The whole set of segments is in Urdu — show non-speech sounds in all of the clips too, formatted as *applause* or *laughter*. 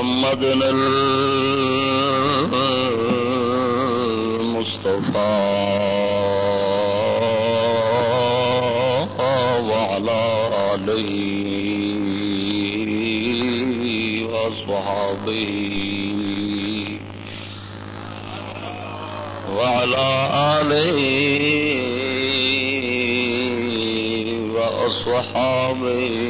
محمد المصطفى وعلى آله وصحابه وعلى آله وأصحابه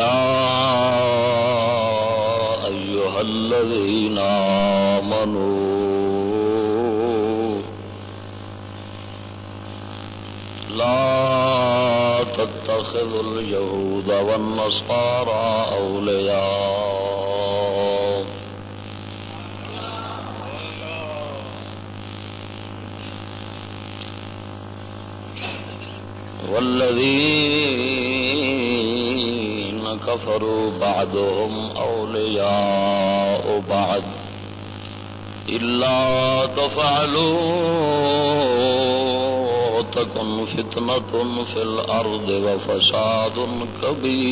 يا أيها الذين آمنوا لا تتخذوا اليهود والنصارى أولياء. والذين كفروا بعدهم أولياء بعد إلا تفعلوا تكن فتنة في الأرض وفساد كبير.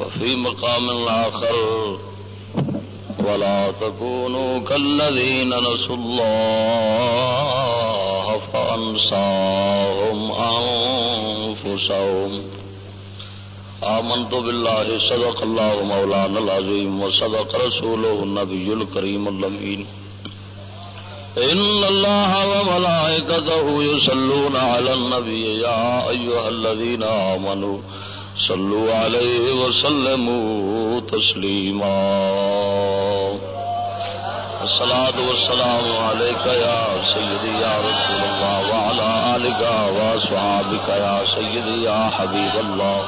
وفي مقام آخر ولا تكونوا كالذين نسوا الله فأنساهم أنفسهم. آمنت بالله، صدق الله مولانا العظيم، وصدق رسوله النبي الكريم اللمين. إن الله وملائكته يسلون على النبي، يا أيها الذين آمنوا صلوا عليه وسلموا تسليما. الصلاة والسلام عليك يا سيدي يا رسول الله وعلى آلك وأصحابك يا سيدي يا حبيب الله.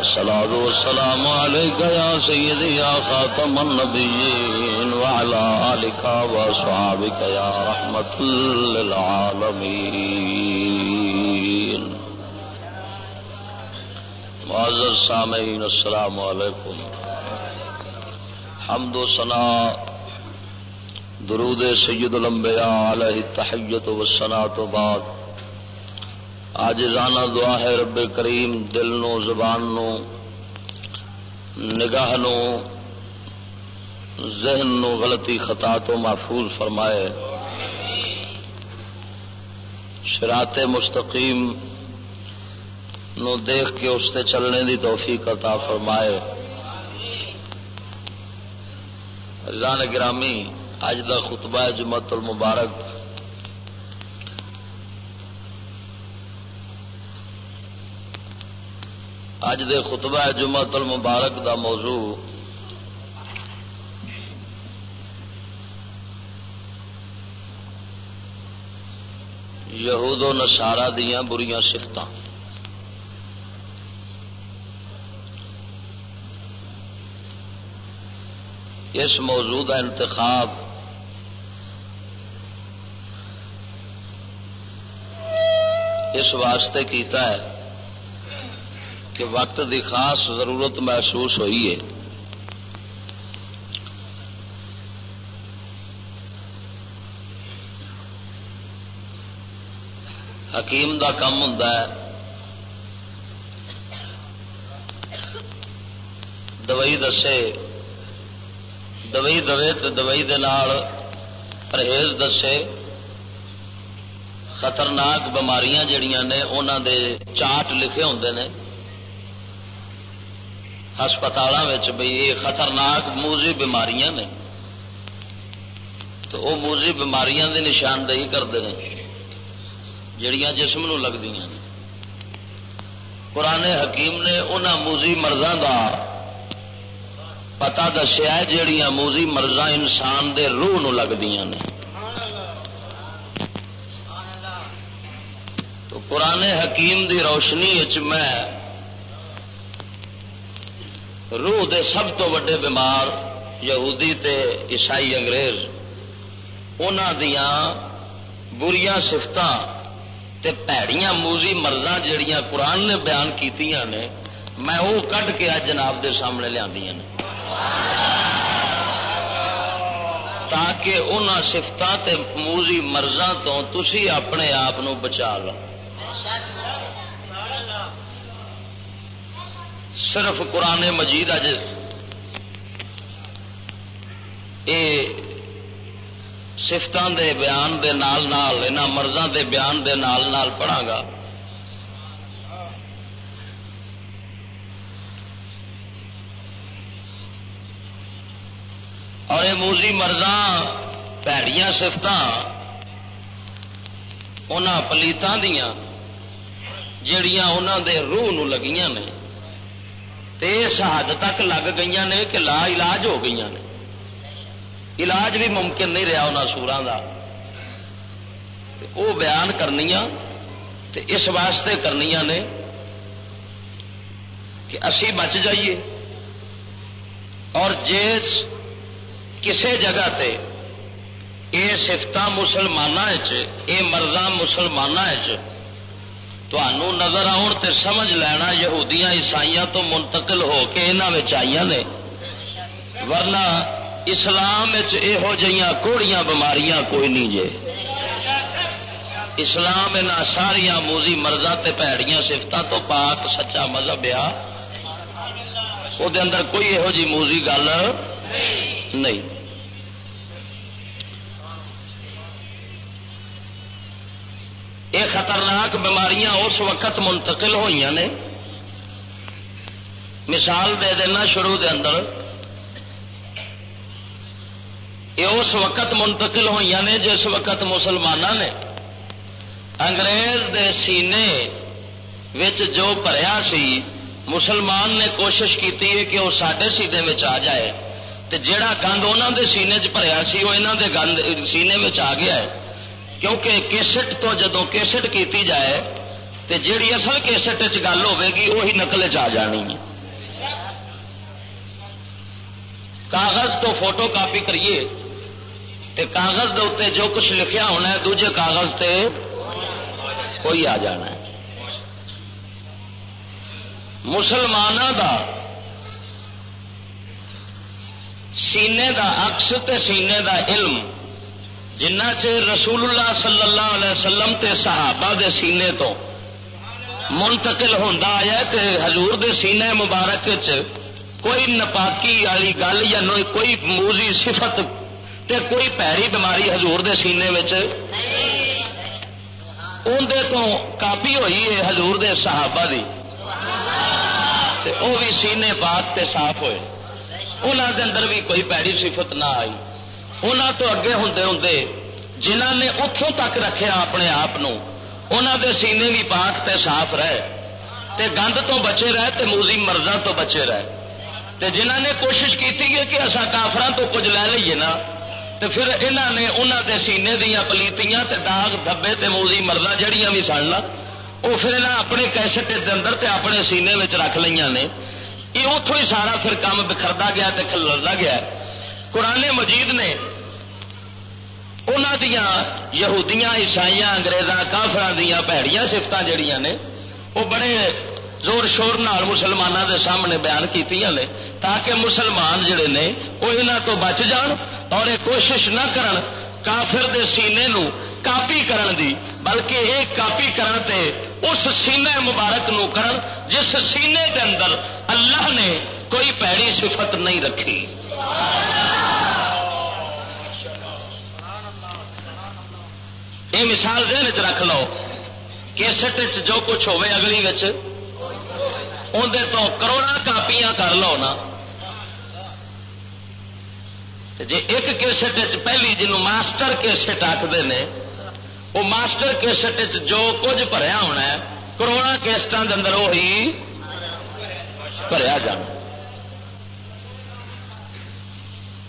الصلاة والسلام عليك يا سيدي يا خاتم النبيين وعلى آلك وأصحابك يا رحمة للعالمين. معذر سامعین، السلام علیکم. حمد و سنا درود سید الانبیاء علیہ تحیت و سنا تو بعد آج رانا دعا ہے رب کریم دل نو زبان نو نگاہ نو ذہن نو غلطی خطا تو محفوظ فرمائے۔ شرات مستقیم نو دیکھ کے اس سے چلنے دی توفیق عطا فرمائے۔ ران گرامی اج دا خطبہ جمعت المبارک۔ اج دے خطبہ جمعت المبارک دا موضوع۔ یہود و نسارا دیا بریاں سفت اس موضوع کا انتخاب اس واسطے کیتا ہے کہ وقت دی خاص ضرورت محسوس ہوئی ہے۔ حکیم دا کم ہوں دوائی دسے۔ دوائی دے تو دوائی پرہیز دسے۔ خطرناک بماریاں جڑیاں نے انہوں دے چارٹ لکھے ہوں نے ہسپتال بھئی یہ خطرناک موزی بیماریاں نے۔ تو وہ موزی بیماریاں دی نشاندہی کرتے ہیں، جڑیاں جسم نو لگتی ہیں۔ قرآن حکیم نے انہوں موزی مرضوں کا پتا دسیا جہیا موزی مرضا انسان دے روح نو لگتی ہیں تو قرآن حکیم دی روشنی میں روح دے سب تو وڈے بیمار یہودی تے عیسائی انگریز بریاں سفت پیڑیاں موزی مرضا جہیا قرآن نے بیان کی میں وہ کھ کے اج جناب دے سامنے لیا تاکہ ان سفت موزی مرضا تو تسی اپنے آپ بچا لو۔ صرف قرآن مجید اج سفتوں دے بیان دے نال نال ان مرضوں دے بیان دے نال نال پڑھا گا۔ اور یہ موزی مرضا پیڑیاں سفت ان پلیتوں دیا جڑیاں انہوں دے روح نو لگیاں نے اس حد تک لگ گئی نے کہ لا علاج ہو گئی نے۔ علاج بھی ممکن نہیں رہا ان سورا کا وہ بیان کرنی اس واسطے کرنی نے کہ اسی بچ جائیے۔ اور جس کسی جگہ تے یہ سفت مسلمانوں یہ مرضا مسلمانوں نظر آن تے سمجھ لینا یہودیاں عیسائیاں تو منتقل ہو کے یہاں آئی نے۔ ورنہ اسلام یہو جہاں کوڑیاں بماریاں کوئی نہیں جے۔ اسلام ان ساریا موزی مرضا پیڑیاں سفت تو پاک سچا مذہب آ وہ اندر کوئی یہو جی موزی گل نہیں۔ یہ خطرناک بیماریاں اس وقت منتقل ہوئی نے. مثال دے دینا شروع دے اندر. یہ اس وقت منتقل ہوئی نے جس وقت مسلمانوں نے انگریز دے سینے وچ جو پریا سی، مسلمان نے کوشش کی کہ وہ سڈے سینے میں آ جائے۔ تے جیڑا گند انہوں دے سینے چ چریا سی، وہ انہوں دے گند سینے میں آ گیا ہے۔ کیونکہ کیسٹ تو جدو کیسٹ کیتی جائے تے جیڑی اصل کیسٹ گل گی وہی نقل چ جانی ہے۔ کاغذ تو فوٹو کاپی کریے تے کاغذ دے اتنے جو کچھ لکھیا ہونا ہے دوجے کاغذ تے کوئی آ جانا ہے۔ مسلمانوں دا سینے دا عکس تے سینے دا علم جنہ چر رسول اللہ صلی اللہ علیہ وسلم تے صحابہ دے سینے تو منتقل ہوتا آیا تے حضور دے سینے مبارک چ کوئی نپاکی والی گل یا کوئی موزی صفت تے کوئی پیری بیماری حضور دے سینے اندر تو کاپی ہوئی ہے حضور دے صحابہ دی تے وہ بھی سینے پاک تے صاف ہوئے۔ انہوں دے اندر بھی کوئی پیڑی صفت نہ آئی۔ انہوں تو اگے ہوں ہوں جنہ نے اتوں تک رکھا اپنے آپ انہوں دے سینے بھی پاک تے صاف رہے تے گند تو بچے رہے تے موزی مرزا تو بچے رہے تے جنہ نے کوشش کی کہ اصا کافران تو کچھ لے لیے نا تو پھر انہوں نے انہوں دے سینے دیا پلیتیاں تے داغ دھبے تے موزی مرزا جڑیاں بھی سڑنا وہ پھر انہیں اپنے کیسٹ دے اندر تے اپنے سینے میں رکھ لیا نے یہ اتوں ہی سارا پھر کام بکھرتا گیا تے کھلردا گیا قرآن مجید نے انہوں دیا یہودیاں عیسائی اگریزاں کافر دیا پیڑیاں سفت جہیا نے، وہ بڑے زور شور نال مسلمانوں دے سامنے بیان کی نے، تاکہ مسلمان جڑے نے، وہ یہاں تو بچ جان اور یہ کوشش نہ کرن کافر دے سینے نو کاپی کرن دی، بلکہ یہ کاپی کرن تے اس سینے مبارک نو کرن جس سینے دے اندر اللہ نے کوئی پیڑی صفت نہیں رکھی۔ یہ مثال دن چ رکھ لو کیسٹ جو کچھ ہوئے اگلی اندر تو کروڑا کاپیاں کر لو نا۔ جی ایک کیسٹ پہلی جنو ماسٹر کیسٹ آخر نے، وہ ماسٹر کیسٹ جو کچھ بھریا ہونا کروڑا کیسٹان اندر وہی بھریا جانا۔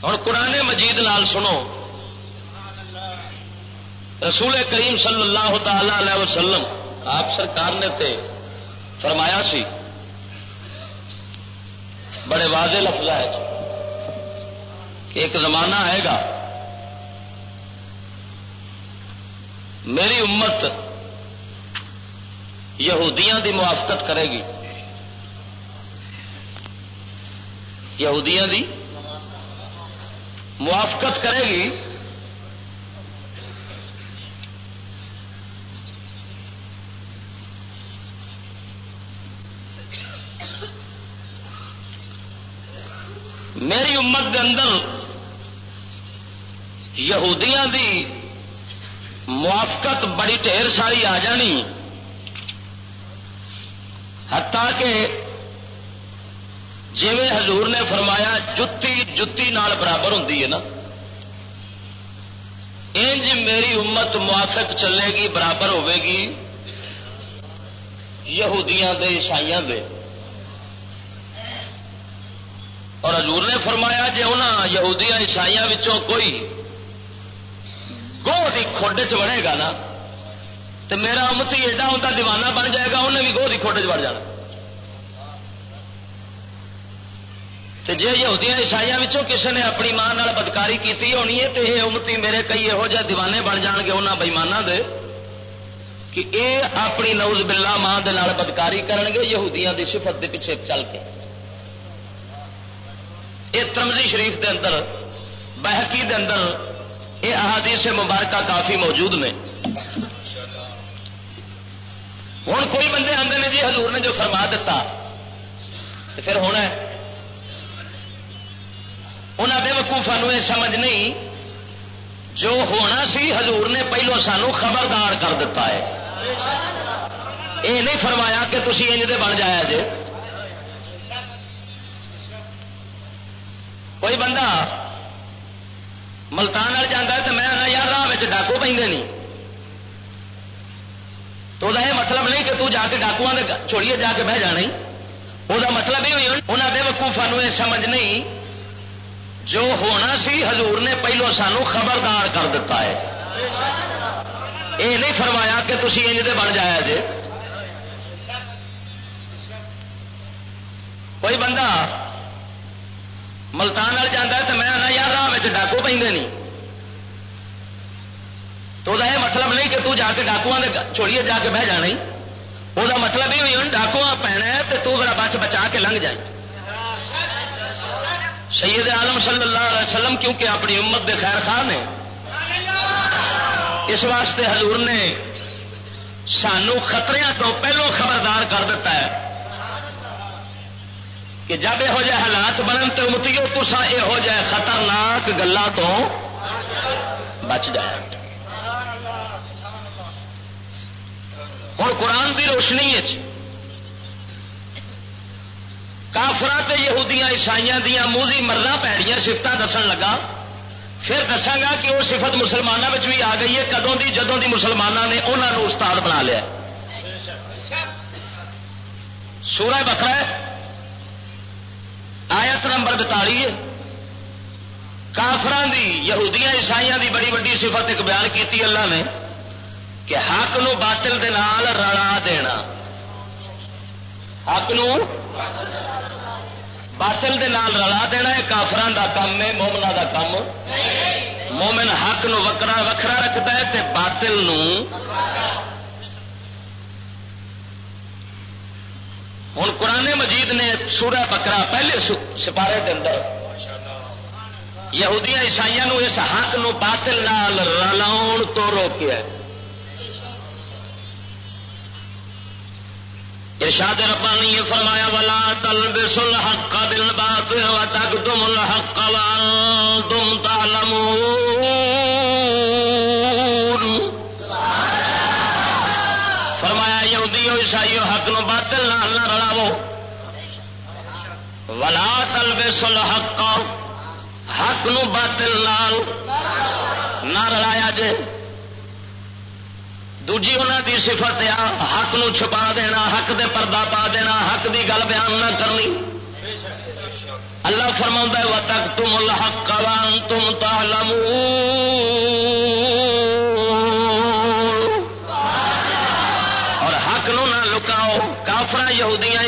ہوں قرآن مجید لال سنو۔ رسول کریم صلی اللہ تعالی علیہ وسلم، آپ سرکار نے تے فرمایا سی، بڑے واضح لفظ ہے۔ کہ ایک زمانہ آئے گا، میری امت یہودیاں دی موافقت کرے گی۔ یہودیاں دی موافقت کرے گی میری امت دے اندر یہودیاں دی موافقت بڑی ٹھیر ساری آ جانی ہتا کہ جی حضور نے فرمایا، جتی جتی نال برابر ہوں نا۔ انج میری امت موافق چلے گی، برابر ہوے گی۔ یہودیاں دے، عیسائیاں دے۔ اور حضور نے فرمایا جی انہوں یہودیاں، عیسائیاں وچوں کوئی گوہ کی کھوڈ چڑے گا نا تو میرا امتی ایڈا ہوتا دیوانہ بن جائے گا، انہیں بھی گوہ کی کھوڈ چڑ جانا۔ جی یہودیاں عیسائی کسی نے اپنی ماں بدکاری کی ہونی ہے تو یہ امتی میرے کئی یہو جہ دیوانے بن جان گے انہوں بئیمانہ دے کہ اے اپنی نوز بلا ماں دے بدکاری کرن گے یہودیاں دی صفت دے پیچھے چل کے یہ ترمزی شریف دے اندر بحقی دے اندر یہ احادیث مبارکہ کافی موجود نے ہوں کوئی بندے آتے ہیں جی حضور نے جو فرما دیتا تو پھر ہونا ہے انہوں نے وقوفا یہ سمجھ نہیں، جو ہونا سی حضور نے پہلو سانو خبردار کر دیتا ہے۔ یہ نہیں فرمایا کہ تھی انج بن جایا جے۔ کوئی بندہ ملتان جانا تو میں یار راہ ڈاکو پہ نہیں تو یہ مطلب نہیں کہ تو جا کے ڈاکو چھوڑیے جا کے بہ جانا وہ مطلب یہ ہوئی انہوں نے وقوفا یہ سمجھ نہیں جو ہونا سی حضور نے پہلو سانو خبردار کر دیتا ہے۔ یہ نہیں فرمایا کہ تھی انج دے بن جایا جے۔ کوئی بندہ ملتان جانا تو میں آنا یار راہ ڈاکو پہ نہیں تو یہ مطلب نہیں کہ تو جا کے ڈاکو چھوڑیے جا کے بہ جانا وہ مطلب یہ ہوئی ڈاکو پینا ہے تو تو میرا بچ بچا کے لنگ جائے سید عالم صلی اللہ علیہ وسلم کیونکہ اپنی امت دے خیر خان نے۔ اس واسطے حضور نے سانو خطرے تو پہلو خبردار کر دیتا ہے کہ جب یہو جہ حالات بنن تو امتیو تسا یہو جہ خطرناک گلا تو بچ جائے ہوں قرآن کی روشنی کافرا یہودیاں عیسائیاں دیا موزی مرنا پیڑیاں سفت دسن لگا۔ پھر دساگا کہ وہ صفت مسلمانوں میں بھی آ گئی ہے، کدوں کی جدوں کی مسلمانوں نے انہوں نے استاد بنا لیا۔ سورہ بکرا آیت نمبر بتالی کافران دی، یہودیاں عیسائیاں دی بڑی وڈی صفت ایک بیان کیتی اللہ نے کہ حق نو باطل دے نال رلا دینا۔ حق نو باطل دے نال رلا دینا یہ کافران دا کام ہے مومنا دا کام مومن حق نو وکرا وکھرا رکھتا ہے تے باطل نو ہوں قرآن مجید نے سورہ بکرا پہلے سپارے کے اندر یہودیاں عیسائی اس حق نو باطل نال رلاؤ تو روکیا ہے۔ ارشاد ربانی نے فرمایا، ولا تلبس الحق بالباطل وتكتم الحق وانتم تعلمون. فرمایا یہودی و عیسائیو حق نو باطل نال نہ رلاو ولا تلبس الحق، حق نو باطل نال نہ رلایا جے. دوجی انہوں دی صفت آ حق نو چھپا دینا حق دے پردہ پا دینا حق دی گل بیان نہ کرنی اللہ فرما و تک تم الحق وان تم تالم کافر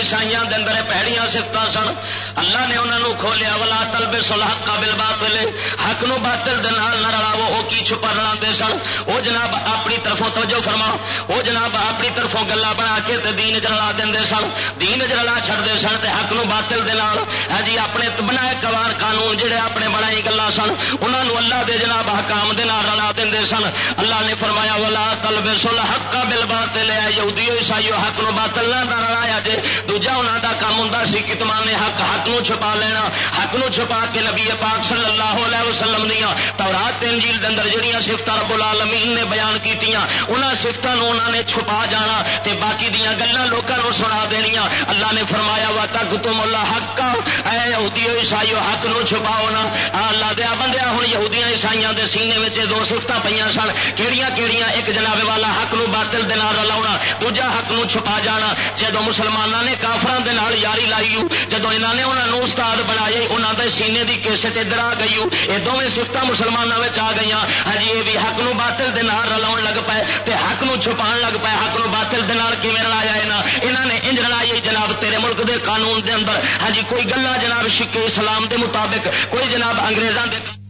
یہودیاں عیسائی اندر پہڑیاں سفت سن۔ اللہ نے انہوں نے کھولیا، ولا تل بے سلح قابل باطل حق نو باطل دے نال نہ رلاو وہ کی چھپا رلا سن۔ وہ جناب اپنی طرفوں توجہ فرما۔ وہ جناب اپنی طرفوں گلا بنا کے تے دین چ رلا دیں سن۔ دین چ رلا چڑھتے سن تے حق نو باطل دے نال۔ ہاں جی اپنے بنا قوان قانون جڑے اپنے بنائی گلا سن انہوں نے اللہ دے جناب حکام دے نال رلا دیں سن۔ اللہ نے فرمایا، ولا تل بے سلح قابل باطل ہے یہودی عیسائی حق نو باطل نہ رلایا جے۔ دوجا انہوں دا کام ہوں سی کتمان حق حق نو چھپا لینا حق نو چھپا کے نبی پاک صلی اللہ علیہ وسلم دیا تورات انجیل دے اندر جڑیاں صفت رب العالمین نے بیان کیتیاں انہاں صفتاں نو انہاں نے چھپا جانا تے باقی دیاں گلاں لوکاں نو سنا دینیاں اللہ نے فرمایا وا تک تم اللہ حق اے یہودی عیسائی حق نو چھپاؤ نا اللہ دیا بندیا ہن یہودیاں عیسائیاں دے سینے وچ دو صفتاں پیاں سن کیڑیاں کیڑیاں ایک جناب والا حق نو باطل دے نال رلاونا دوجا حق نو چھپا جانا جدو مسلمانوں نے کافران دے نال یاری لائی جدو انہوں نے انہوں نے استاد بنایا انہوں دے سینے دی کیسٹ ادھر آ گئی یہ دونوں سفت مسلمانوں میں آ گئی ہاں جی، یہ بھی حق نو باطل دے نال رلاؤ لگ پائے تے حق نو چھپان لگ پائے حق نو باطل دے نال کیویں رلایا یہاں نے انج رلائی جناب تیرے ملک دے قانون دے اندر۔ ہاں جی، کوئی گلا جناب شکے اسلام دے مطابق، کوئی جناب انگریزاں دے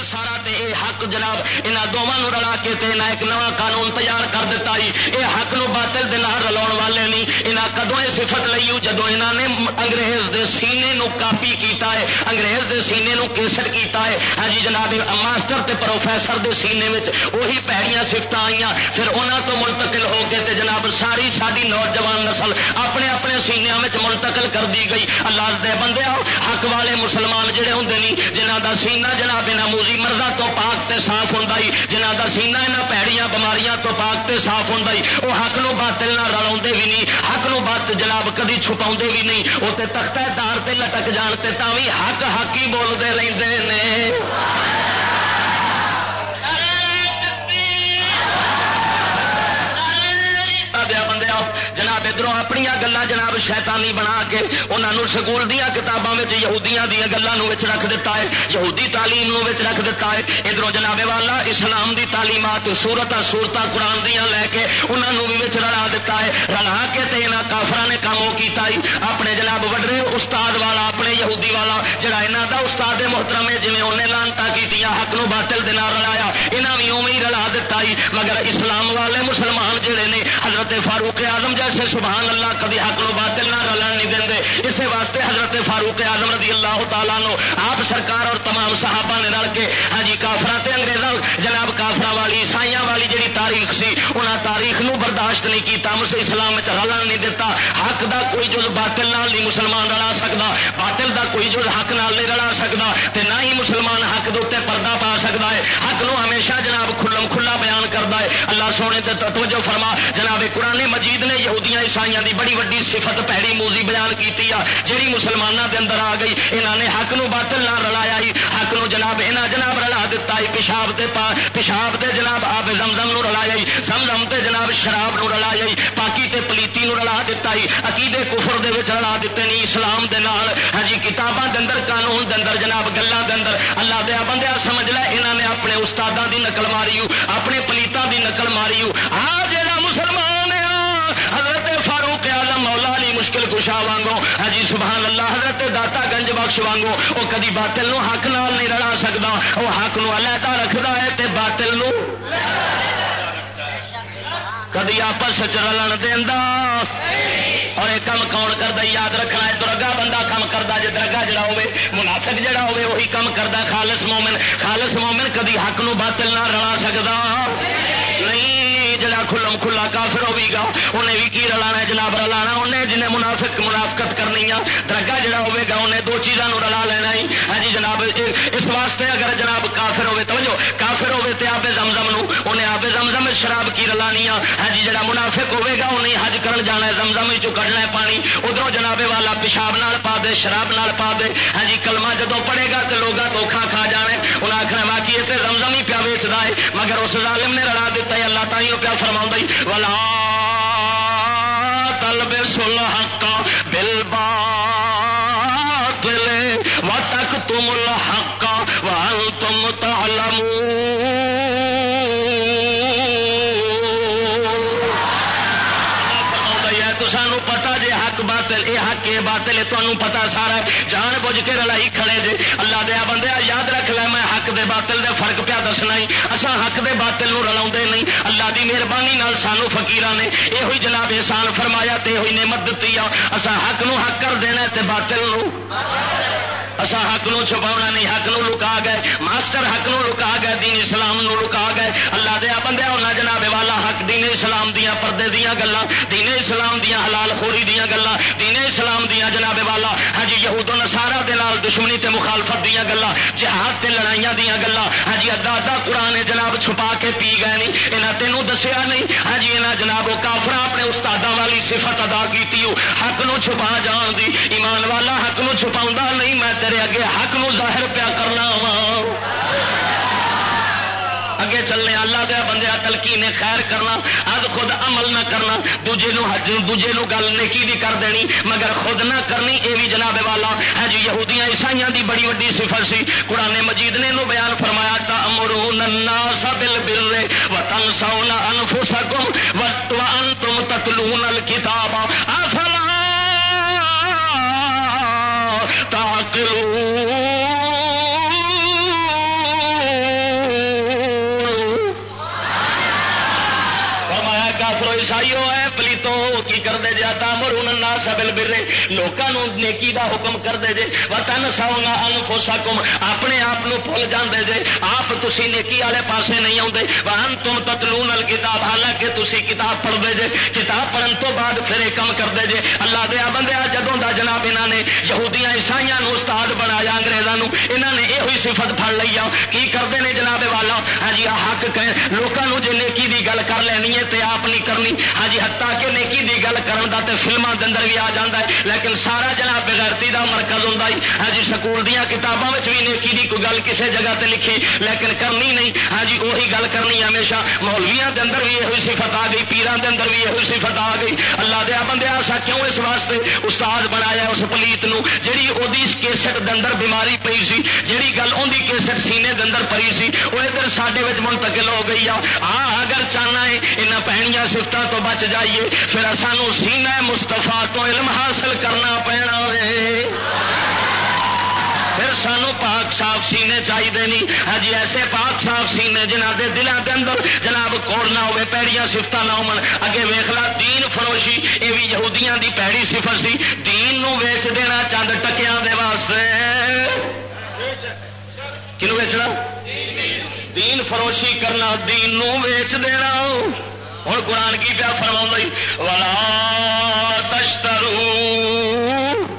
سارا تے اے حق جناب یہاں دونوں رلا کے تے ایک نواں قانون تیار کر دیتا ہی اے حق نو باطل دے نال والے نہیں یہاں کدو یہ صفت لئی جدو یہاں نے انگریز دے سینے نو کاپی کیتا ہے انگریز دے سینے نو کیسٹ کیتا ہے ہاں جی جناب ماسٹر تے پروفیسر دے سینے وچ وہی پیڑیاں سفت آئی پھر انہوں تو منتقل ہو کے تے جناب ساری ساری نوجوان نسل اپنے اپنے سینیا منتقل کر دی گئی۔ اللہ دے بندے حق والے مسلمان جڑے ہوں جنہ دا سینہ جناب موزی روزی مرضا تو پاک تے صاف ہوں جنہ کا سینا یہاں پیڑیاں بماریاں تو پاک تے صاف ہوں وہ حق نو باطل نہ رلا بھی نہیں حق نو بات جناب کدی چھپا بھی نہیں وہ تختہ دار تے لٹک جان تے بھی حق حق ہی بولتے رہتے ہیں ادھر اپنی گلا جناب شیطانی بنا کے انہوں سکول دیا کتابوں یہودیاں دیا گلوں رکھ دیتا ہے، یہودی تعلیم رکھ دیتا ہے۔ ادھر جناب والا اسلام دی تعلیمات سورت سورت قرآن دیا لے کے انہوں بھی رلا دیتا ہے۔ رلا کے تے یہاں کافر نے کام کیتا ہی۔ اپنے جناب وڈرے استاد والا، اپنے یہودی والا، جڑا یہاں کا استاد محترم ہے جی انہیں لانتا کی حق نو باطل دن رلایا یہاں بھی اوی رلا دیتا ہی۔ مگر اسلام والے مسلمان جڑے نے، حضرت فاروق آزم جیسے سبحان اللہ، کبھی حق نو باطل نہ رلن نہیں دیں اسی واسطے حضرت فاروق اعظم رضی اللہ تعالیٰ نو آپ سرکار اور تمام صحابہ نے رل کے ہاں جی کافرا انگریزوں جناب کافرا والی عیسائی والی جی تاریخ سی تاریخ نو برداشت نہیں کیتا مس اسلام رلن نہیں دتا، حق دا کوئی جز باطل نال نہیں مسلمان رلا سکتا باطل دا کوئی جز حق نال نہیں رلا سکتا تے نہ ہی مسلمان حق دے اتنے پردہ پا سکتا ہے۔ حق نو ہمیشہ جناب کھلم کھلا بیان کرتا ہے۔ اللہ سونے تے توجہ فرما، جناب قرآن مجید نے یہودیاں عیسائی دی بڑی وڈی صفت پیڑی موزی بیان کی جیڑی مسلمانوں دے اندر آ گئی انہوں نے حق نو باطل نہ رلایا ہی، حق نو جناب یہاں جناب رلا دتا ہی، پیشاب دے پا پیشاب دے جناب آب زمزم نو رلایا ہی، زمزم تے جناب جناب شراب نو رلایا ہی پاکی تے پلیتی نو رلا دتا ہی، عقیدے کفر دے وچ رلا دیتے نہیں، اسلام دے نال۔ ہاں جی کتاباں دے اندر، قانون دے اندر، جناب گلاں دے اندر۔ اللہ دے بندے سمجھ لے انہوں نے اپنے استاداں دی نقل ماری اپنے پلیتاں دی نقل ماری آ ہاں جڑا جی، مسلمان ہے حضرت فاروق آلم مولا علی مشکل کشا وانگو حجی ہاں جی، سبحان اللہ، حضرت داتا گنج بخش وانگو وہ کدی باطل نو حق نال نہیں رلا سکتا وہ حق نو علیحدہ رکھتا ہے تے باطل نو کدی آپس رلن دینا اور یہ کم کون کرتا یاد رکھنا ہے درگا بندہ کم کرتا جی درگا جڑا ہوے منافق جڑا ہوے وہی کم کرتا خالص مومن۔ خالص مومن کدی حق نو باطل نہ رلا سکتا نہیں، جڑا کھلم کھلا کافر ہوگی گا، انہیں بھی کی رلا جناب رلا انہیں جنہیں منافق منافقت کرنی آ درگا جڑا ہوے گا، انہیں دو چیزوں رلا لینا ہی۔ ہاں جی جناب، اس واسطے اگر جناب کافر ہوے تو کافر ہوے تے آبے زمزم نو انہیں آبے زمزم شراب کی رلانی ہاں جی جڑا منافق ہوے گا انہیں حج کرن جانا ہے، زمزم چو کڈنا ہے پانی ادھر جناب والا پیشاب نال پا دے، شراب نال پا دے ہاں جی کلمہ جدو پڑے گا تو لوگ دھوکھا کھا جانے انہیں آخر باقی یہ زمزم ہی پیا ویچتا ہے، مگر اس ظالم نے رلا دیتا ہے، اللہ تعالی پیا فرما والا تلب سل حق بل بات تک تم الحق وال باطل یہ حق یہ باطل ہے تمہیں پتا سارا جان بوجھ کے رلائی کھڑے جے۔ اللہ دیا بندے یاد رکھ لے، میں حق دے باطل دے فرق پیا دسنا ہی۔ اصا حق دے باطل نو رلا نہیں۔ اللہ دی مہربانی نال سانو فکیر نے یہ ہوئی جناب احسان فرمایا تے ہوئی نعمت دیتی آ۔ اصا حق نو حق کر دینا تے باطل نو۔ اصا حق نو چھپا نہیں، حق نو لکا گئے۔ ماسٹر حق نو لکا گئے، دین اسلام نو لکا گئے۔ اللہ دیا بندے ہونا جناب والا حق، دین اسلام دیا پردے دیا گلا دین اسلام دیا حلال خوری دیا گلا دین اسلام دیا جناب والا۔ ہاں جی یہود نسارا دشمنی تے مخالفت دیا گلا جہاد تے لڑائیاں دیا گلا ہاں جی ادا ادا قرآن جناب چھپا کے پی گئے نہیں یہاں تینوں دسیا نہیں۔ ہاں جی یہاں جناب وہ کافر اپنے استاد والی صفت ادا کی حق نو چھپا جان دی، ایمان والا حق نو چھپا نہیں، میں تیرے اگے حق نو ظاہر پیا کرنا وا۔ اگے چلنے اللہ دیا بندے تلکی نے خیر کرنا اب خود عمل نہ کرنا، دوجے نو دوجے نو گل نیکی دی کر دینی، مگر خود نہ کرنی یہ بھی جناب والا۔ ہے جی یہودیاں عیسائیاں دی بڑی وڈی صفت سی۔ قرآن مجید نے نو بیان فرمایا تا امرون الناس بالبر وتنسون انفسکم وانتم تتلون الكتاب افلا تاکہ سبل برے لوگوں نیکی دا حکم کرتے جے، وطن ساؤ نہ انفو سکم اپنے آپ بھول جاندے جے، آپ تسی نیکی والے پاسے نہیں آتے وہن تم تتلون کتاب حالانکہ تسی کتاب پڑھتے جے، کتاب پڑھن تو بعد پھر یہ کم کرتے جے۔ اللہ دیا بندے جدوں دا جناب یہاں نے یہودیاں، عیسائیاں استاد بنایا انگریزوں یہاں نے یہ صفت پڑ لی آ۔ کی کرتے ہیں جناب والا؟ ہاں جی حق کہ لوگوں جی نیکی دی گل کر لینی ہے تو آپ نہیں کرنی ہاں جی ہتا کہ نیکی دی گل کرن دا تے فلموں کے اندر بھی آ جا ہے، لیکن سارا جناب بغیرتی دا مرکز ہوں ہاں جی سکول دیا کتابوں میں بھی نیکی دی کوئی گل کسی جگہ تے لکھی، لیکن کرنی نہیں۔ ہاں جی وہی گل کرنی ہمیشہ۔ مولویا کے اندر بھی یہ صفت آ گئی پیران کے اندر بھی یہ صفت آ گئی۔ اللہ دیا بندے، آسا کیوں اس واسطے استاد بنایا اس پلیت نو؟ جی وہ کیسٹ اندر بیماری پی سی، جیڑی گل ان کی کیسٹ سینے کے اندر پی سی، وہ ادھر سڈے منتقل ہو گئی آ۔ ہاں، اگر چاہنا ہے یہاں پہنیا سفتوں تو بچ جائیے۔ پھر سانو سینا مستفا تو علم حاصل کرنا پینا پھر سانو پاک صاف سینے چاہیے نہیں۔ ہاں جی ایسے پاک صاف سینے جنہ کے دلوں کے اندر جناب کوڑ نہ ہوئے، پیڑیاں سفت نہ ہو اگے ویخلا دین فروشی یہ بھی یہودیاں دی پیڑی سفر سی۔ دین نو ویچ دینا چند ٹکیا دے واسطے۔ کنو ویچنا؟ دین فروشی کرنا، دین نو ویچ دینا۔ ہوں قرآن کی پیا فرما والا تشترو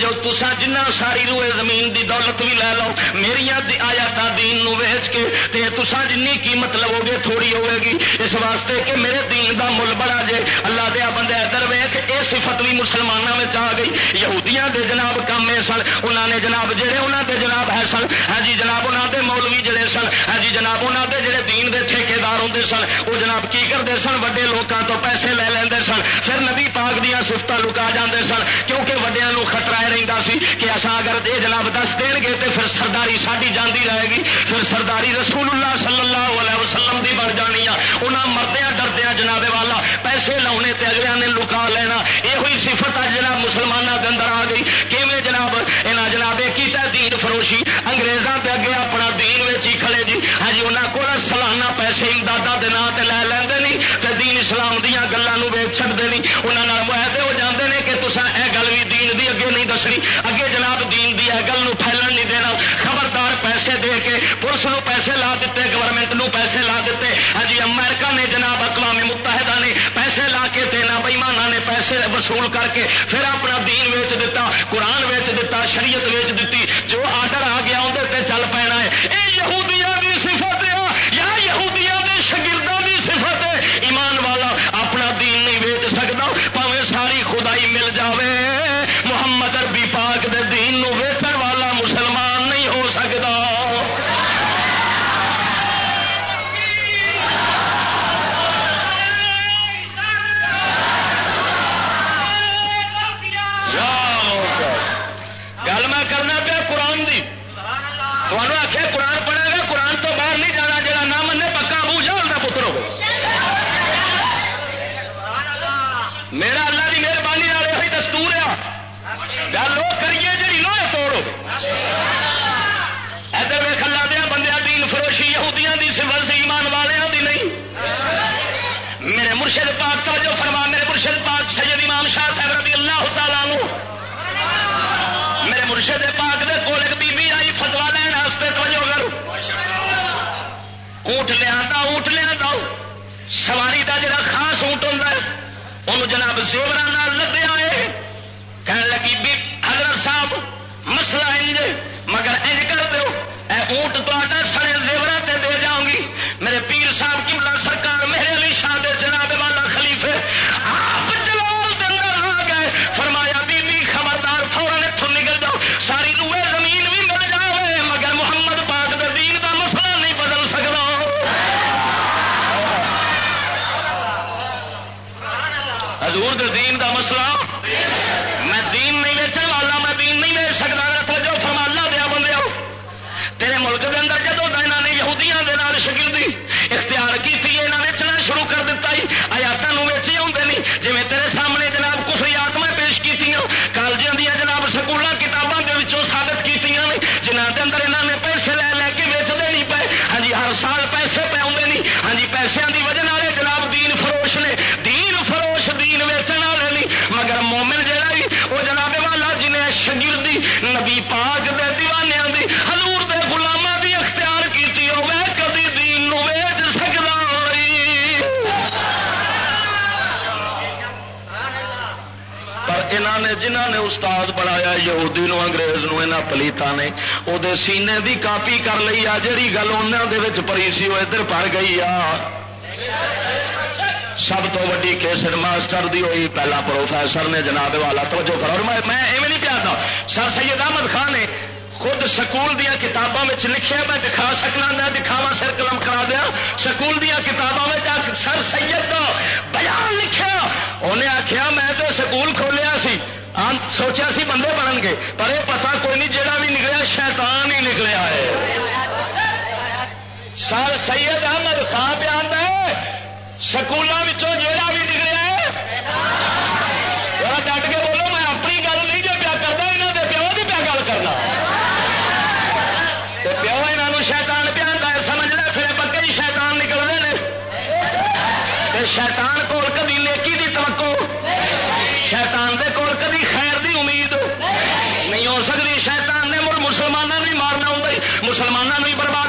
جو تسا جنہ ساری روئے زمین دی دولت بھی لے لو میری آیات دین نو ویچ کے، تے تسا جن قیمت مطلب لو گے تھوڑی ہوے گی اس واسطے کہ میرے دین دا مل بڑا جے، اللہ دیا بندے ادھر ویخ یہ صفت بھی مسلمانوں میں آ گئی۔ یہودیاں دے جناب کام سن انہوں نے جناب جہے انہوں دے جناب ہے سن۔ ہاں جی جناب انہوں دے مولوی جڑے سن۔ ہاں جی جناب انہوں دے جڑے دین دے ٹھیکے دار ہوں سن، وہ جناب کی کرتے سن؟ وڈے لوگوں تو پیسے لے لیں جاندے سن۔ پھر نبی پاک دیا سفت لکا جاندے سن کیونکہ وڈیا خطرہ رہتا سی کہ اصا اگر دے جناب دس دین گے تو پھر سرداری ساری جاندی رہے گی۔ پھر سرداری رسول اللہ صلی اللہ علیہ وسلم دی بن جانی آ۔ انہیں مردیا ڈردیا جناب والا، پیسے لاؤنے تے اگلے نے لکا لینا۔ یہ ہوئی صفت اج جناب مسلمانوں کے اندر آ گئی۔ کیویں جناب؟ یہاں جناب کیتا دین فروشی۔ انگریزوں کے اگے اپنا دین ویچی کھڑے جی۔ ہاں جی انہوں کو سالانہ پیسے امداد کے لے لیں نہیں دین اسلام دیا گلوں ویچ چڑتے نہیں انہوں معاہدے ہو جاتے ہیں کہ تصا یہ گل بھی دین دی اگے نہیں دسنی۔ اگے جناب دین دی ہے گل پھیلن نہیں دینا۔ خبردار پیسے دے کے پولیس نو پیسے لا دیتے گورنمنٹ نو پیسے لا دیتے ہاں جی، امریکہ نے جناب اقوام متحدہ نے پیسے لا کے دینا بئیمانہ نے پیسے وصول کر کے پھر اپنا دین ویچ دیتا قرآن ویچ دیتا شریعت ویچ دیتی مرشد پاک تو جو فرما، میرے مرشد پاک، سید امام شاہ صاحب رضی اللہ تعالیٰ عنہ. میرے مرشد پاک دے کول ایک بی بی آئی فتوا لین واسطے توجہ کرو. اونٹ لیا اونٹ لیا سواری دا جڑا خاص اونٹ ہوتا ہے انہوں جناب زیور لدیا ہے کہنے لگی بھی حضرت صاحب، مسئلہ انج مگر انج کر دو اے اونٹ تو استاد بنایا یہودی نو انگریز نو انہاں پلیتا نے وہ سینے دی کاپی کر لی آ جی گل انہاں دے وچ پڑی سی وہ ادھر پڑ گئی آ سب تو ویڈی کیسر ماسٹر دی ہوئی پہلا پروفیسر نے جناب والا توجہ کرو میں ایویں نہیں پیادا سر سید احمد خان نے خود سکول دیا کتابوں میں لکھیا میں دکھا سکنا، میں دکھاوا سر قلم کرا دیا۔ سکول دیا کتابوں میں سر سید کا بیان لکھیا۔ انہیں آخیا میں تو سکول کھولیا سی۔ سوچا سی بندے بنن گے، پر یہ پتا کوئی نہیں جہاں بھی نکلیا، شیطان ہی نکلیا ہے۔ سر سید احمد خان بیان ہے سکولوں جہاں بھی شیطان کول کدی نیکی دی توقع، شیطان دے کول کدی خیر دی امید نہیں ہو سکتی، شیطان نے مڑ مسلمانوں بھی مارنا ہوں مسلمانوں بھی برباد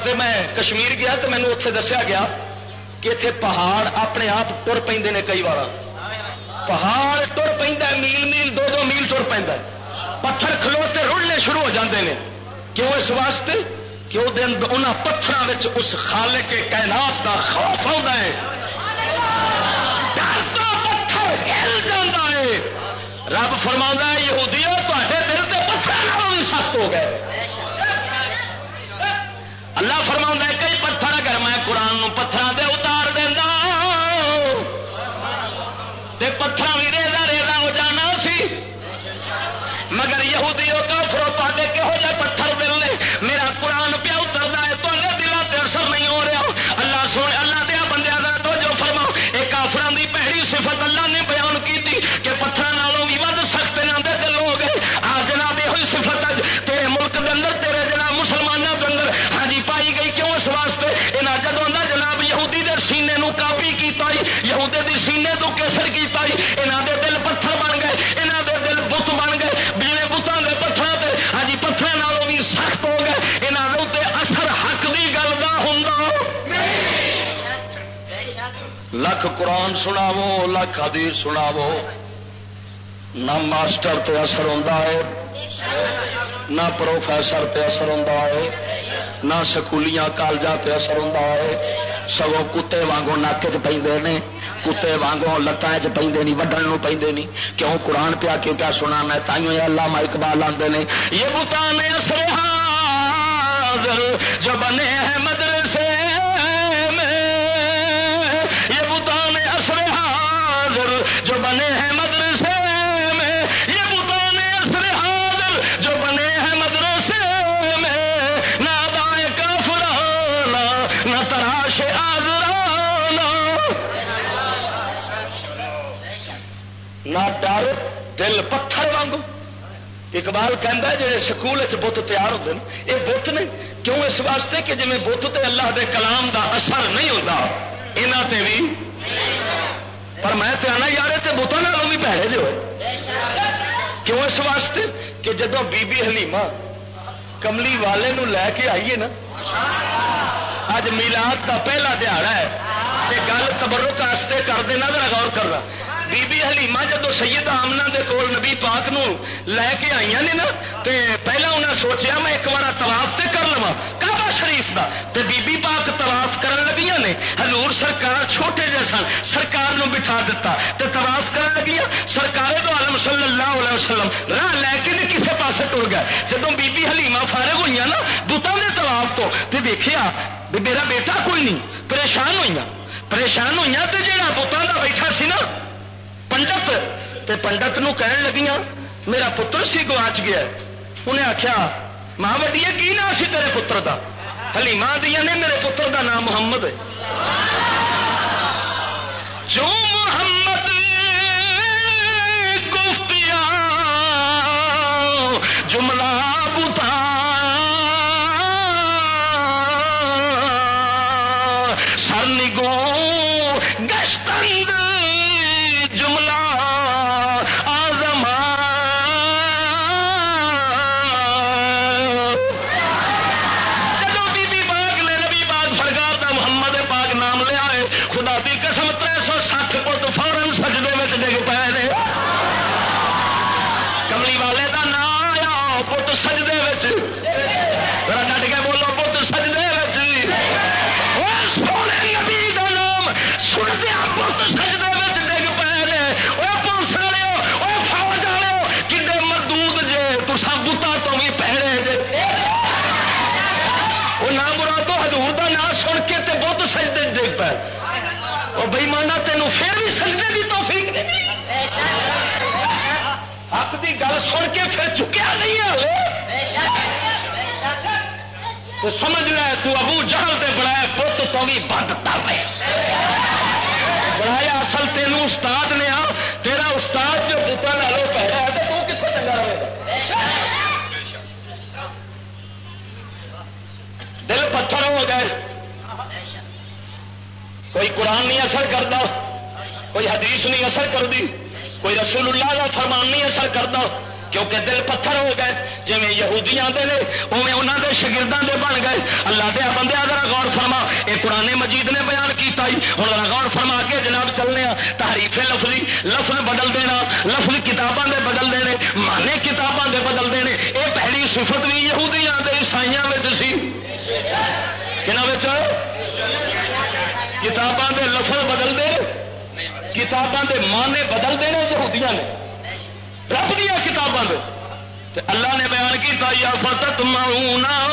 واسطے میں کشمیر گیا تو مینو اتنے دسیا گیا کہ اتنے پہاڑ اپنے آپ تر پہ کئی بار پہاڑ تر پہ میل میل دو دو میل تر پہ پتھر کھلوتے رڑنے شروع ہو جاتے ہیں کیوں اس واسطے کہ وہ دن ان پتھر اس خالے کے کائنات کا خوف آتا ہے پتھر ہل جاتا ہے رب فرما یہودی تے دل کے پتھر سخت ہو گئے اللہ فرما کئی پتھر اگر میں قرآن پتھر دے اتار دینا پتھر بھی ریزا ریزا ہو جانا سی۔ مگر یہودی لکھ قرآن سناو لکھ حدیث سناو نہ ماسٹر تے اثر ہوتا ہے، نہ پروفیسر تے اثر ہوتا ہے، نہ سکولیاں کالجا تے اثر ہوتا ہے۔ سگوں کتے وانگوں نک چ پہ کتے وانگوں لتان چ پہ نہیں وڈن پہ نہیں کیوں قرآن پیا کے کیا سنا میں، تائیوں اللہ اقبال آتے ہیں یہ بتانے اثر حاضر جو بنے ہیں مدرسے بنے ہیں مدرسے میں، یہ بتانے اثر حاضر جو بنے ہیں مدرسے میں۔ نہ دائیں کا فرانا نہ تراش آزرانا نہ ڈر دل پتھر وانگو۔ اقبال کہہ جی سکول بت تیار ہوتے ہیں یہ بت نے کیوں اس واسطے کہ جی بت تے اللہ دے کلام دا اثر نہیں ہوتا یہاں تے بھی پر میں تنا آنا یار تے بتوں نالوں بھی پیڑے جو کیوں اس واسطے کہ جدو بی بی حلیمہ کملی والے نو لے کے آئیے نا اج میلاد کا پہلا دہاڑا ہے۔ گل تبرک واسطے کر دینا ذرا غور کرنا۔ بی بی حلیمہ جدو سید آمنا دے کول نبی پاک نو لے کے آئی نے نا، تے پہلا انہیں سوچیا میں ایک بار تلاف تے کر لوا کعبہ شریف دا۔ تے بی بی پاک تلاف کرن لگیاں نے، حضور سرکار چھوٹے جے سن، سرکار نو بٹھا دیتا تے تلاف کرن لگیاں، سرکار دو عالم صلی اللہ علیہ وسلم راہ لے کے نے کسے پاسے ٹر گئے جدو بی بی حلیمہ فارغ ہوئی نا، بتاں دے تلاف تو، تے دیکھیا میرا بیٹا کوئی نہیں، پریشان ہوئی پریشان ہوئی تے جہاں بتاں بیٹھا سی نا پنڈت تے پنڈت نو کہن لگیاں میرا پتر سی گواچ گیا انہیں آخیا ماں وڈی کی نام سی تیرے پتر دا حلیمہ دیا نے میرے پتر دا نام محمد ہے جو محمد گفتیا جملہ بتا سر نگو آپ کی گل سن کے پھر چکیا نہیں ہے؟ تو سمجھ لے، تو ابو جہل تے بنایا پت تو بھی بند تر بنایا اصل تین استاد نے آ، تیرا استاد جو بوتوں لو پہلا ہے، تو کتوں چنگا رہے گا؟ دل پتھر ہو گئے۔ کوئی قرآن نہیں اثر کرتا، کوئی حدیث نہیں اثر کر دی کوئی رسول اللہ کا فرمان نہیں اثر کرتا، کیونکہ دل پتھر ہو گئے۔ جی یہودی آتے اوے انہوں کے شگردوں کے بن گئے۔ اللہ دیا بندے اگر غور فرما۔ یہ قرآن مجید نے بیان کیتا ہی۔ ہوں غور فرما کے جناب چلنے ہاں۔ تحریف لفظی، لفظ بدل دینا، لفظ کتابوں کے بدل دینے مانے کتابوں کے بدل دینے۔ یہ پہلی صفت بھی یہودی آتے عیسائی سی۔ کتاباں کے لفظ بدل دے۔ کتاباں کے مانے بدل دے یہودیاں نے؟ رب دیا کتاباں دے۔ اللہ نے بیان کیا یا فتت مرونا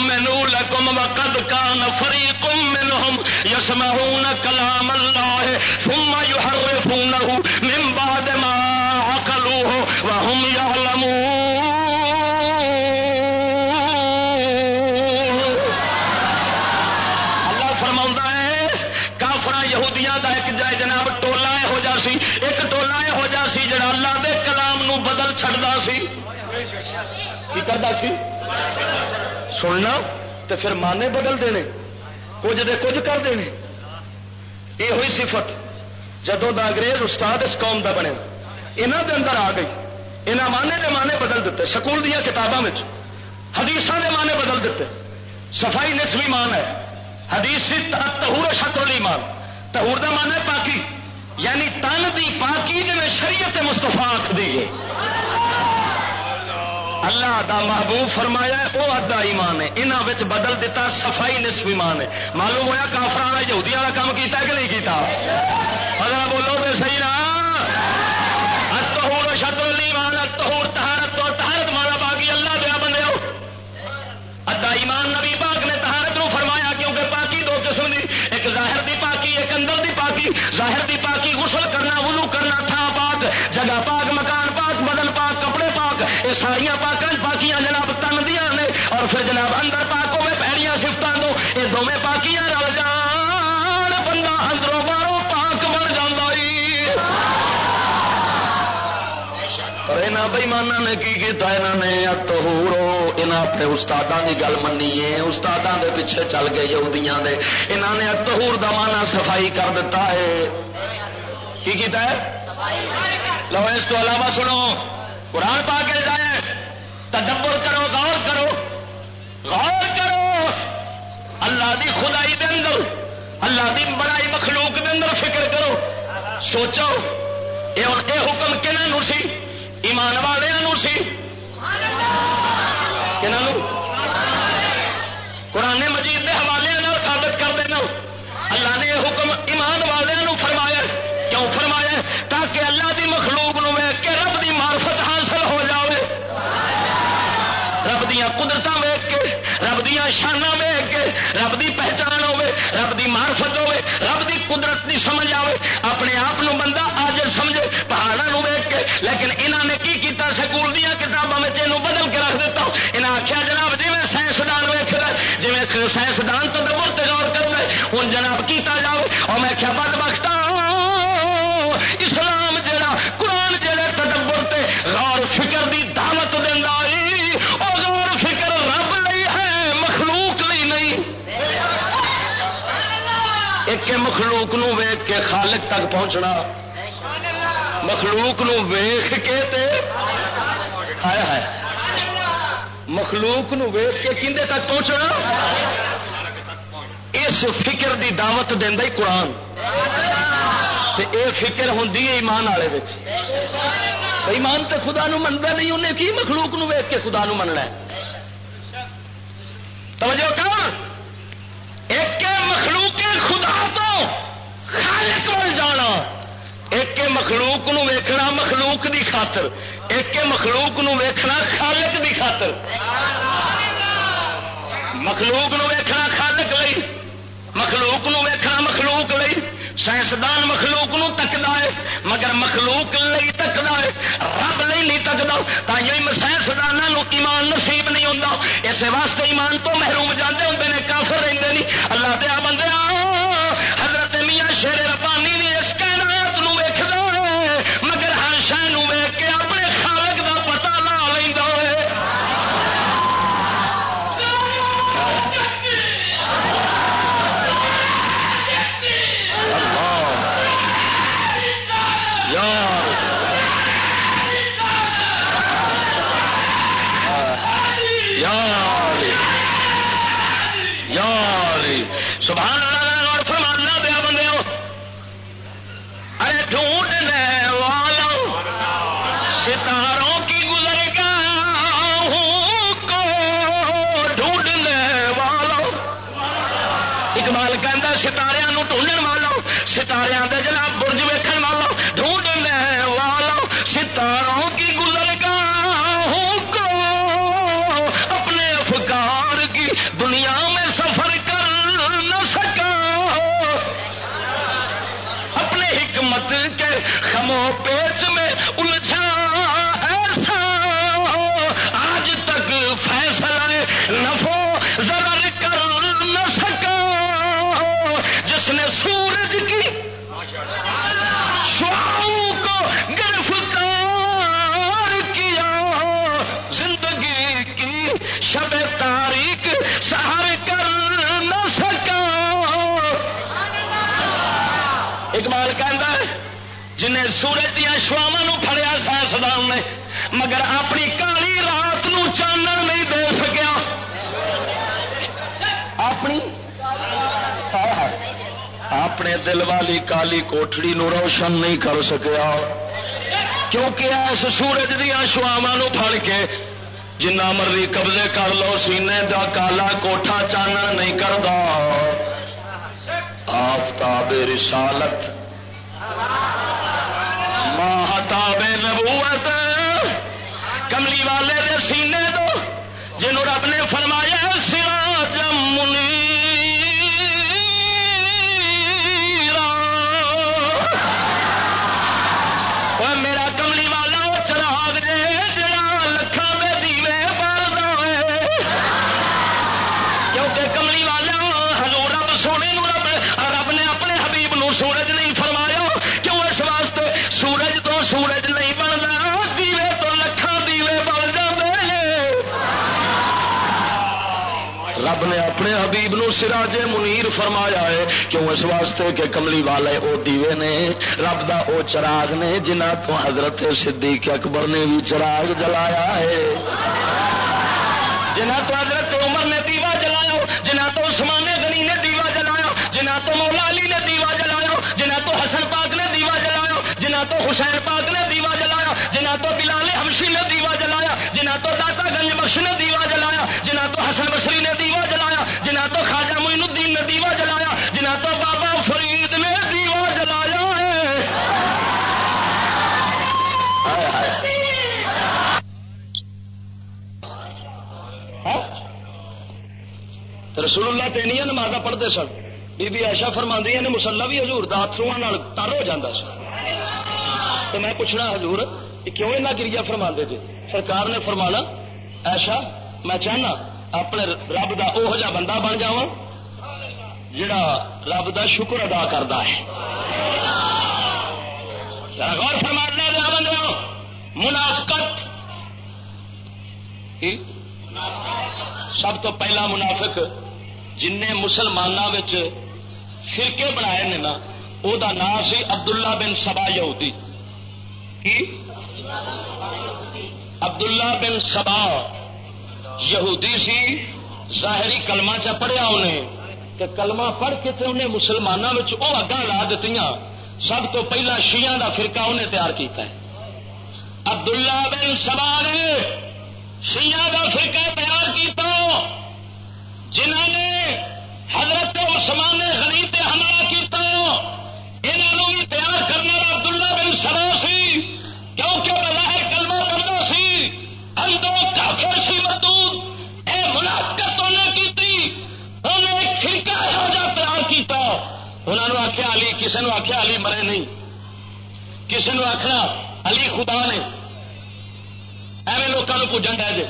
مینو لکم وقد کان فریقم منهم يسمعون كلام الله ثم من بعد کرتا سی؟ سننا؟ تو پھر مانے بدل دینے۔ کچھ دے کچھ کر دینے۔ یہ ہوئی صفت۔ جدو دا انگریز استاد اس قوم دا بنے۔ یہاں دے اندر آ گئی۔ یہاں مانے دے مانے بدل دیتے۔ سکول دیا کتابوں میں حدیث دے مانے بدل دیتے۔ صفائی نسوی مان ہے۔ حدیث تہور شطر مان تہور دا مان ہے پاکی۔ یعنی تن دی پاکی جی شریعت مستفا آخ دی اللہ دا محبوب فرمایا وہ ادا ایمان ہے۔ انہوں بدل دیتا صفائی نصف ایمان ہے۔ معلوم ہوا کافر والا یہودی والا کام کیتا کہ نہیں کیتا؟ اگر بولو تو صحیح نا۔ اتہور شطر ایمان اتہور تہارت تو تہارت مانا باغی اللہ دیا بندے ادا ایمان نبی پاک نے تہارت نو فرمایا، کیونکہ پاکی دو قسم دی۔ ایک ظاہر دی پاکی، ایک اندر دی پاکی۔ ظاہر دی پاکی غسل کرنا، وضو کرنا تھا پاک، جگہ پاک، مکان یہ ساریا پاک پاکیاں جناب تن دیا نے۔ اور پھر جناب اندر پاکوں میں پیڑیاں سفتوں تو یہ دونیں پاکیاں رل جان۔ بندہ اندروں باہروں پاک بن جا بئیمانا نے کی کیتا؟ انہوں نے تہورو انہیں اپنے استادوں کی گل منی ہے استادوں کے پیچھے چل گئے یہودیاں دے۔ انہوں نے تہور کا مانا صفائی کر دیتا ہے کی کیتا ہے؟ لو اس تو علاوہ سنو۔ قرآن پا کے جائے تدبر کرو، غور کرو غور کرو. اللہ دی خدائی دے اندر، اللہ دی بڑائی مخلوق دے اندر فکر کرو، سوچو، یہ حکم کنہوں سی؟ ایمان والوں سی؟ قرآن مجید کے حوالے ثابت کر دینا۔ اللہ نے یہ حکم ایمان والوں فرمایا کیوں فرمایا تاکہ اللہ دی مخلوق نو کے رب دی معرفت حاصل ہو جائے رب دیا قدرت ویگ کے رب دیا شانہ ویگ کے رب دی پہچان ہوے رب دی مارفت ہوے، رب دی قدرت دی سمجھ آئے اپنے آپ بندہ آج سمجھے پہاڑوں ویگ کے۔ لیکن انہوں نے کی کیتا؟ سکول دیا کتابوں میں بدل کے رکھ دیتا انہیں آخیا جناب جی میں سائنسدان ویخ جی سائنسدان کے خالق تک پہنچنا۔ مخلوق نو ویخ کے تے۔ آیا ہے مخلوق نو ویخ کے کھے تک پہنچنا۔ اس فکر دی دعوت دینا ہی قرآن۔ اے فکر ہوں ایمان والے ایمان تے خدا نو منتا نہیں، انہیں کی مخلوق نو ویخ کے خدا نو مننا توجہ کر۔ ایک مخلوق خالق وال جانا۔ ایک مخلوق نو ویکھنا مخلوق دی خاطر، ایک مخلوق نو ویکھنا خالق دی خاطر۔ مخلوق نو ویکھنا خالق لئی، مخلوق نو ویکھنا مخلوق لئی۔ سائنسدان مخلوق نو تکدا ہے، مگر مخلوق لئی تکدا ہے، رب لئی نہیں تکدا۔ تائیں سائنسدانوں ایمان نصیب نہیں ہوتا اس واسطے ایمان تو محروم جاتے ہوتے ہیں کافر رہتے نہیں۔ اللہ دیا بندے ستارے دے جناب سورج دیا شواوا پڑیا سائنسدان نے، مگر اپنی کالی رات نو چانن نہیں دے سکیا۔ اپنی؟ اپنے دل والی کالی کوٹڑی نو روشن نہیں کر سکیا۔ کیونکہ اس سورج دیا شواوا پڑ کے جنا مرضی قبضے کر لو، سینے دا کالا کوٹھا چانن نہیں کرتا آفتاب رسالت تاب نبوت۔ کملی والے دے سینے دو جنہوں رب نے فرمایا سرا جمنی۔ نو سراج منیر فرمایا ہے، کیوں اس واسطے کہ کملی والے او دیوے نے، رب دا او چراغ نے جنہ تو حضرت صدیق اکبر نے بھی چراغ جلایا ہے۔ جنہ تو حضرت عمر نے دیوا جلایا جنہ تو عثمان غنی نے دیوا جلایا جنہ تو مولا علی نے دیوا جلایا جنہ تو حسن پاک نے دیوا جلایا جنہ تو حسین پاک نے دیوا رسول اللہ تینیا نمازا پڑھتے سن۔ بی بی ایشا فرما نے مسلا بھی ہزور داترو تر ہو جاتا سر تو میں پوچھنا حضور کیوں ایسا گریا فرما جی سرکار نے فرمانا ایشا میں چاہنا اپنے رب کا وہ جا بندہ بن جا جا رب کا شکر ادا کرتا ہے۔ غور فرما منافقت۔ سب تو پہلا منافق جن مسلمانوں فرقے بنائے نے نا وہ نام سی عبداللہ بن سبا یہودی۔ کی؟ عبداللہ بن سبا یہودی سی، ظاہری کلمہ چ پڑھیا انہیں، کہ کلمہ پڑھ کے تے انہیں مسلمانوں وہ اگاں لا دیتی سب تو پہلا شیعہ دا فرقہ انہیں تیار کیتا ہے۔ عبداللہ بن سبا نے شیعہ دا فرقہ تیار کیتا۔ جنہوں نے حضرت عثمان غنی تے حملہ کیتا انہوں بھی تیار کرنے والا عبداللہ بن سبا سی، کیونکہ بظاہر کلمہ کرتا سی اندروں کافر سی مردود، اے منافقت انہیں کیتی انہیں ایک فرقہ یہو جا تیار کیتا۔ انہوں نے آخیا علی کسی نے آخیا علی مرے نہیں۔ کسی نے آخنا علی خدا نے۔ ایویں لوگوں پوجن ڈے جے۔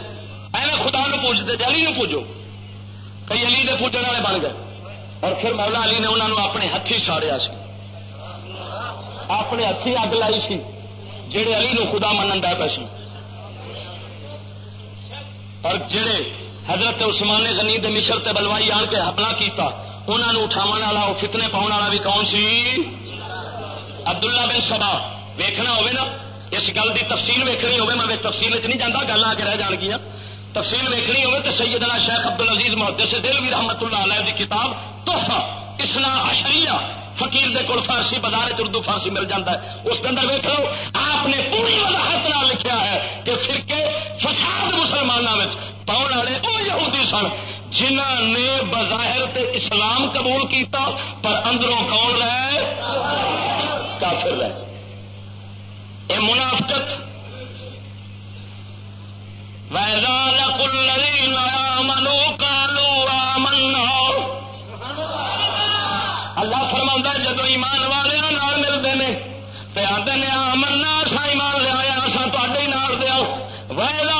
ایویں خدا نو پوجتے علی نو پوجو۔ کئی علی دے پوجن والے بن گئے۔ اور پھر مولا علی نے انہوں نے اپنے ہاتھی ساڑیا سی۔ اپنے ہاتھی اگ لائی سی جہے علی نو خدا منن پہ سی۔ اور جڑے حضرت عثمان غنی دے مشر تے بلوائی آن کے حملہ کیتا انہوں نے اٹھاو والا وہ فتنے پاؤن والا بھی کون سی؟ عبداللہ بن سبا ویکھنا ہوئے نا، اس گل کی تفصیل ویکنی ہوگی میں تفصیل چ نہیں جانا گل آ کے رہ جان گیا تفصیل ویکنی ہوگی تو سیدنا شیخ ابد العزیز محدث سے دل بھی رحمت اللہ علیہ کی کتاب تحفہ اسلام اشریہ فقیر دے کول فارسی بازار اردو فارسی مل جاتا ہے۔ اس کے اندر ویک لو، آپ نے پوری وضاحت لکھا ہے کہ فرقے فساد مسلمانوں میں پاؤن والے وہ یہودی سن جنہ نے بظاہر تے اسلام قبول کیتا پر اندروں کون رہے؟ کافر رہے۔ یہ منافقت ویزال کل منو کالو آمنا اللہ فرما جب ایمان والے ملتے ہیں آدھے نے آمن سا ایمان لیا سا تے نال دیا ویلا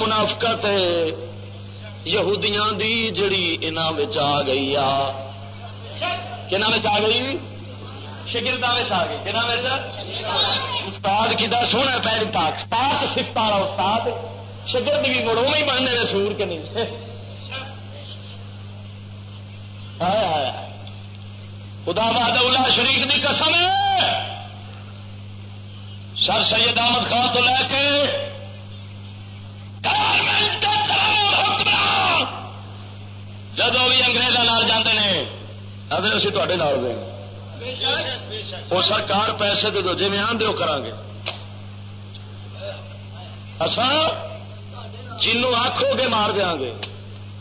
منافقت یہودیاں دی جڑی انہوں آ گئی آ۔ آ گئی؟ شگردہ آ گئی۔ کہ استاد کی دس ہونا پہلی پاک پاک سفت والا استاد۔ شگرد بھی مڑوں میں بننے نے سور کے نہیں۔ خدا بہاد اللہ شریف کی قسم ہے۔ سر سید احمد خان تو لے کے جدو بھی اگریزوں جانے ہیں اگر اسی تے نال دیں وہ سرکار پیسے دے دو جی میں آدھے کرا گے۔ اصا جنوں آخو گے مار دیا گے۔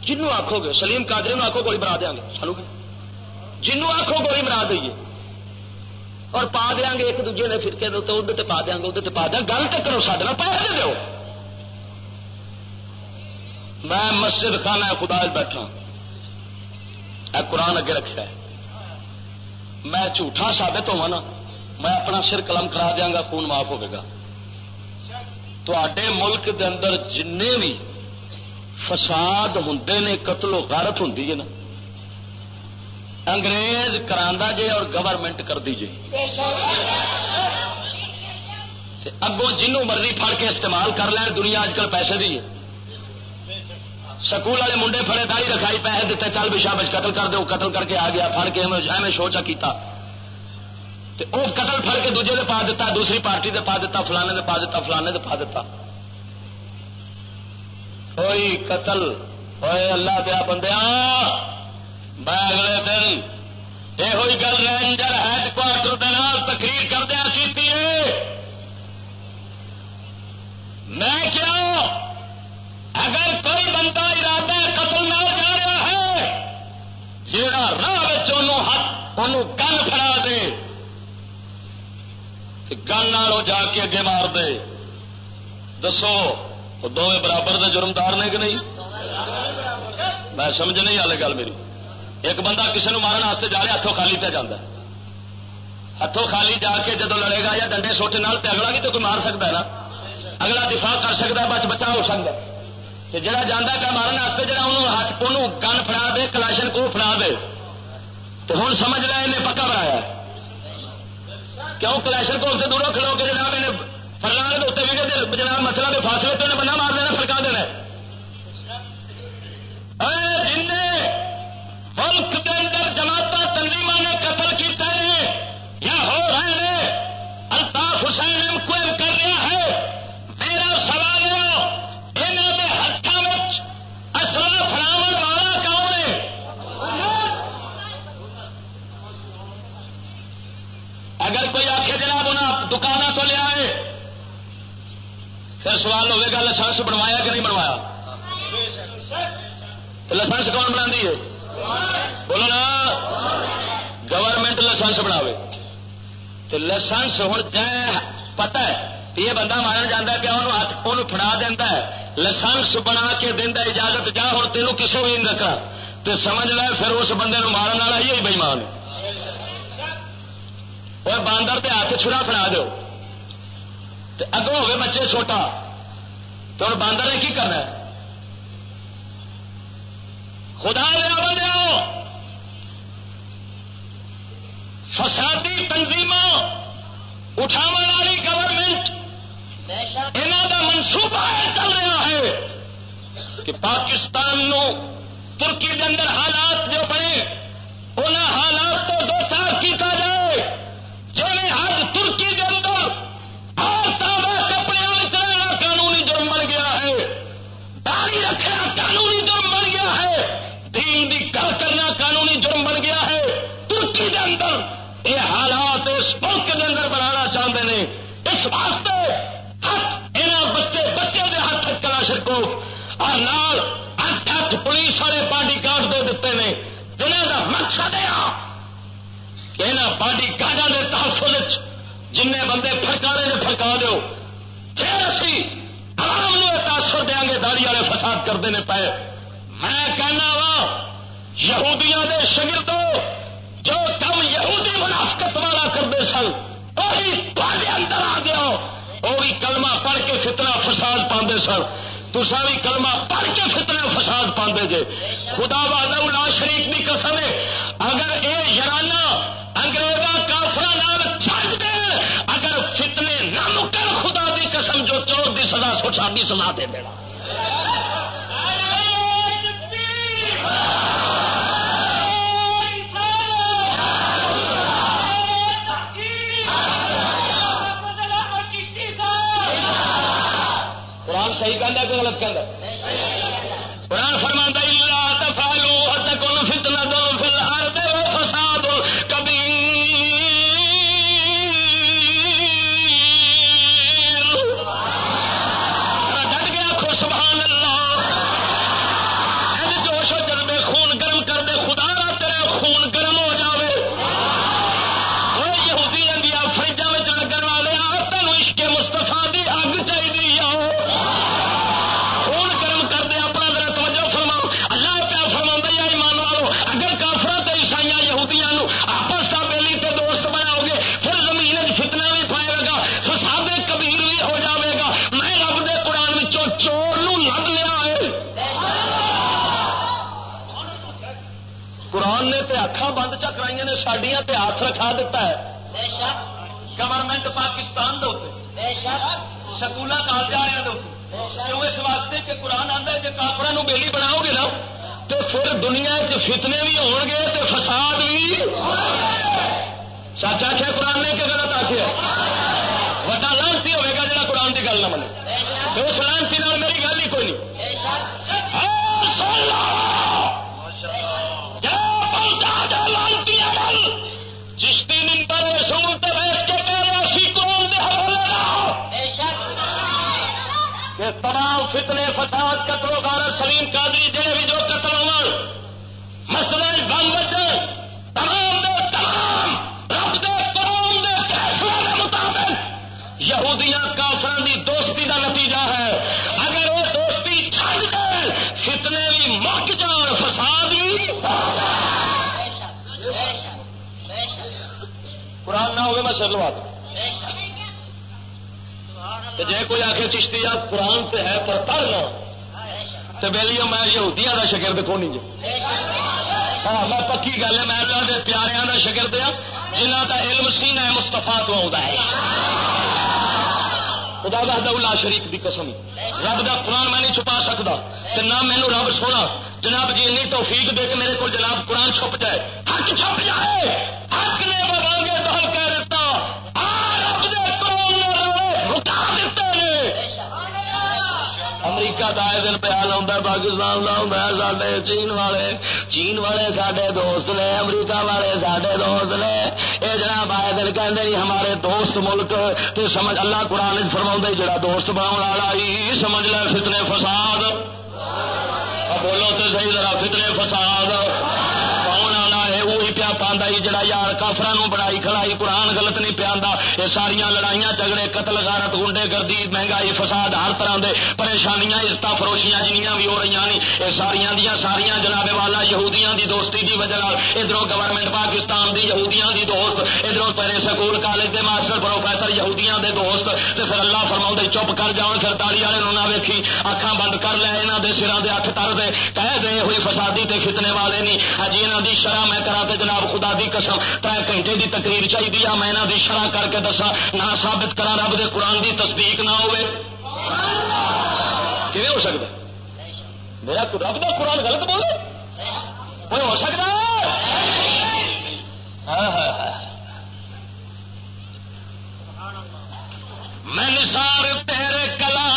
جنوں آخو گے سلیم کاجرے آخو گولی مرا دیا گے۔ سانو جنوں آخو گولی مرا دئیے۔ اور پا دیا گے ایک دوجے نے فرقے ادھر پا دیا گے ادھر پا دیا گل تو کرو سڈے پیسے دو میں مسجد خانہ خدا بیٹھا اے قرآن اگے رکھا ہے۔ میں جھوٹا سابت ہوا نا، میں اپنا سر قلم کرا دیا گا، خون معاف ہوگا تے ملک دے اندر جن بھی فساد ہوں نے، قتل و غارت ہوں نا۔ انگریز کرا جے اور گورنمنٹ کر دی جے اگوں جنوں مرضی پھڑ کے استعمال کر لین، دنیا اج کل پیسے دی سکول والے منڈے فڑے دائی رکھائی پیسے دیتے، چل بھی قتل کر دو قتل کر کے آ گیا فڑ کے ایویں شوچا کیتا۔ وہ قتل فر کے دوجے دے پا دیتا، دوسری پارٹی دے پا دیتا، فلانے دے پا دیتا، فلانے دے پا دیتا۔ کوئی قتل، ہوئے اللہ دیا بندیا میں اگلے دن یہ ہوئی گل رینجر ہیڈ کوارٹر تقریر کردیا کی میں کیا؟ اگر کوئی بندہ ارادہ قتل نہ جا رہا ہے جہاں راہ ہاتھ ان گن فرا دے گن جا کے اگے مار دے۔ دسو دونوں برابر دے جرمدار نے کہ نہیں؟ میں سمجھ نہیں آلے گل میری۔ ایک بندہ کسی نے مارن واسطے جا رہا ہاتھوں خالی پہ جانا ہاتھوں خالی جا کے جدو لڑے گا یا ڈنڈے سوٹے نال اگلا بھی تو کوئی مار سکتا ہے نا؟ اگلا دفاع کر سکتا بچ بچا ہو سکتا ہے جہاں جانا پہ مارن واسطے جا ہاتھ کو گن فڑا دے، کلاشن کو فڑا دے۔ تو ہوں سمجھ رہا انہیں پکا بنایا کیوں کلاشن کو سے دوروں کھلو کے جناب انہیں فرلان کے اتنے بھی جناب مطلب مسئلہ کے فاصلے تو بندہ مار دینا فرکا دینا جن ملک جناب انہیں دکان تو لیا ہے پھر سوال ہوئے گا لائسنس بنوایا کہ نہیں بنوایا؟ لائسنس کون بنا ہے؟ بولو نا گورنمنٹ لائسنس بنا لائسنس ہوں پتا ہے یہ بندہ مارن جانا پیا ہاتھ وہ فڑا دینا ہے۔ لائسنس بنا کے دینا اجازت، جا ہوں تینوں کسی بھی نہیں رکھا تو سمجھ لے، پھر اس بندے مارن والا ہی بےمان اور باندر کے ہاتھ چھڑا فڑا دو اگوں ہوگی بچے چھوٹا تو ہوں باندر نے کی کرنا خدا لیا بنیا فسادی تنظیم اٹھاو والی گورنمنٹ یہاں کا منصوبہ چل رہا ہے کہ پاکستان نو ترکی کے اندر حالات جو بنے ان حالات تو دو چار کیتا جائے جو حد ترکی کے اندر کپڑے چلانا قانونی جرم بن گیا ہے۔ داری رکھنا قانونی جرم بن گیا ہے۔ دین دی گل کرنا قانونی جرم بن گیا ہے۔ ترکی کے اندر یہ حالات اس ملک کے اندر بنانا چاہتے ہیں۔ اس واسطے ہاتھ یہاں بچے بچے کے ہاتھ کلا شکو اور نال اٹھ اٹھ پولیس والے باڈی گارڈ دے دیتے ہیں۔ جنہیں کا مقصد ہے یہاں باڈی گارڈوں کے تحفظ جن بندے فرکارے نے فرکا دو پھر اسی عوام نے تاثر دیا گے داڑی والے فساد کرتے ہیں پے میں کہنا وا، یہودیاں دے شگردوں جو کم یہودی منافقت والا کرتے سن وہی اندر آ گیا۔ وہ بھی کلمہ پڑھ کے فتنہ فساد پاندے سن۔ تسا بھی کلمہ پڑھ کے فتنہ فساد پاندے جے۔ خدا والا لا شریف کی قسم ہے۔ اگر یہ یارانہ چور دی سزا سوچا دی سزا دے دینا قرآن صحیح کہہ کہ غلط کہہ قرآن رکھا دیتا ہے۔ گورنمنٹ پاکستان سکول کالج والے اس واسطے کہ قرآن آتا ہے کہ کافر بےلی بناؤ گے نا تو پھر دنیا چ فتنے بھی ہو گے تو فساد بھی سچ آخیا قرآن نے کہ غلط آخیا وڈا لانتی ہوئے گا جا قرآن کی گل نہ منے۔ اس لانتی فتنے فساد قتل و غارت سلیم قادری جڑے بھی جو قتل ہو مسئلے بم بچے، تمام دے، تمام! رب دے قرآن دے فیصلے کے مطابق یہودیاں کافران دی دوستی دا نتیجہ ہے۔ اگر وہ دوستی چھڑ دے فتنے بھی مک جان، فساد بھی قرآن نہ ہوگا میں سر لوا دوں۔ تو جی کوئی آخر چشتی آ، قرآن پہ ہے پر پڑھنا تو بہلی میں یہودیاں کا شکر کون جی ہاں میں پکی گل ہے، میں پیاروں کا شکر دیا ہاں، جنہ کا علم سینا ہے مستفا تو آتا ہے۔ خدا دا لا شریف کی قسم۔ رب دا قرآن میں نہیں چھپا سکتا کہ نہ مینو رب سونا۔ جناب جی این توفیق دے کے میرے کو جناب قرآن چھپ جائے۔ حق چھپ جائے۔ حق نے بگا امریکہ کا دن پیال آتا پاکستان کا ہوں ہے سارے چین والے چین والے سارے دوست نے، امریکہ والے سارے دوست نے۔ یہ جناب، آئے دن کہ ہمارے دوست ملک تو سمجھ، اللہ قرآن فرما جڑا دوست بنا والا ہی سمجھ لے فتنے فساد۔ بولو تو صحیح، ذرا فتنے فساد۔ پیا پاندا ہی جڑا یار کافران بڑائی کھڑائی، قرآن غلط نہیں پیا یہ ساریا لڑائیاں، جھگڑے، قتل، غارت گنڈے گردی، مہنگائی، فساد، ہر طرح دے پریشانیاں عزت فروشیاں جنیاں بھی ہو رہی ہیں یہ ساریا دیا ساریا جناب والا یہودیاں دی دوستی دی وجہ ادھر گورنمنٹ پاکستان دی یہودیاں دی دوست ادھر پہلے سکول، کالج دے ماسٹر، پروفیسر یہودیاں دے دوست، تے پھر اللہ فرما چپ کر جاؤ، پھر تالی والے نہ ویکھی اکھان بند کر لے یہاں دے سرا دے ہاتھ تر دے، کہہ دے، ہوئی فسادی تے فتنے والے نہیں ہجی ہاں یہاں دی شرح میں کرا تے جناب خدا دی قسم تر گھنٹے دی تقریر چاہیے میں دی شرح کر کے دسا نہ ثابت کرا رب دے قرآن دی تصدیق نہ ہوئے۔ ہو سکتا؟ میرا رب دا قرآن غلط بولے؟ کوئی ہو سکتا؟ میں نثار تیرے کلام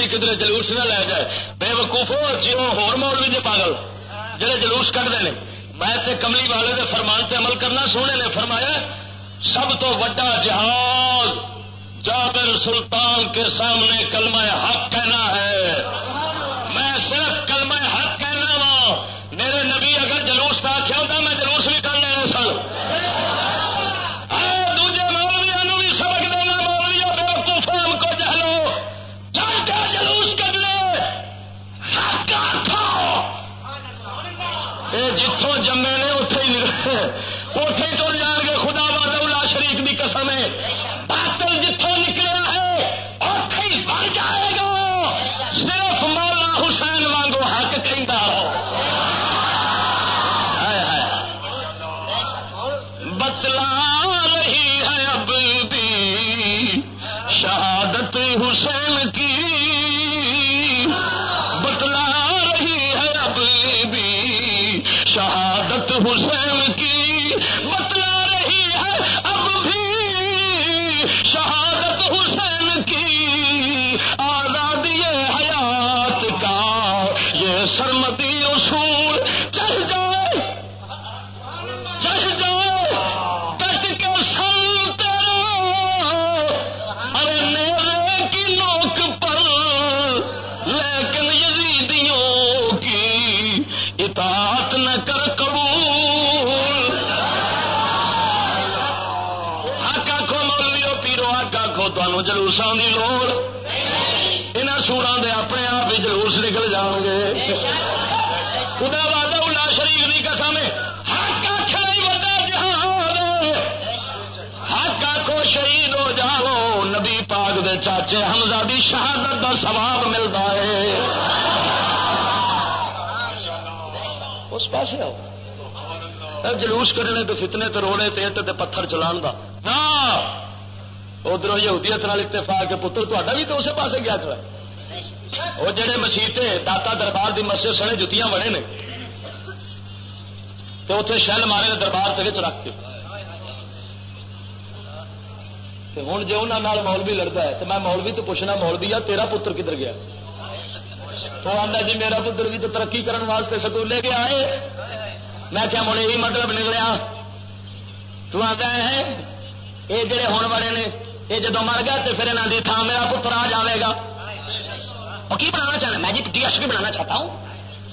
بےزتی کدھر جلوس نہ لے جائے۔ بے وقوف جیو ہور موڑ بھی جی پاگل۔ جہے جلوس کٹتے ہیں میں تے کملی والے دے فرمان تے عمل کرنا سونے نے فرمایا، سب تو وڈا جہاز جابر سلطان کے سامنے کلمہ حق کہنا ہے۔ جتوں جمے نے اتے ہی اتے ہی تر جان گے خدا باد شریف کی قسم ہے۔ باطل جتوں نکلا ہے اتے ہی بن جائے گا۔ صرف مولا تمہوں کی لوڑ؟ یہاں سورا دے اپنے آپ ہی جلوس نکل جان گے خدا وعدہ اللہ شریف کی قسم ہے حق آخر ہی وڈا جہان حق آخو شہید ہو جاؤ۔ نبی پاک دے چاچے حمزہ دی شہادت دا ثواب ملتا ہے۔ اس پاس آؤ۔ جلوس کرنے تو فتنے تو روڑے تے پتھر چلان دا۔ نا ادھر یہودیت نال اتفاق کے پتر تا بھی تو اسی پاسے گیا کھڑا وہ جڑے مسیطے داتا دربار دی مسجد سنے جتیاں بنے نے، تو اتنے شل مارے نے دربار کے رکھ کے۔ ہوں جی انہوں مولوی لڑتا ہے تو میں مولوی تو پوچھنا، مولوی آ، تیرا پتر کدھر گیا؟ تو آتا جی میرا پتر بھی تو ترقی کرنے واسطے سکول لے کے آئے میں کیا مڑے یہی مطلب نکلیا۔ تو آتا ہے یہ جڑے ہونے والے نے یہ جدو مر گیا تو پھر یہاں کی تھان میرا پتر آ جائے گا۔ وہ کی بنانا چاہنا میں جی ڈی ایس پی بنانا چاہتا ہوں۔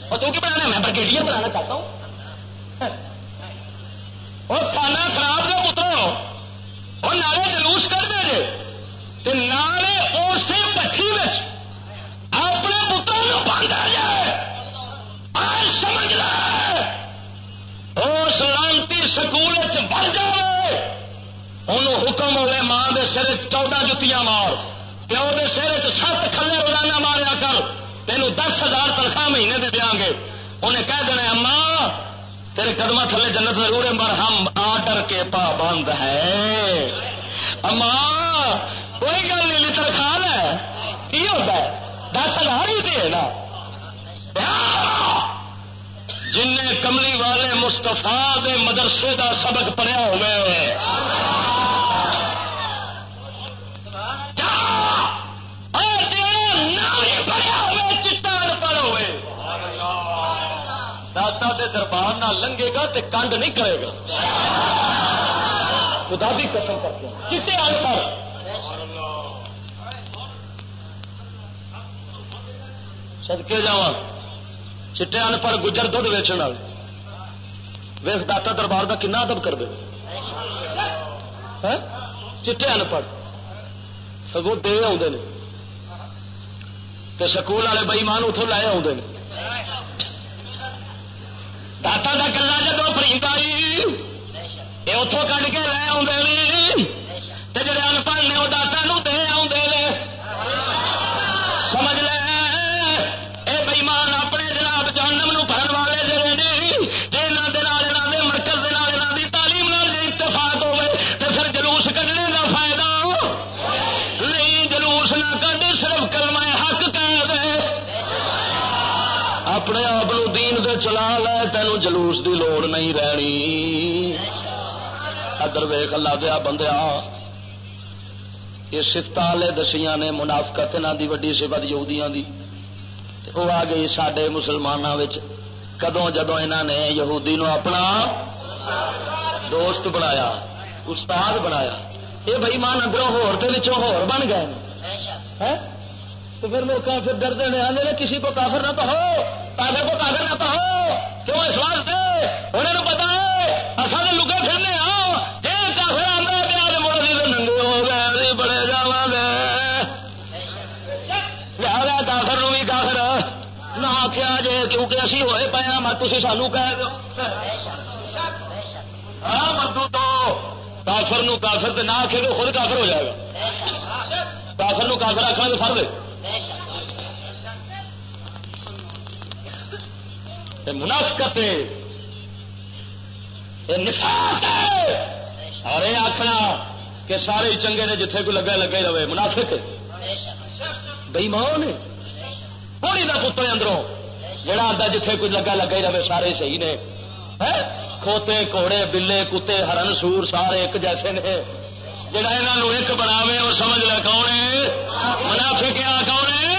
اور تو کی بنانا میں برگیڈیئر بنانا چاہتا ہوں۔ *laughs* اور کھانا خراب کا پتر اور نالے جلوس کر دے تو نالے اسی پٹھی اپنے پتروں باندھا جائے آج سمجھ لے۔ اس لانتی سکول بڑھ جائے انہوں حکم ہوئے ماں دے سر چودہ جتیاں مار۔ پیو کے سر سات کھلے روزانہ ماریا کر۔ تینوں دس ہزار تنخواہ مہینے دے دیا گے۔ انہیں کہہ دینا اما تیرے قدمہ تھلے جنت ضرور مر ہم آڈر کے پابند ہے۔ اما کوئی گل نہیں تنخواہ ہے۔ کی ہوتا ہے؟ دس ہزار ہی دے نا۔ جن کملی والے مستفا دے مدرسے دا سبق پڑھیا ہوئے دربار نہ لنگے گا تے کنڈ نہیں کرے گا۔ خدا بھی قسم کر کے۔ چٹے ان پڑھ سدکے جا چٹے ان پڑھ گجر دھد ویچن والے۔ ویس داتا دربار کا کنا ادب کر دے۔ ہاں؟ چٹے ان پڑھ سگو دے آدھے سکول والے بئیمان اتوں لے آدھے داتا کا کلا جدو فرید آئی یہ اتوں کھ کے لے آدھے جڑے انپڑھ نے وہ داتا نو دے آدھے سمجھ لے چلا لے تینوں جلوس دی لوڑ نہیں رہنی۔ ادر ویخ اللہ دیا بندیا یہ سفت والے دسیاں نے منافقت انہوں دی وڈی سفت یہودیاں دی۔ وہ آ گئی سڈے مسلمانوں کدوں جدو انہوں نے یہودی نو اپنا دوست بنایا استاد بنایا۔ یہ بھائی مان اندروں ہور ہور بن گئے۔ تو پھر لوگ پھر ڈرتے ہیں آدھے نے کسی کو کافر نہ تو ہو کافر کو کافر نہ تو ہو کیوں اس واسطے؟ انہوں نے پتا ہے اصل لگے پھرنے آؤ جی کافر آدھا پیا مڑ سے ننگے ہو گئے بڑے جا لہٰذا کافر نو بھی کافر نہ آخیا جی کیونکہ اسی ہوئے پے ہاں مت تھی سانو کہہ دو ہاں مردو تو کافر نو کافر نہ آخے تو خود کافر ہو جائے گا۔ کافر نو کافر آخنا تو فرد منافقت نفاق اور یہ آخنا کہ سارے چنگے نے جتھے کوئی لگا لگے رہے، منافق بئی مان پوڑی پتر اندروں۔ جڑا آتا جتھے کوئی لگا لگا رہے، سارے صحیح نے۔ کھوتے، کوڑے، بلے، کتے، ہرن، سور، سارے ایک جیسے نے۔ جڑا یہاں ایک بناوے اور سمجھ لے کون ہے؟ منافق آ کون ہے؟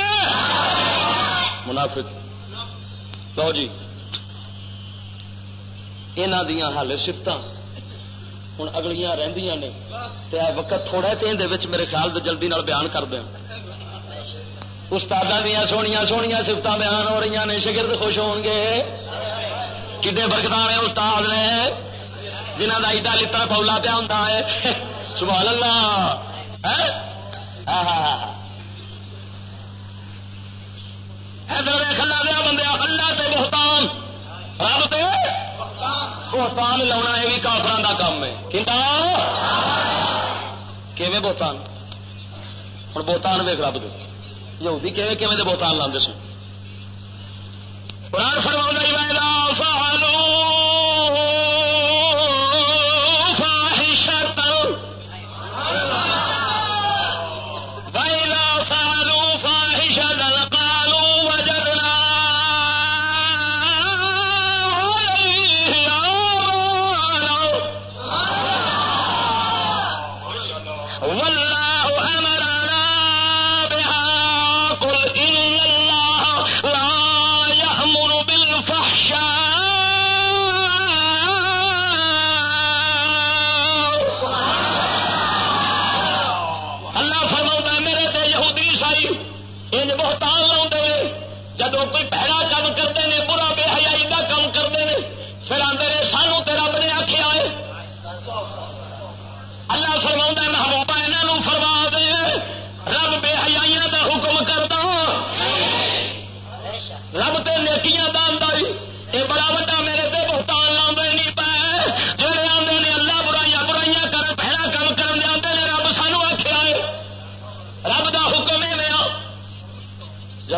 منافق۔ لو جی یہاں دیا حال سفت ہوں اگلیاں رہدیاں نے۔ وقت تھوڑا تو یہ میرے خیال سے جلدی نال بیان کر دیں۔ استاد دیا سویا سویا سفت بیان ہو رہی نے، شگرد خوش ہو گے۔ کڈے برکدار ہیں استاد نے جنہ کا ایڈا لتا پولا پیا ہوں سبحان اللہ۔ ادھر کھلا دیا بندے، اللہ تے بہتان۔ رب تے بہتان لاؤنا یہ بھی کافران کا کام ہے۔ کیون بہتان؟ ہوں بہتان ویک رب دے۔ یہودی کیویں کیویں دے بہتان لاندے سن۔ قرآن فرما ویلا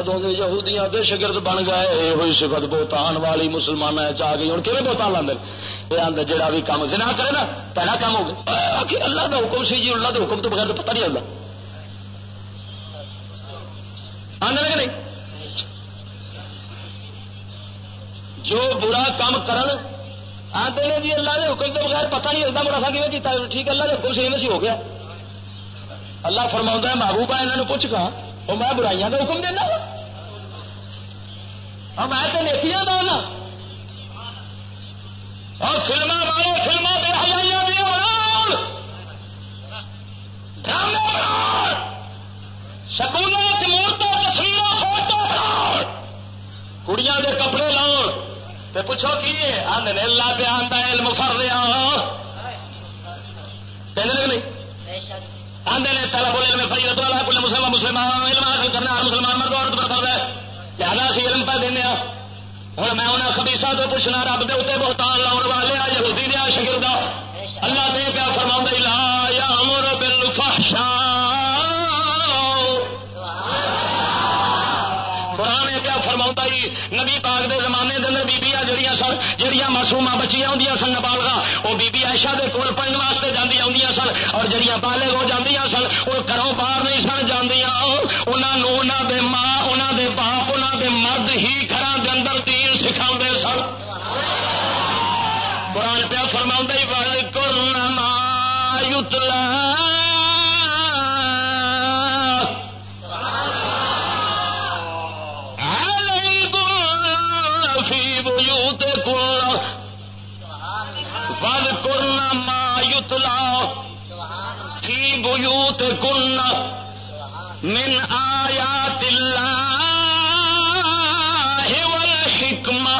اتوں کے یہودیاں دے شگرد بن گئے یہ ہوئی سفت بہتان والی مسلمان چاہ گئی۔ ہوں کھے بہتان لانے یہ آدھے جہاں بھی کام سنا کرے نا پہلا کام ہو گیا اللہ کا حکم سی جی اللہ کے حکم تو بغیر تو پتہ نہیں آتا آدھے کہ نہیں؟ جو برا کام کرن آتے ہیں جی اللہ کے حکم کے بغیر پتہ نہیں ہوتا مراسا کیون ٹھیک، اللہ کے حکم سے میں ہو گیا۔ اللہ فرما ہے، محبوبہ یہاں پوچھ گا وہ میں برائیاں کا حکم دینا اور میں تو نیکیاں دا اور فلما والے فلما بے حیاں دیا سکولوں مورتوں تصویر فوٹو کڑیاں دے کپڑے لاؤ تو پوچھو کی آدھے اللہ پہ آتا علم فر لیا نہیں؟ آدھے نے پہلا بولے میں فری رتو اللہ کل مسلم مسلمان علم حاصل کرنا، ہر مسلمان مرد عورت پر فرض ہے۔ لہذا اسی علم پہ دینا ہوں میں انہیں خبیسا تو پوچھنا، رب دے اتنے بہتان لاؤ والے یہودی دیا شگردا اللہ دے پیا فرما لا یا امر بالفحشاء۔ فرما نبی پاک دے زمانے دے اندر بیبیاں جڑیاں سن، جڑیاں معصوما بچیاں ہوں سن نبالغا وہ بیبی ایشا دے کول پڑھنے واسطے جاندیاں ہوں سن اور جڑیاں بالغ ہو جاندیاں سن، وہ گھروں باہر نہیں سن جاندیاں۔ انہوں دے ماں انہوں دے باپ انہوں دے مرد ہی گھر دے اندر دین سکھا سن۔ قرآن پیا فرما بڑھ کرنا یتلا کن من آیات اللہ والحکمہ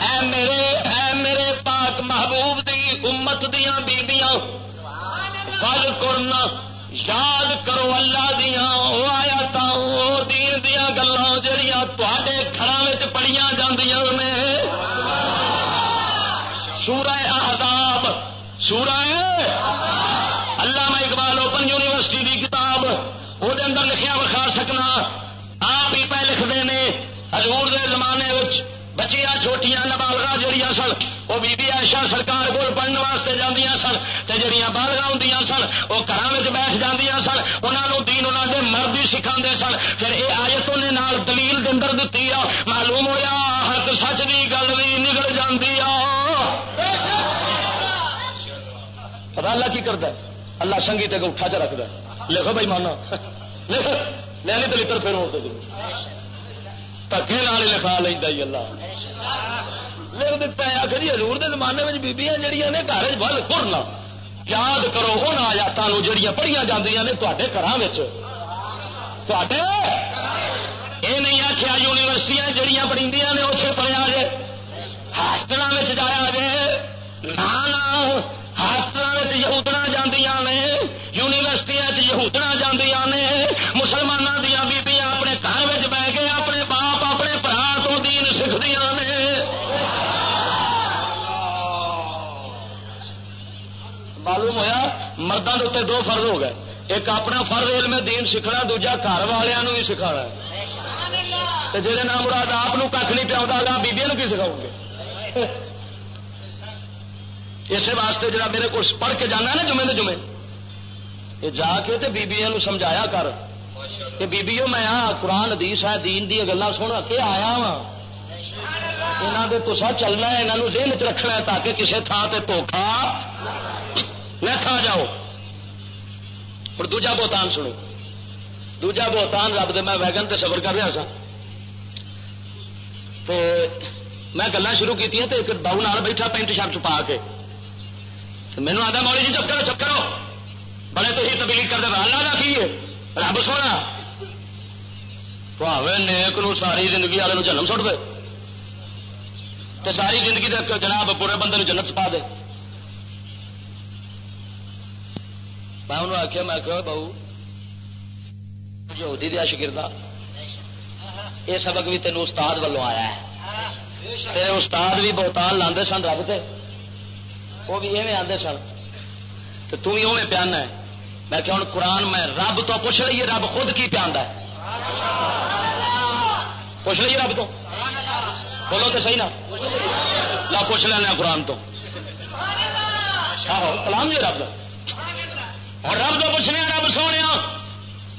اے میرے اے میرے پاک محبوب دی امت دیا بیبیاں فل کرنا، یاد کرو اللہ دیا وہ آیات دین دیا گلان جہیا تے گھر پڑھیا جاندیاں نے۔ سورہ احزاب، سورہ اندر لکھیا وکھا سکنا آپ ہی پہ لکھتے ہیں ہزور کے زمانے بچیاں چھوٹیاں نبالگا جہیا سن، وہ بی بی ایشا سرکار کو پڑھنے واسطے جانیا سن تو جہیا بالغا ہوں سن، وہ گھر بیٹھ جانیا سن انہوں دین انہوں نے مرد ہی سکھا سن۔ پھر یہ آیت نے نال دلیل دندر دیتی آ، معلوم ہوا حق سچ کی گل بھی نکل جاتی آ۔ اللہ کی کرتا اللہ سنگی تک اٹھا چ رکھتا لکھو بھائی مانا۔ لکھو۔ نہیں تو لڑ پھر ہوتے دکے نال لکھا لینا جی اللہ لکھ دتا ہے آخر ہزور کے زمانے میں بیبیاں جہیا نے گھر ول کرنا یاد کرو ان آیاتوں جہیا پڑھیا جی نے تے گھر یہ نہیں آخیا یونیورسٹیاں جہیا پڑھی نے اتنے پڑھیا جائے ہاسٹل جایا جائے نہ ہاسٹل یہودنا جاندیاں نے یونیورسٹیاں یہودنا جاندیاں نے مسلمانوں دیا بیبیاں اپنے گھر میں بہ کے اپنے باپ، اپنے برا تو دین سیکھدیا نے۔ معلوم ہوا مردوں کے اتنے دو فرض ہو گئے۔ ایک اپنا فرض علم دین سیکھنا دوجا گھر والوں بھی سکھا جہے نام مراد آپ کھ نہیں پیا بیبیا کی سکھاؤ گے اسی واسطے جڑا میرے کو پڑھ کے جانا نا جمعے جمعے یہ جا کے تے بیبیاں سمجھایا کر۔ کہ بیبیوں میں آ قرآن، حدیث ہے، دین دی گلا سن کے آیا وا یہاں دے تسا چلنا ہے یہاں ذہن چ رکھنا ہے تاکہ کسی تھان سے دھوکھا نہ کھا جاؤ۔ اور دوجا بہتان سنو۔ دوجا بہتان رب دے میں ویگن تے سفر کر رہا سا میں گلا شروع کی ایک باؤ نال بیٹھا پینٹ شرٹ پا کے۔ مینو آدھا مولی جی چپ کرو چپ کرو بڑے تو ہی تبدیلی کر دے اللہ کا کی ہے؟ رب سونا پاوے نیک نو ساری زندگی والے جنم سٹ دے تو ساری زندگی دے جناب پورے بندے نو جنت پا دے میں انہوں آخیا میں کہ بہو جو دیا شکردا یہ سبق بھی تینوں استاد والوں آیا ہے تیرے استاد بھی بہتان لاندے سن رب سے وہ بھی ایویں آتے سن تو تم ہی اوے پیانا ہے میں کہ ہوں قرآن میں رب تو پوچھ رہی ہے رب خود کی پیا ہے۔ پوچھ لیجیے رب تو۔ بولو تو صحیح نا۔ لا پوچھ لینا قرآن تو۔ آہو، کلام جی رب۔ اور رب تو پوچھنے رب سونے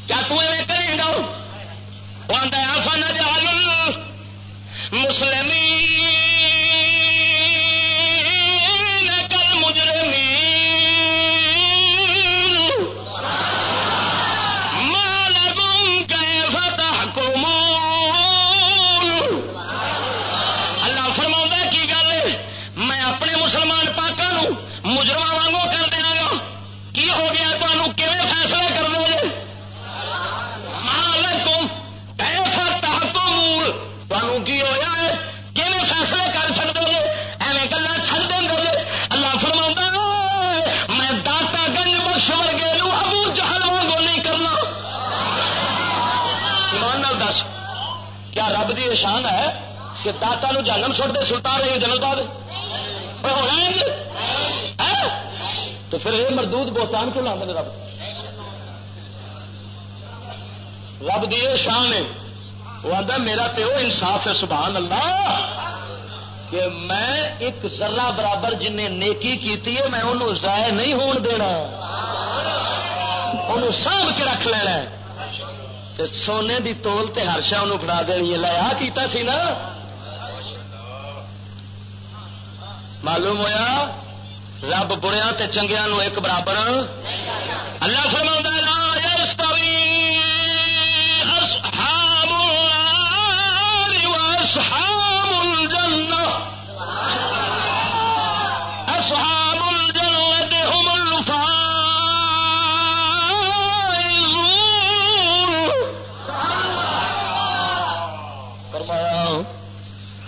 کیا تمہیں کرے گا؟ وہ آتا فن جال مسلم شان ہے کہ داتا نو جنم سٹ دے۔ سلطان رہے جنم پا دے تو پھر یہ مردود بہتان کیوں لانے رب؟ رب دی شان ہے۔ وہ آتا میرا تو انصاف ہے، سبحان اللہ۔ کہ میں ایک ذرہ برابر جن نے نیکی کیتی ہے، میں انہوں ضائع نہیں ہون دینا۔ انہوں سانب کے رکھ لینا ہے۔ تے سونے دی تول تے ہر شا فڑا دینی ہے۔ لایا کیتا سی نا؟ معلوم ہویا؟ رب بریا تے چنگیا نو ایک برابر۔ اللہ فرما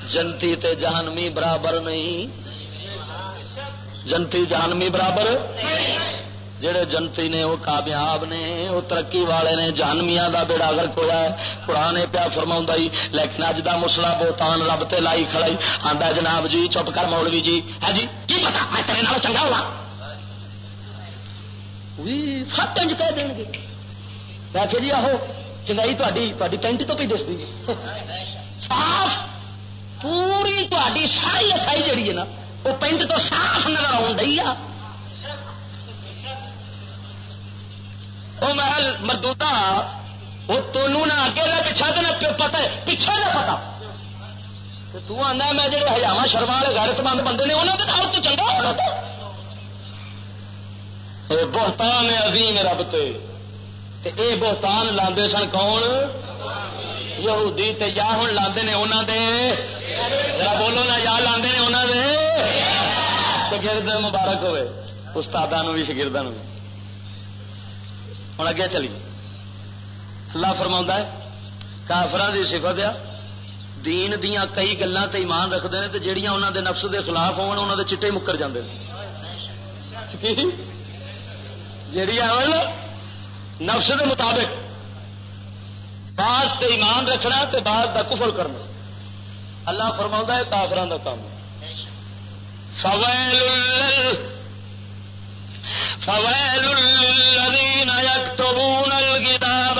جنتی تے جہنمی برابر نہیں۔ جنتی جہنمی برابر جڑے جنتی نے وہ کامیاب نے، وہ ترقی والے نے جہنمیا کا بیڑا گرک ہوا ہے۔ قرآن پیا فرما لیکن اج کا مسلا بوتان رب تے لائی کھڑائی۔ آندا جناب جی چپ کر مولوی جی۔ ہے جی کی پتا؟ میں تیرے نال چنگا ہوا سات انج کہہ دیں گے۔ میں جی آہو، چنگائی تاری پینٹ تو پہ دستی صاف! پوری تاری ساری اچھائی جیڑی ہے نا، وہ پینٹ تو صاف نظر آن رہی ہے وہ محل مردوتا، وہ تنوع نہ اگے نہ پچھا تو نہ پتا ہے؟ پیچھے نہ پتا تو آنا میں جڑے ہزاوا شرما والے غیرت مند بندے نے انہوں کے نے تو چنگا ہونا تو بہتان عظیم رب تے۔ اے بہتان لاندے سن کون؟ یہودی تے یا ہوں لاندے نے انہوں دے؟ بولو نا، یا لاندے نے انہوں دے؟ شگرد مبارک ہوئے استادوں بھی شگردوں بھی ہوں اگے چلی۔ اللہ فرما ہے کافران کی سفت آ دین دیا کئی گلوں تے ایمان رکھتے ہیں جہیا انہوں دے نفس دے خلاف ہون انہوں دے چٹے مکر جاندے جہیا نفس دے مطابق۔ بعض تے ایمان رکھنا تے بعض دا کفر کرنا۔ اللہ فرما ہے کافران کا کام۔ فویل فویل للذین یکتبون الکتاب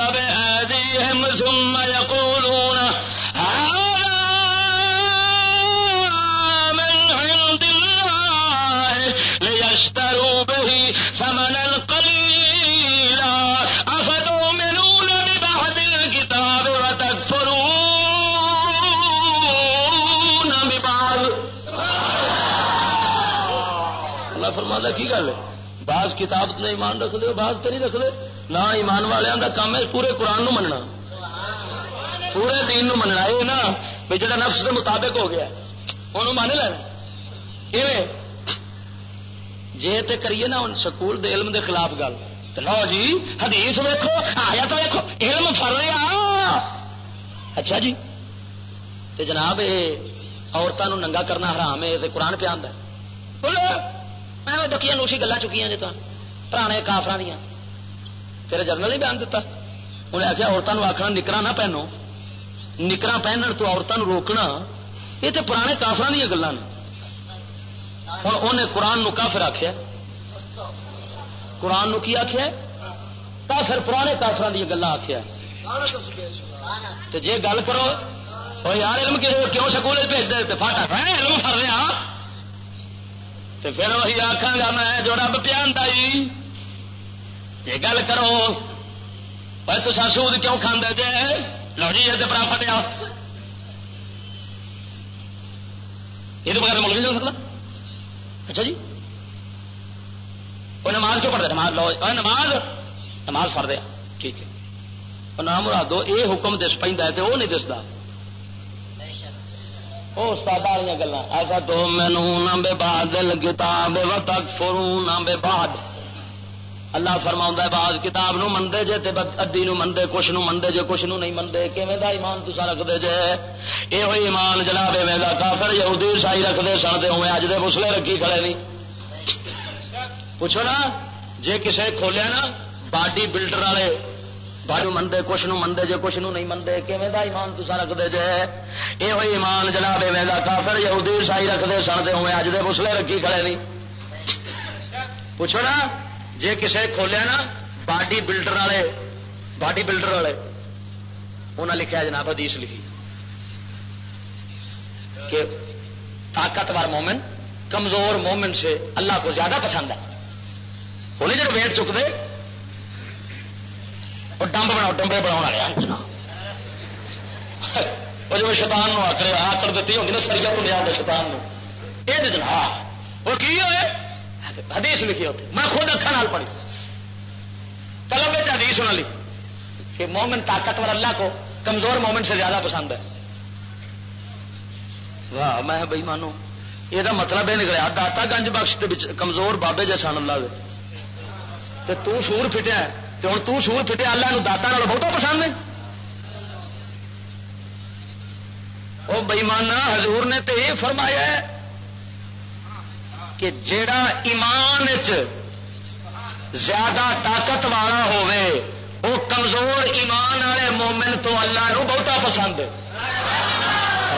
فرما کی گل ہے؟ بعض کتاب نے ایمان رکھ لو بعض تو نہیں رکھ لے۔ نہ ایمان والوں کا کام ہے پورے قرآن نو مننا۔ پورے دین نو مننا، یہ نا بھی جڑا نفس کے مطابق ہو گیا انہوں مان لینا جی تے کریے نا سکول دے علم دے خلاف گل لو جی حدیث ویکو آیا تو ویکو علم فر رہا۔ اچھا جی۔ تے جناب یہ عورتوں ننگا کرنا حرام ہے قرآن پہ آدھا میں دکھیا نوشی گلا چکی جی پرانے کافر دیا تیرے جرنل ہی بیان دتا۔ انہیں آخیا عورتوں آخنا نکرا نہ پہنو۔ نکرا پہننے تو عورتوں روکنا۔ یہ تو پرانے کافر دیا گلان ہوں انہیں قرآن نو کافر آخیا قرآن نو کی آخیا کافر پرانے کافر دیا گلا آخیا جی گل کرو یار علم کیوں سکول بھیج دے فاٹا ہاں، علم فر رہا ہاں۔ تو پھر وہی آخا گا میں جو رب پیانتا جی جی گل کرو۔ بھائی تو سود کیوں کھانے جے؟ لو جی یہ برا فٹیا یہ تو بغیر ملک نہیں چل سکتا۔ اچھا جی۔ وہ نماز کیوں پڑھتے؟ نماز لو۔ نماز نماز پڑھ دیا ٹھیک ہے۔ نام مراد یہ حکم دس پہ وہ نہیں دستا وہ استاد گلا ایسا تو مینو نہ بے بعد کتاب و فرو نہ بے بعد اللہ فرما بعد کتاب نو منتے جے تے ادی نو منتے کچھ نو منتے جے کچھ نو نہیں منتے کیویں دا ایمان تسا رکھتے جے یہ ہوئی ایمان جناب ایویں دا کافر یہودی عیسائی رکھتے سن تے اویں اج دے مسلے رکھی کھڑے نہیں پوچھو نا جے کسے کھولیا نا باڈی بلڈر والے باڈی منتے کچھ نو منتے جے کچھ نو نہیں منتے کیویں دا ایمان تسا رکھتے جے یہ ہوئی ایمان جناب ایویں دا کافر یہودی عیسائی رکھتے سن تے اویں اج دے مسلے رکھی کھڑے نہیں پوچھو نا جے کسے کھولیا نا باڈی بلڈر والے باڈی بلڈر والے انہیں لکھا جناب حدیث لکھی کہ طاقتور مومن کمزور مومن سے اللہ کو زیادہ پسند ہے انہیں جب ویٹ چک دے وہ ڈمب بنا ڈمبے بنا والے وہ جب شیطان نو آکر آکر دیتی ہوگی نا سریا تو لیا شیطان نو۔ یہ جی جناب، وہ کی ہوئے؟ حدیث لکھی ہوتی میں خود اکھا پڑھی۔ کلم میں حدیث ہونا لکھی۔ کہ مومن طاقتور اللہ کو کمزور مومن سے زیادہ پسند ہے۔ واہ، میں بھائی مانو یہ مطلب یہ نکلا داتا گنج بخش کمزور بابے جی اللہ دے۔ تو سور فٹیا تو ہوں تو سور اللہ داتا بہت پسند ہے وہ بئیمانا حضور نے تو یہ فرمایا ہے کہ جیڑا ایمان زیادہ طاقت والا ہوئے وہ کمزور ایمان والے مومن تو اللہ نو بہتا پسند۔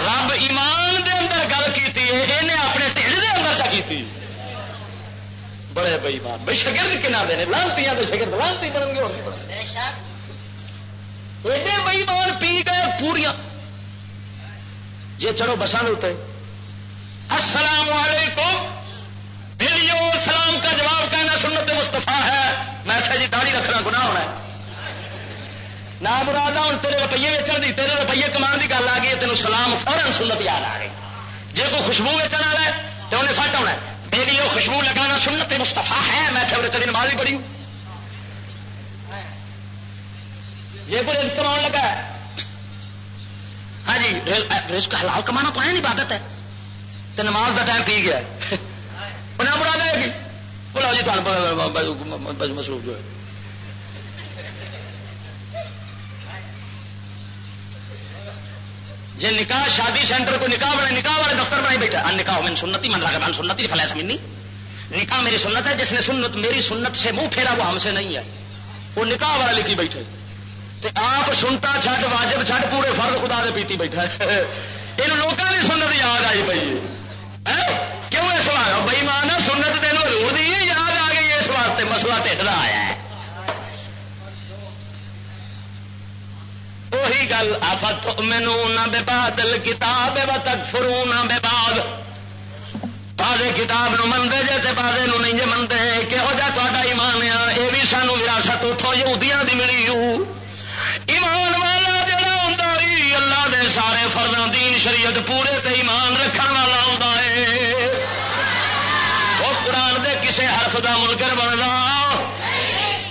رب ایمان دے اندر گل کی اپنے ٹھنڈ دے اندر چا کی بڑے بئی مان بھائی شگرد کنا دے لانتی شگرد۔ لانتی بڑھن گے ایڈے بئی مان پی گئے پوریا جی چڑھو بسان اتنے السلام علیکم۔ ملیو سلام کا جواب کہنا سنت مستفا ہے۔ میں جی داڑھی رکھنا گنا ہونا نہ مراد ہوں تیرے روپیے ویچن دی تیرے روپیے کمان کی گل آ گئی تینوں سلام فورن سنت یاد آ گئی۔ جی کوئی خوشبو ویچن والا ہے تو انہیں فٹ ہونا میری وہ خوشبو لگانا سنت مستفا ہے میں تھے دن نماز بھی پڑھی جی کوئی رزق کما لگا ہے ہاں جی رزق حلال کمانا تو ہے نہیں عبادت ہے تو نماز کا ٹائم پی گیا انہیں بڑا دے گی بولا جی تمہیں مصروف جو ہے جی نکاح شادی سینٹر کو نکاح بنا نکاح والے دفتر بنا بیٹھا ان نکاح میں سنتی من لگا من سنتی فلح سمجھنی نکاح میری سنت ہے، جس نے سنت میری سنت سے منہ پھیرا، وہ ہم سے نہیں ہے۔ وہ نکاح والا لکھی بیٹھے۔ آپ سنتا چھٹ واجب چھٹ پورے فرد خدا دے پیتی بیٹھا ہے *laughs* ان لوگوں کی سنت یاد آئی پی ہے ہاں؟ کیوں اس بار بئی سنت تین ہزور دی یاد آ گئی، اس واسطے مسئلہ ٹھنڈا آیا ہے۔ وہی گل، آفت، مینو نہ بے بادل کتاب و تک فرو نہ بے باد پادے کتاب نو منگے جے تے پادے نو نہیں جے منگے کہہو جا تا ایمان آ یہ بھی سانو وراثت اتوں یہودیاں دی ملی ایمان والا جڑا ہوں اللہ دے سارے فرداں دین شریعت پورے تے ایمان رکھنے والا ہوں قرآن دے کسے حرف دا منکر بنتا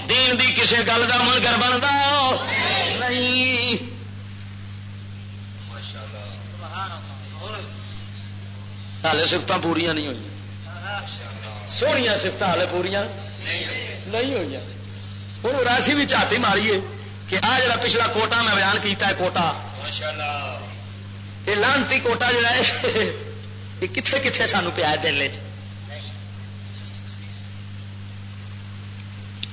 دین دی کسے گل دا منکر بنتا نہیں۔ ہالے سفت پوریا نہیں ہوئی۔ سویا سفت ہالے پوریا نہیں ہوئی۔ ہوں راسی بھی چاتی ماریے کہ آ جا پچھلا کوٹا میں بیان کیتا ہے کوٹا یہ لانتی کوٹا جڑا ہے یہ کتنے کتنے سانو پیا دل چ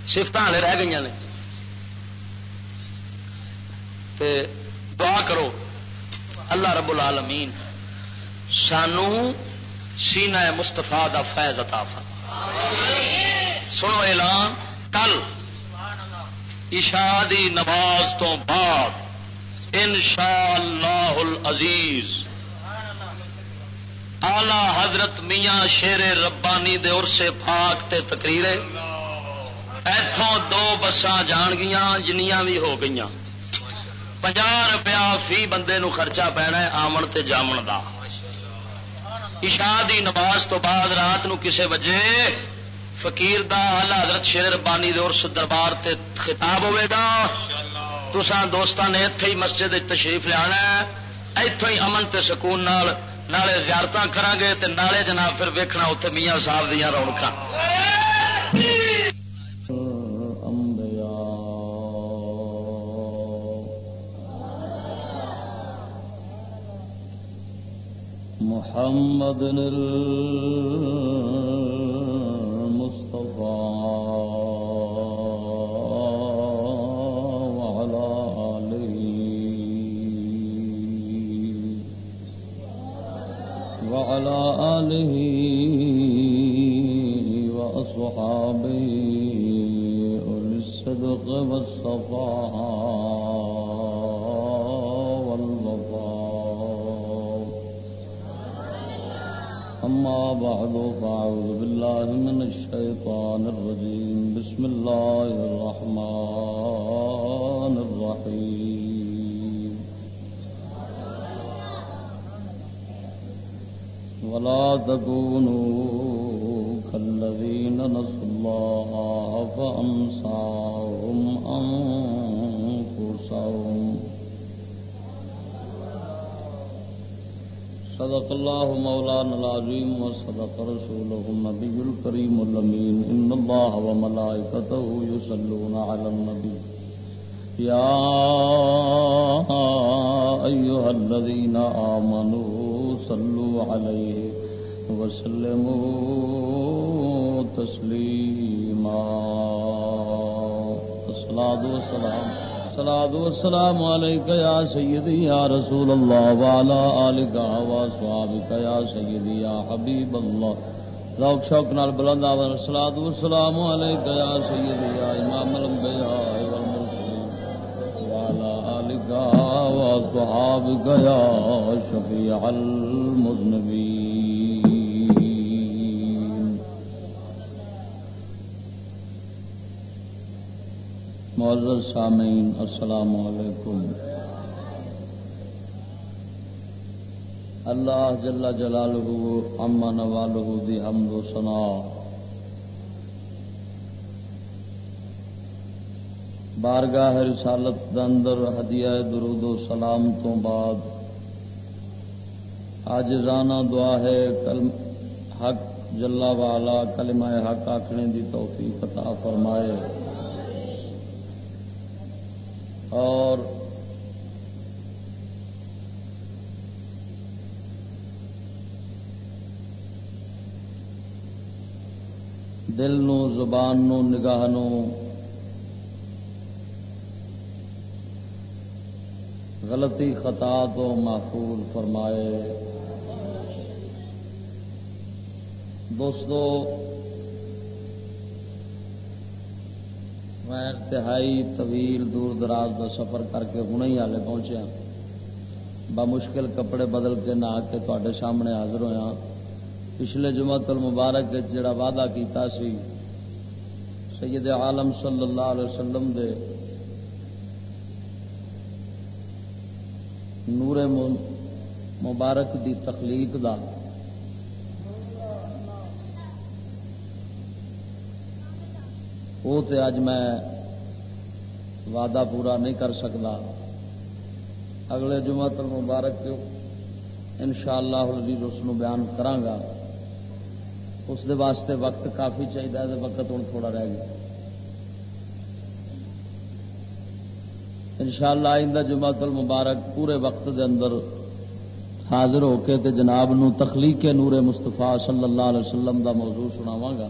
سفت والے رہ گئی نے دعا کرو۔ اللہ رب العالمین سانو سینا مستفا دا فیض عطا سنو اعلان، کل عشاء دی نماز تو بعد ان شاء اللہ عزیز آلہ حضرت میاں شیر ربانی دے سے پاک تے تقریر اتوں دو بسان جان گیا جنیاں بھی ہو گئی پنجا روپیہ فی بندے نو خرچہ پینا ہے آمن تے جامن دا۔ عشاء دی نماز تو بعد رات نو کسے بجے فقیر دا آلہ حضرت شیر ربانی دے ارس دربار تے خطاب ہوئے گا۔ تسان دوستان نے اتے ہی مسجد تشریف لیا اتوں ہی امن تے سکون نال نالے زیارت کرا گے تے نالے جناب پھر ویکھنا اتنے میاں صاحب دیا رونق محمد آله وأصحابه أولي الصدق والصفاء أما بعد، فأعوذ بالله من الشيطان الرجيم. بسم الله الرحمن الرحيم. ولا تكونوا كالذين نسوا الله فأنساهم أنفسهم. صدق الله مولانا العظيم وصدق رسوله النبي الكريم الأمين إن الله وملائكته يصلون على النبي يا أيها الذين آمنوا صلوا عليه وسلموا تسليما الصلاة والسلام الصلاة والسلام عليك يا سيدي يا رسول الله وعلى آلك وصحابك يا سيدي يا حبيب الله. ذوق شوق نال بلند آور الصلاة والسلام عليك يا سيدي يا إمام الأنبياء والمرسلين. وعلى آلك وصحابك يا شفيع المذنبين. معزز سامعین، السلام علیکم۔ اللہ جل جلالہ اما نوالہ دی حمد و سنا بارگاہ رسالت دندر ہدیہ درود و سلام تو بعد آج رانا دعا ہے، کل حق جلا والا کلمہ حق آخنے دی توفیق عطا فرمائے۔ اور دل نو زبان نو نگاہ نو غلطی خطا تو محفوظ فرمائے۔ دوستو میں انتہائی طویل دور دراز کا سفر کر کے ہوں ہی ہالے پہنچیا۔ بمشکل کپڑے بدل کے نہ کے تے سامنے حاضر ہوا پچھلے جمعت المبارک جڑا وعدہ کیتا سی، سید عالم صلی اللہ علیہ وسلم دے نور مبارک دی تخلیق دا۔ وہ تو اج میں وعدہ پورا نہیں کر سکتا اگلے جمع تل مبارک ان شاء اللہ اس بیان کرانگا اس دے واسطے وقت کافی چاہیے وقت ہوں تھوڑا رہ گیا۔ ان شاء اللہ آئندہ جمعت المبارک پورے وقت دے اندر حاضر ہو کے تے جناب نو تخلیق نور مستفا صلی اللہ علیہ وسلم دا موضوع سناواں گا۔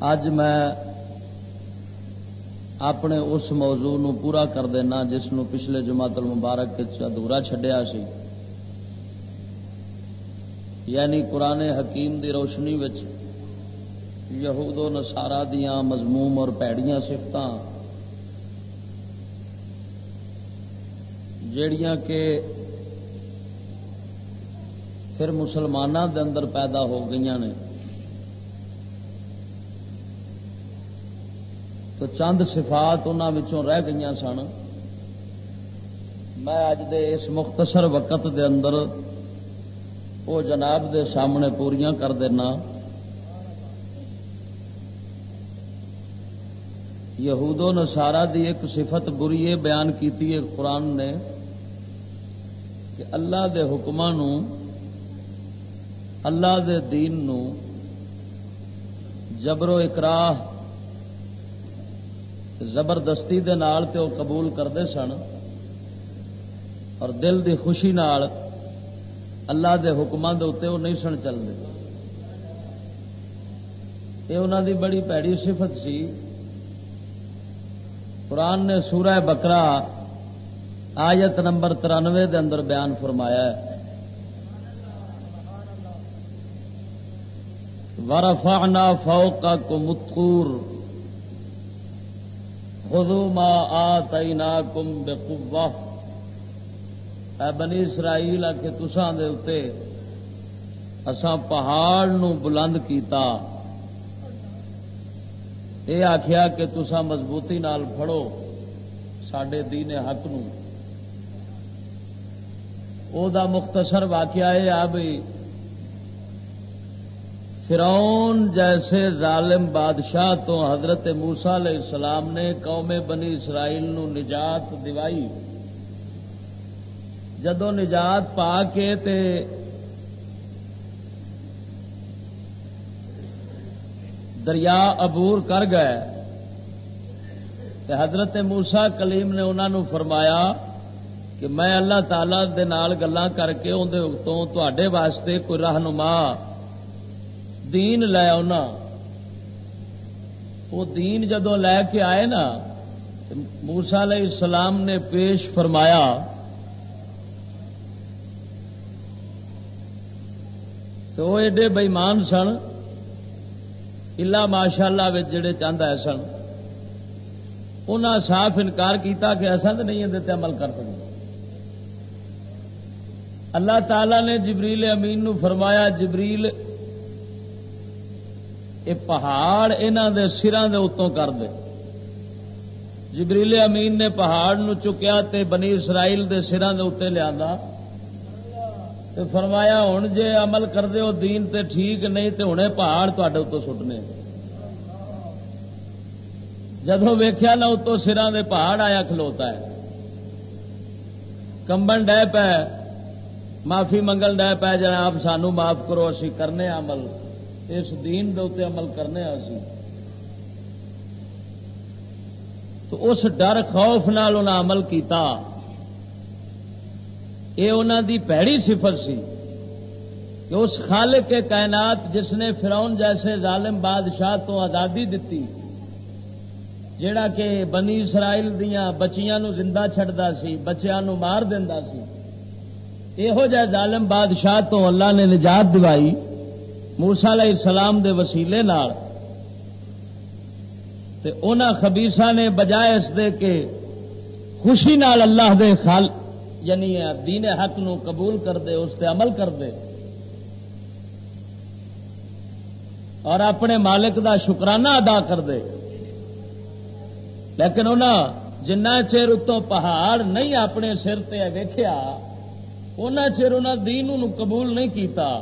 اج میں اپنے اس موضوع نو پورا کر دینا جس نو پچھلے جماعت المبارک ادھورا چڈیا سی۔ یعنی قرآن حکیم دی روشنی وچ یہود و نسارا دیا مضموم اور پیڑیاں سفت جڑیاں کہ پھر مسلمانوں دے اندر پیدا ہو گئی نے۔ تو چند صفات انہوں رہ گئی سن۔ میں اج دے اس مختصر وقت دے اندر وہ جناب دے سامنے پوریاں کر دینا۔ یہود و نسارا دی ایک صفت بری یہ بیان کیتی ہے، قرآن نے کہ اللہ دے حکمان اللہ دے دین نو جبر و اکراہ زبردستی دے نال تے وہ قبول کرتے سن اور دل دی خوشی نال اللہ دے حکمان دے اتنے وہ نہیں سن چلتے یہ انہوں دی بڑی پیڑی صفت سی۔ قرآن نے سورہ بکرا آیت نمبر ترانوے دے اندر بیان فرمایا ہے۔ ورفعنا فوقكم الطور۔ خذوا ما آتيناكم بقوة. اے بنی اسرائیل آ کے تسان دے اتے اساں پہاڑ نو بلند کیتا۔ یہ آخیا کہ تسا مضبوطی نال پڑو سڈے دین حق نو۔ او دا مختصر واقعہ یہ آ بھائی فرعون جیسے ظالم بادشاہ تو حضرت موسا علیہ السلام نے قوم بنی اسرائیل نو نجات دوائی۔ جدو نجات پا کے تے دریا عبور کر گئے کہ حضرت موسا کلیم نے انہوں فرمایا کہ میں اللہ تعالی دے نال گلا کر کے اندر تے واسطے کوئی رہنما دین لے آنا وہ دین جدو لے کے آئے نا موسا علیہ السلام نے پیش فرمایا، تو وہ ایڈے بئیمان سن، الا ماشاء اللہ جڑے چاہتا ہے سن۔ انہاں صاف انکار کیتا کہ ایسا تو نہیں اندر عمل کر سکتے اللہ تعالی نے جبریل امین نو فرمایا، جبریل یہ پہاڑ انہوں دے سران دے اتوں کر دے۔ جبریل امین نے پہاڑ نو چکیا تے بنی اسرائیل دے سران دے اتنے لیا تے فرمایا ہوں جے عمل کر دے ہو دین تے ٹھیک نہیں تے ہوں پہاڑ تے اتو سٹنے۔ جدو ویخیا نہ اتو سران دے پہاڑ آیا کھلوتا ہے۔ کمبن ڈے پہ معافی منگل ڈے پہ جنا آپ سانو معاف کرو، اسی کرنے عمل۔ اس دین دے عمل کرنے اسی تو اس ڈر خوف نال انہیں عمل کیتا۔ یہ انہوں دی پیڑی صفت سی کہ اس خالق کے کائنات جس نے فرعون جیسے ظالم بادشاہ تو آزادی دیتی جیڑا کہ بنی اسرائیل دیا بچیاں نو زندہ چھڑدا سی، بچیاں نو مار دیندا سی۔ یہو جہ ظالم بادشاہ تو اللہ نے نجات دوائی۔ موسا علیہ السلام دے وسیلے نال تے اونا خبیسا نے بجائے اس دے کے خوشی نال اللہ دے خال یعنی دین حق نو قبول کر دے، اس تے عمل کر دے۔ اور اپنے مالک دا شکرانہ ادا کر دے۔ لیکن انہوں جنہ چیر اتوں پہاڑ نہیں اپنے سر تے ویخیا ان چر انہوں دین قبول نہیں کیتا۔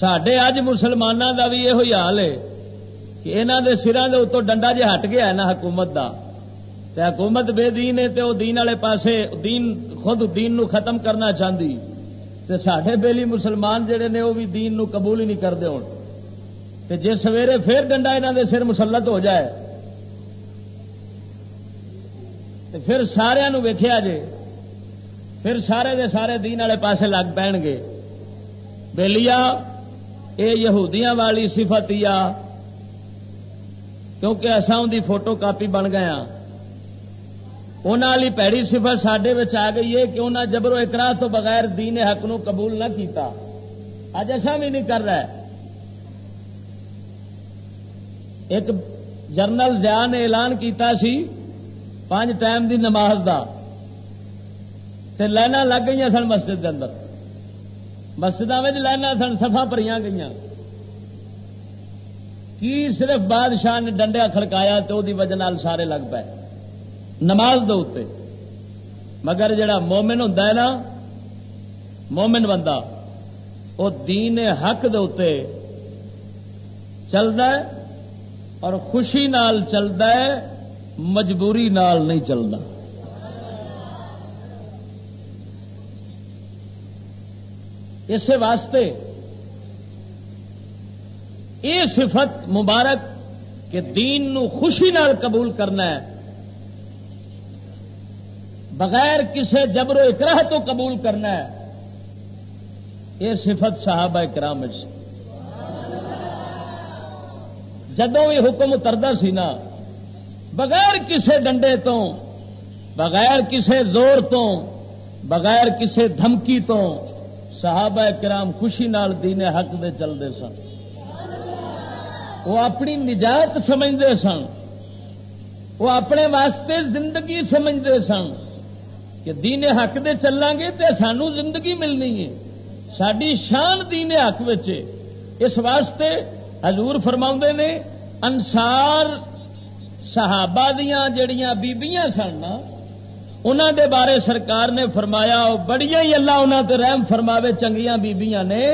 سڈے اج مسلمانوں کا بھی یہ حال ہے کہ یہاں دے سران دے اتوں ڈنڈا جہ ہٹ گیا ہے نا حکومت دا تے حکومت بے دین ہے تے وہ دین والے پاسے دین خود دین نو ختم کرنا چاہتی تے ساڈے بیلی مسلمان جڑے نے وہ بھی دین نو قبول ہی نہیں کرتے ہوں تے جے سویرے پھر ڈنڈا یہاں دے سر مسلط ہو جائے تے پھر سارا ویخیا جے پھر سارے دے سارے دین والے پاسے لگ پین گے بےلیا یہ یہودیاں والی صفت یا کیونکہ اصا ان کی فوٹو کاپی بن گیا انہوں پیڑی سفر سڈے آ گئی ہے کہ انہیں جبر و اکراہ تو بغیر دین حق نو قبول نہ کیتا۔ اج ایسا بھی نہیں کر رہا ایک جرنل زیا نے اعلان کیتا سی پانچ ٹائم دی نماز دا۔ تے لائن لگ گئی سن مسجد کے اندر۔ مسجد میں لائن سن سفا پری گئی کی صرف بادشاہ نے ڈنڈیا کھڑکایا تو دی وجہ سارے لگ پائے نماز دے مگر جڑا مومن ہوں نا، مومن بندہ وہ دین حق دے چلتا ہے اور خوشی نال چلتا ہے، مجبوری نال نہیں چلتا اسی واسطے یہ صفت مبارک کہ دین نو خوشی نال قبول کرنا ہے۔ بغیر کسی جبر و اکراہ تو قبول کرنا ہے۔ یہ صفت صحابہ کرام جدو بھی حکم اترتا سی نا، بغیر کسے ڈنڈے تو بغیر کسے زور تو بغیر کسے دھمکی تو صحابہ کرام خوشی نال دین حق دے چلتے سن۔ وہ اپنی نجات سمجھتے سن۔ وہ اپنے واسطے زندگی سمجھتے سن کہ دین حق دے چلیں گے تو سانو زندگی ملنی ہے۔ ساری شان دین حق بچے اس واسطے حضور فرما نے انسار صحابہ دیا جڑیاں بیبیاں سن انہوں دے بارے سرکار نے فرمایا بڑی ہی اللہ انہوں تے رحم فرماوے، چنگیاں بیبیاں نے،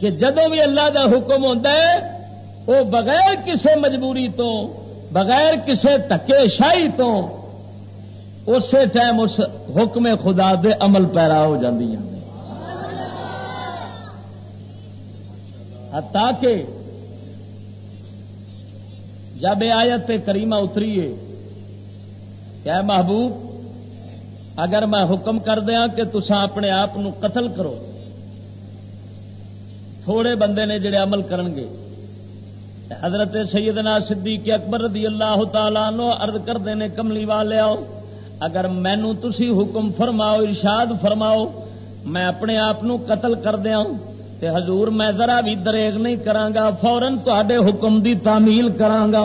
کہ جدو بھی اللہ دا حکم ہوتا ہے وہ بغیر کسے مجبوری تو، بغیر کسے تکے شاہی تو، اسی ٹائم اس حکم خدا دے عمل پیرا ہو جاندیاں تاکہ جب آیت کریمہ اتری ہے کیا محبوب اگر میں حکم کر دیا کہ تسا اپنے آپ قتل کرو، تھوڑے بندے نے جڑے عمل کرن گے۔ حضرت سیدنا صدیق اکبر رضی اللہ تعالیٰ نو ارد کرتے ہیں کملی والے آؤ، اگر مینو تسی حکم فرماؤ، ارشاد فرماؤ، میں اپنے آپ قتل کر دیا تے حضور میں ذرا بھی دریگ نہیں کرانگا فورن تے حکم دی تعمیل کرانگا۔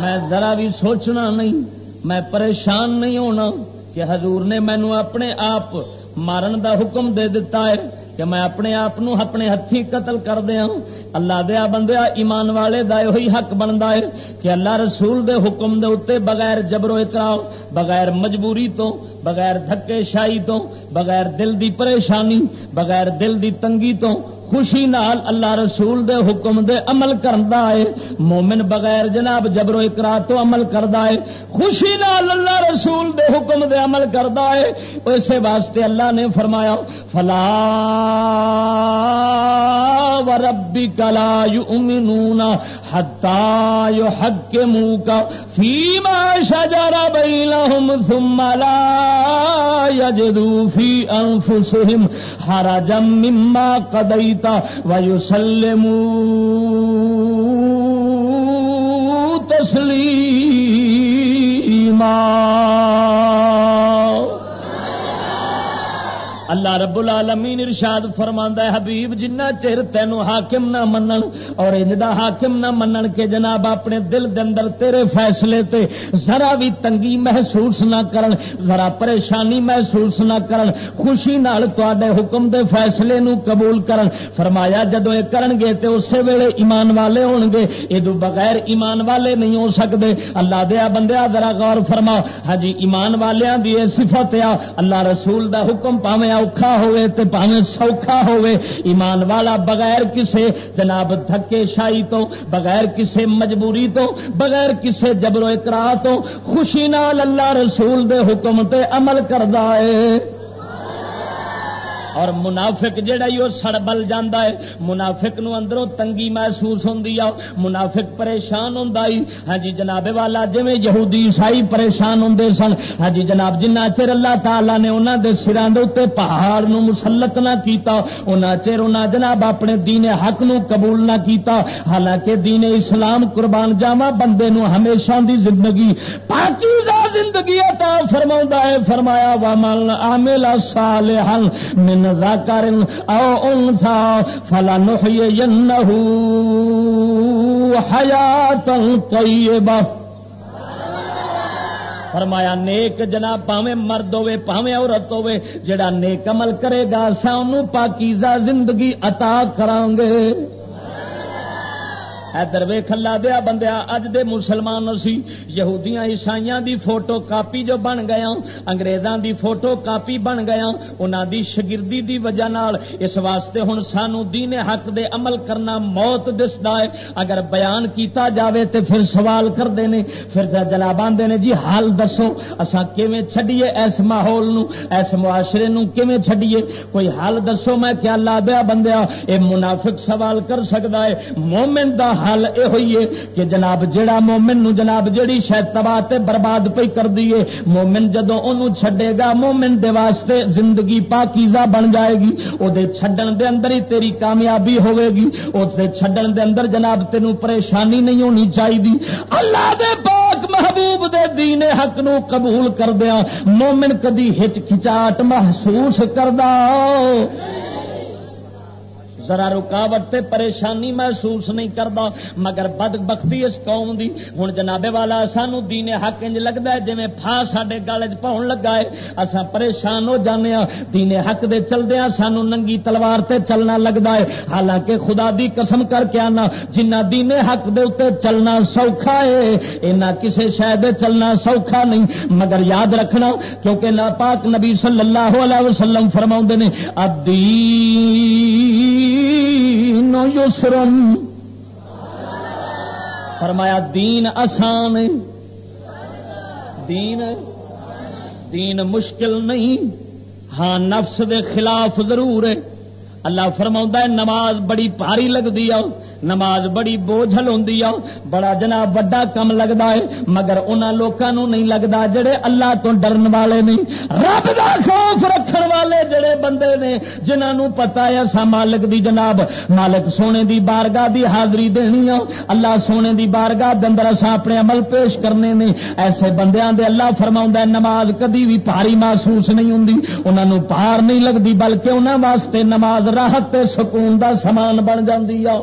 میں ذرا بھی سوچنا نہیں میں پریشان نہیں ہونا کہ حضور نے مینو اپنے آپ مارن دا حکم دے دیتا ہے کہ میں اپنے آپ اپنے ہاتھی قتل کر دیا اللہ دیا بندیا ایمان والے دا ہوئی حق بنتا ہے کہ اللہ رسول دے حکم دے اتنے بغیر جبرو اکراؤ بغیر مجبوری تو، بغیر دھکے شاہی تو، بغیر دل دی پریشانی، بغیر دل دی تنگی تو خوشی نال اللہ رسول دے حکم دے عمل کرتا ہے۔ مومن بغیر جناب جبرو اکرا تو عمل کرتا ہے۔ خوشی نال اللہ رسول دے حکم دے عمل کرتا ہے۔ اسے واسطے اللہ نے فرمایا، فلا و ربی کلا یؤمنون حتا یحکموک فیما شجر بینہم ثم لا یجدو فی انفسهم حرجا مما قضیت ویسلمو تسلیما اللہ رب العالمین ارشاد فرما ہے، حبیب، جنہ چر تینو حاکم نہ منن اور انجدہ حاکم نہ منن کے جناب اپنے دل دے اندر تیرے فیصلے تے ذرا بھی تنگی محسوس نہ کرن، ذرا پریشانی محسوس نہ کرن، خوشی نال تے حکم دے فیصلے نو قبول کرن۔ فرمایا جدو یہ کرن گے تے اسی ویلے ایمان والے ہون گے یہ بغیر ایمان والے نہیں ہو سکتے اللہ دیا بندیا ذرا غور فرما ہاں جی ایمان والیاں دی صفت آ، اللہ رسول دا حکم پاویں اوکھا ہوئے تے پاویں سوکھا ہوئے، ایمان والا بغیر کسے جناب دھکے شاہی تو، بغیر کسے مجبوری تو، بغیر کسے جبر و اکرا تو، خوشی نال اللہ رسول دے حکم تے عمل کردا ہے۔ اور منافق جہا ہی وہ سڑ بل جانا ہے، منافق نو اندروں تنگی محسوس ہوں منافق پریشان ہوں ہاں جی جناب والا جی یہودی عیسائی پریشان ہوں سن ہاں جی جناب جنہ چر اللہ تعالی نے انہوں دے سران دے اتنے پہاڑ نو مسلط نہ کیتا انہ چر انہ جناب اپنے دین حق نو قبول نہ کیتا۔ حالانکہ دین اسلام قربان جاوا بندے نو ہمیشہ دی زندگی پاکی زندگی عطا فرما ہے، فرمایا وا مل عامل صالحا من من ذاکر او انثى فلنحيينه حیاتا طیبہ۔ فرمایا، نیک جناب، پاویں مرد ہوے پاویں عورت ہوے جڑا نیک عمل کرے گا سانو پاکیزہ زندگی عطا کران گے ادھر وے کھلا دیا بندیا، اج دے مسلمان سی یہودیاں عیسائیاں دی فوٹو کاپی جو بن گیا، انگریزاں دی فوٹو کاپی بن گیا، انہاں دی شگردی دی وجہ نال اس واسطے ہن سانو دین حق دے عمل کرنا موت دسدا ہے۔ اگر بیان کیتا جاوے تے پھر سوال کردے نے، پھر جناب آندے نے جی حال دسو، اساں کیویں چھڈیے اس ماحول نو، اس معاشرے نو کیویں چھڈیے؟ کوئی حال دسو میں کیا لا دیا بندیا، اے منافق سوال کر سکدا ہے، مومن دا حال یہ ہوئی ہے کہ جناب جیڑا مومن نو جناب جیڑی شاید تباہ تے برباد پی کر دیے مومن جدو انہوں چھڈے گا، مومن دے واسطے زندگی پاکیزہ بن جائے گی۔ او دے چھڈن دے اندر ہی تیری کامیابی ہوے گی۔ او دے چھڈن دے اندر جناب تینوں پریشانی نہیں ہونی چاہیے اللہ دے پاک محبوب دے دین حق نو قبول کر دیا مومن کدی ہچکچاہٹ محسوس کردا ذرا رکاوٹ تے پریشانی محسوس نہیں کرتا مگر بد بختی اس قوم دی۔ ہوں جنابے والا، سانو دین حق انج لگتا ہے جی فا سڈے گل چ پاؤن لگا ہے۔ اصا پریشان ہو جانے ہاں۔ دین حق دے چلدے ہاں، سانو ننگی تلوار تے چلنا لگتا ہے۔ حالانکہ خدا دی قسم کر کے آنا، جنہ دین حق دے اتنے چلنا سوکھا ہے، اینا کسے شاید چلنا سوکھا نہیں۔ مگر یاد رکھنا، کیونکہ نا پاک نبی صلی اللہ علیہ وسلم فرما نے، ادی یسرن فرمایا، دین آسان دین دین مشکل نہیں۔ ہاں نفس دے خلاف ضرور ہے۔ اللہ فرما نماز بڑی پاری لگتی ہے۔ نماز بڑی بوجھل ہوں بڑا جناب وڈا کم لگتا ہے، مگر انہوں لوگوں نہیں لگتا جڑے اللہ تو ڈرن والے نہیں رب دا خوف رکھن والے جڑے بندے نے جنہوں پتا ہے اصا مالک دی جناب، مالک سونے دی بارگاہ دی حاضری دینی آ اللہ سونے دی بارگاہ اندر اصا اپنے عمل پیش کرنے نے ایسے بندیاں دے اللہ فرما نماز کدی بھی پاری محسوس نہیں ہوں انہوں پار نہیں لگتی بلکہ انہوں واسطے نماز راحت سکون دا سامان بن جاتی آ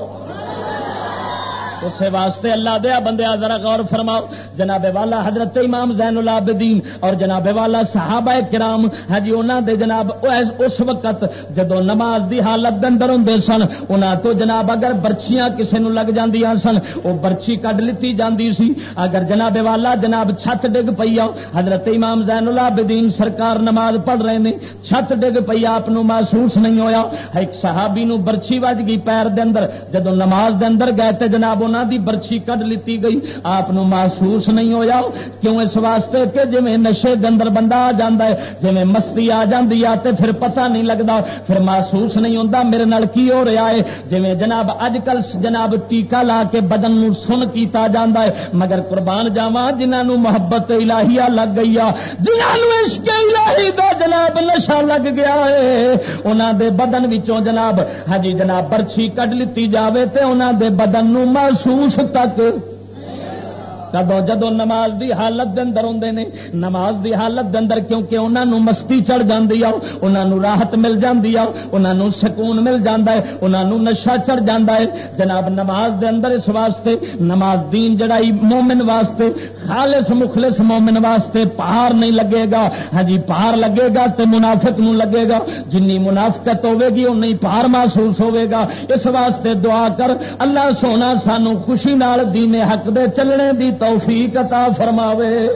اسے واسطے اللہ دیا بندے ذرا غور فرماؤ۔ جناب والا حضرت امام زین العابدین اور جناب والا صحابہ کرام ہاں جی انہوں دے جناب اس وقت جدو نماز دی حالت اندر ہوں سن انہوں تو جناب اگر برچیاں کسے نو لگ جاندیاں سن وہ برچی کڈ لیتی جاندی سی۔ اگر جناب والا جناب چھت ڈگ پی آؤ، حضرت امام زین العابدین سرکار نماز پڑھ رہے ہیں چھت ڈگ پی آپ محسوس نہیں ہویا۔ ایک صحابی نو برچی وج گئی پیر دے اندر جدو نماز دے اندر گئے تے جناب انہوں دی برچی کڈ لیتی گئی۔ آپ محسوس نہیں ہویا۔ کیوں اس واسطے کہ جی نشے اندر بندہ آ جا ہے جی مستی آ جاتی ہے تو پھر پتہ نہیں لگتا پھر محسوس نہیں ہوتا میرے نال کی ہو رہا ہے۔ جی جناب اج کل جناب ٹیکا لا کے بدن نو سن کیتا جاتا ہے، مگر قربان جاوا جنہوں محبت الہیہ لگ گئی آ جنہوں عشق الہی دا جناب نشا لگ گیا ہے۔ انہوں دے بدن وچوں جناب ہاں جی جناب برچی کڈ لیتی جاوے تے انہوں دے بدن نو محسوس تک کدو جدو نماز دی حالت دے اندر ہوندے نے، نماز دی حالت دے اندر کیونکہ انہاں نو مستی چڑھ جاندی آ انہاں نو راحت مل جاندی آ انہاں نو سکون مل جاندا ہے، انہاں نو نشہ چڑھ جاندا ہے۔ جناب، نماز دے اندر اس واسطے، نماز دین جڑائی مومن واسطے، خالص مخلص مومن واسطے پہاڑ نہیں لگے گا۔ ہاں جی پہاڑ لگے گا تے منافق نو لگے گا۔ جنی منافقت ہوے گی، اونی پہاڑ محسوس ہوے گا۔ اس واسطے دعا کر، اللہ سونا سانو خوشی نال دین حق دے چلنے دی توفیق عطا فرماوے۔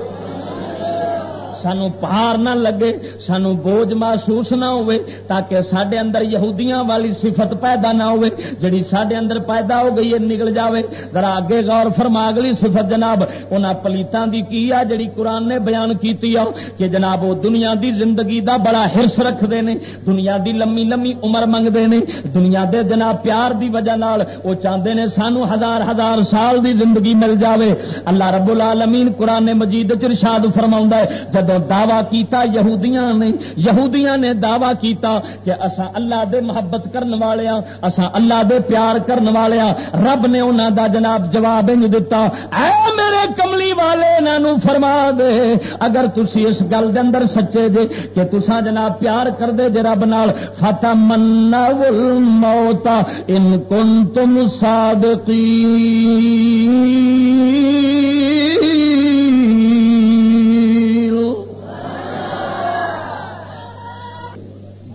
سانو پہار نہ لگے سانو بوجھ محسوس نہ ہوئے تاکہ سڈے اندر یہودیاں والی صفت پیدا نہ ہوئے جڑی سڈے اندر پیدا ہو گئی ہے نکل جاوے ذرا اگے غور فرما گلی صفت جناب انہاں پلیتاں دی کی آ جڑی قرآن نے بیان کیتی آ کہ جناب وہ دنیا دی زندگی دا بڑا ہرس رکھتے ہیں دنیا دی لمبی لمبی عمر منگتے ہیں دنیا دے جناب پیار دی وجہ نال وہ چاہتے ہیں سانو ہزار ہزار سال دی زندگی مل جاوے اللہ رب العالمین قرآن مجید چرشاد فرما ہے جب دعوی کیتا، یہودیاں نے یہودیاں نے دعوی کیتا کہ اسا اللہ دے محبت کرن والے ہاں اسا اللہ دے پیار کرن والے ہاں رب نے انہاں دا جناب جواب انج دتا۔ اے میرے کملی والے، انہاں نو فرما دے۔ اگر تسی اس گل دے اندر سچے جے کہ تساں جناب پیار کر دے جے رب نال، فتمنوا الموت ان کنتم صادقین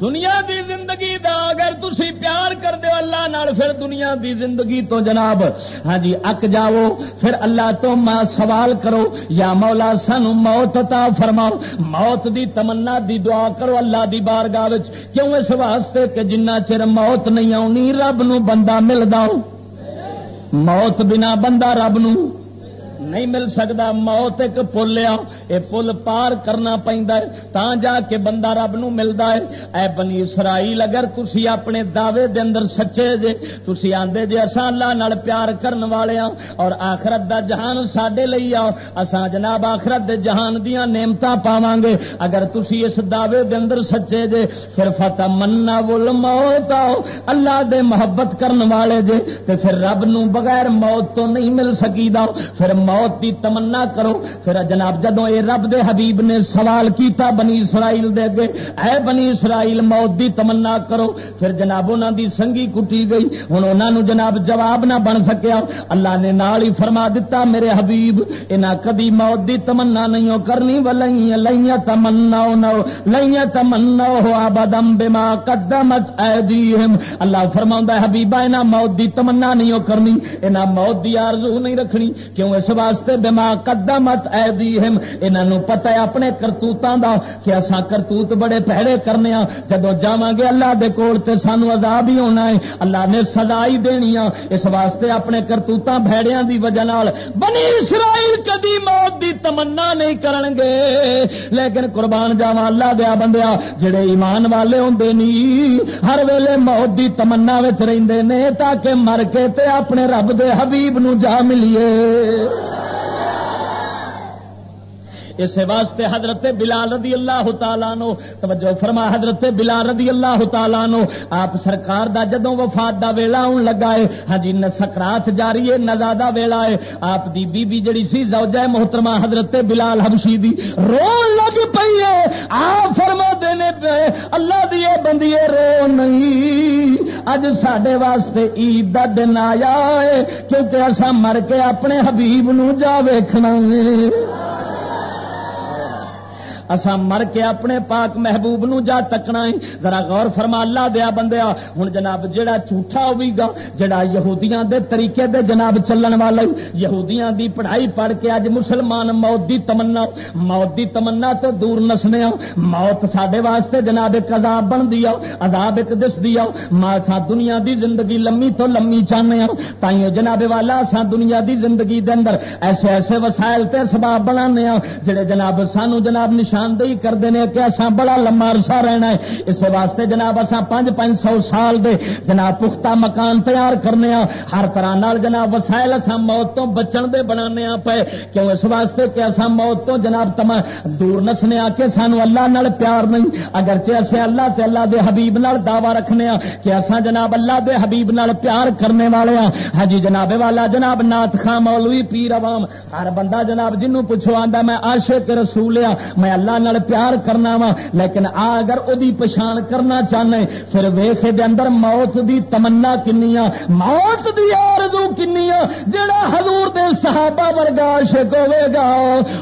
دنیا دی زندگی دا اگر تسی پیار کر دیو اللہ نال، پھر دنیا دی زندگی تو جناب ہاں جی اک جاؤ، پھر اللہ تو ماں سوال کرو، یا مولا سانو موت تا فرماؤ، موت دی تمنا دی دعا کرو اللہ دی بارگاہ وچ، کیوں اس واسطے کہ جنہ چر موت نہیں آنی، رب نو بندہ ملدا موت بنا بندہ رب نو۔ نہیں مل سکتا موت ایک پل لیا یہ پل پار کرنا پہنتا ہے، تا جا کے بندہ رب نو ملتا ہے۔ اے بنی اسرائیل، اگر تسی اپنے دعوے دے اندر سچے جے، تسی آندے جے اساں اللہ نال پیار کرن والے ہاں اور آخرت دا جہان ساڈے لئی آ، اساں جناب آخرت دے جہان دیاں نعمتاں پاواں گے اگر تسی اس دعوے دے اندر سچے جے، پھر فتمنا ول موت آؤ اللہ دے محبت کرن والے جے، تے پھر رب نو بغیر موت تو نہیں مل سکی دا پھر موت موت دی تمنا کرو۔ پھر جناب جدو اے رب دے حبیب نے سوال کیتا بنی اسرائیل دے اگے، اے بنی اسرائیل موت دی تمنا کرو۔ پھر جناب انہاں دی سنگی کٹی گئی۔ ہن انہاں نو جناب جواب نہ بن سکیا۔ اللہ نے نال ہی فرما دیتا میرے حبیب، انہاں کدی موت دی تمنا نہیں کرنی ولئی لئی تمنا نو لئی تمنا ہو ابدم بما قدمت ایدیہم۔ اللہ فرماوندا ہے، حبیبا، انہاں موت دی تمنا نہیں کرنی، انہاں موت دی آرزو نہیں رکھنی۔ کیوں؟ اس بات واسطے بما قدمت ایدیہم۔ انہوں پتا ہے اپنے کرتوتوں دا کہ اصا کرتوت بڑے پیڑے کرنے ہاں۔ جدو جا گے اللہ دے کول تے سانو عذاب ہی ہونا ہے۔ اللہ نے سزا ہی دینی آ اس واسطے اپنے کرتوتاں بھڑیاں دی وجہ نال بنی اسرائیل کدی موت دی تمنا نہیں کرن گے۔ لیکن قربان جاوا اللہ دیا بندیا جڑے ایمان والے ہوندے نہیں ہر ویلے موت دی تمنا وچ رہندے نے تاکہ مر کے تے اپنے رب دے حبیب نو جا ملیے۔ اس واسطے حضرت بلال رضی اللہ تعالیٰ نو توجہ فرما، حضرت بلال رضی اللہ تعالیٰ نو آپ سرکار دا جدوں وفات دا ویلا ہون لگا ہے ہاں جی سکرات جاری ہے نزا دا ویلا ہے۔ آپ دی بی بی جڑی سی، زوجہ محترمہ حضرت بلال حبشی دی، رون لگ پئی ہے۔ آپ فرما دینے پہ، اللہ دی بندیے رو نہیں۔ اج ساڈے واسطے عید دا دن آیا ہے، کیونکہ اسا مر کے اپنے حبیب نو جا ویکھنا ہے۔ اسا مر کے اپنے پاک محبوب نو جا تکنا ہے۔ ذرا غور فرما، اللہ دیا بندیا ہوں جناب جڑا جھوٹا ہوئی گا جڑا یہودیاں دے طریقے دے جناب چلن والا یہودیاں دی پڑھائی پڑھ کے اج مسلمان موت دی تمنا، موت دی تمنا تو دور نسنے موت سڈے واسطے جناب ایک عذاب بن دیا عذاب ایک دس دیا سا دنیا دی زندگی لمبی تو لمبی چاہنے ہوں تائیوں جناب والا سا دنیا دی زندگی دے اندر ایسے ایسے وسائل تے سباب بنا جڑے جناب سانو جناب نشان نشاندہی کرتے ہیں کہ اصا بڑا لما عرصہ رہنا ہے۔ اس واسطے جناب اصا پانچ پانچ سو سال دے جناب پختہ مکان تیار کرنے ہاں ہر طرح نال جناب وسائل اصا موت تو بچن دے بنا پے۔ کیوں اس واسطے کہ اصا موت تو جناب تم دور نسنے آ کے سانو اللہ نال پیار نہیں۔ اگرچہ اصے اللہ تے اللہ دے حبیب نال دعوی رکھنے ہاں کہ اصا جناب اللہ دے حبیب نال پیار کرنے والے ہاں ہاں جناب والا جناب نات خان مولوی پیر عوام، ہر بندہ جناب جنوں پوچھو آندا میں عاشق رسول ہاں میں اللہ اللہ نال پیار کرنا وا، لیکن آ اگر وہی پچھان کرنا چاہنے، پھر ویخ دے اندر موت دی تمنا کنیا موت دی آرزو کنیا جڑا حضور دے صحابہ ورگا عاشق ہوے گا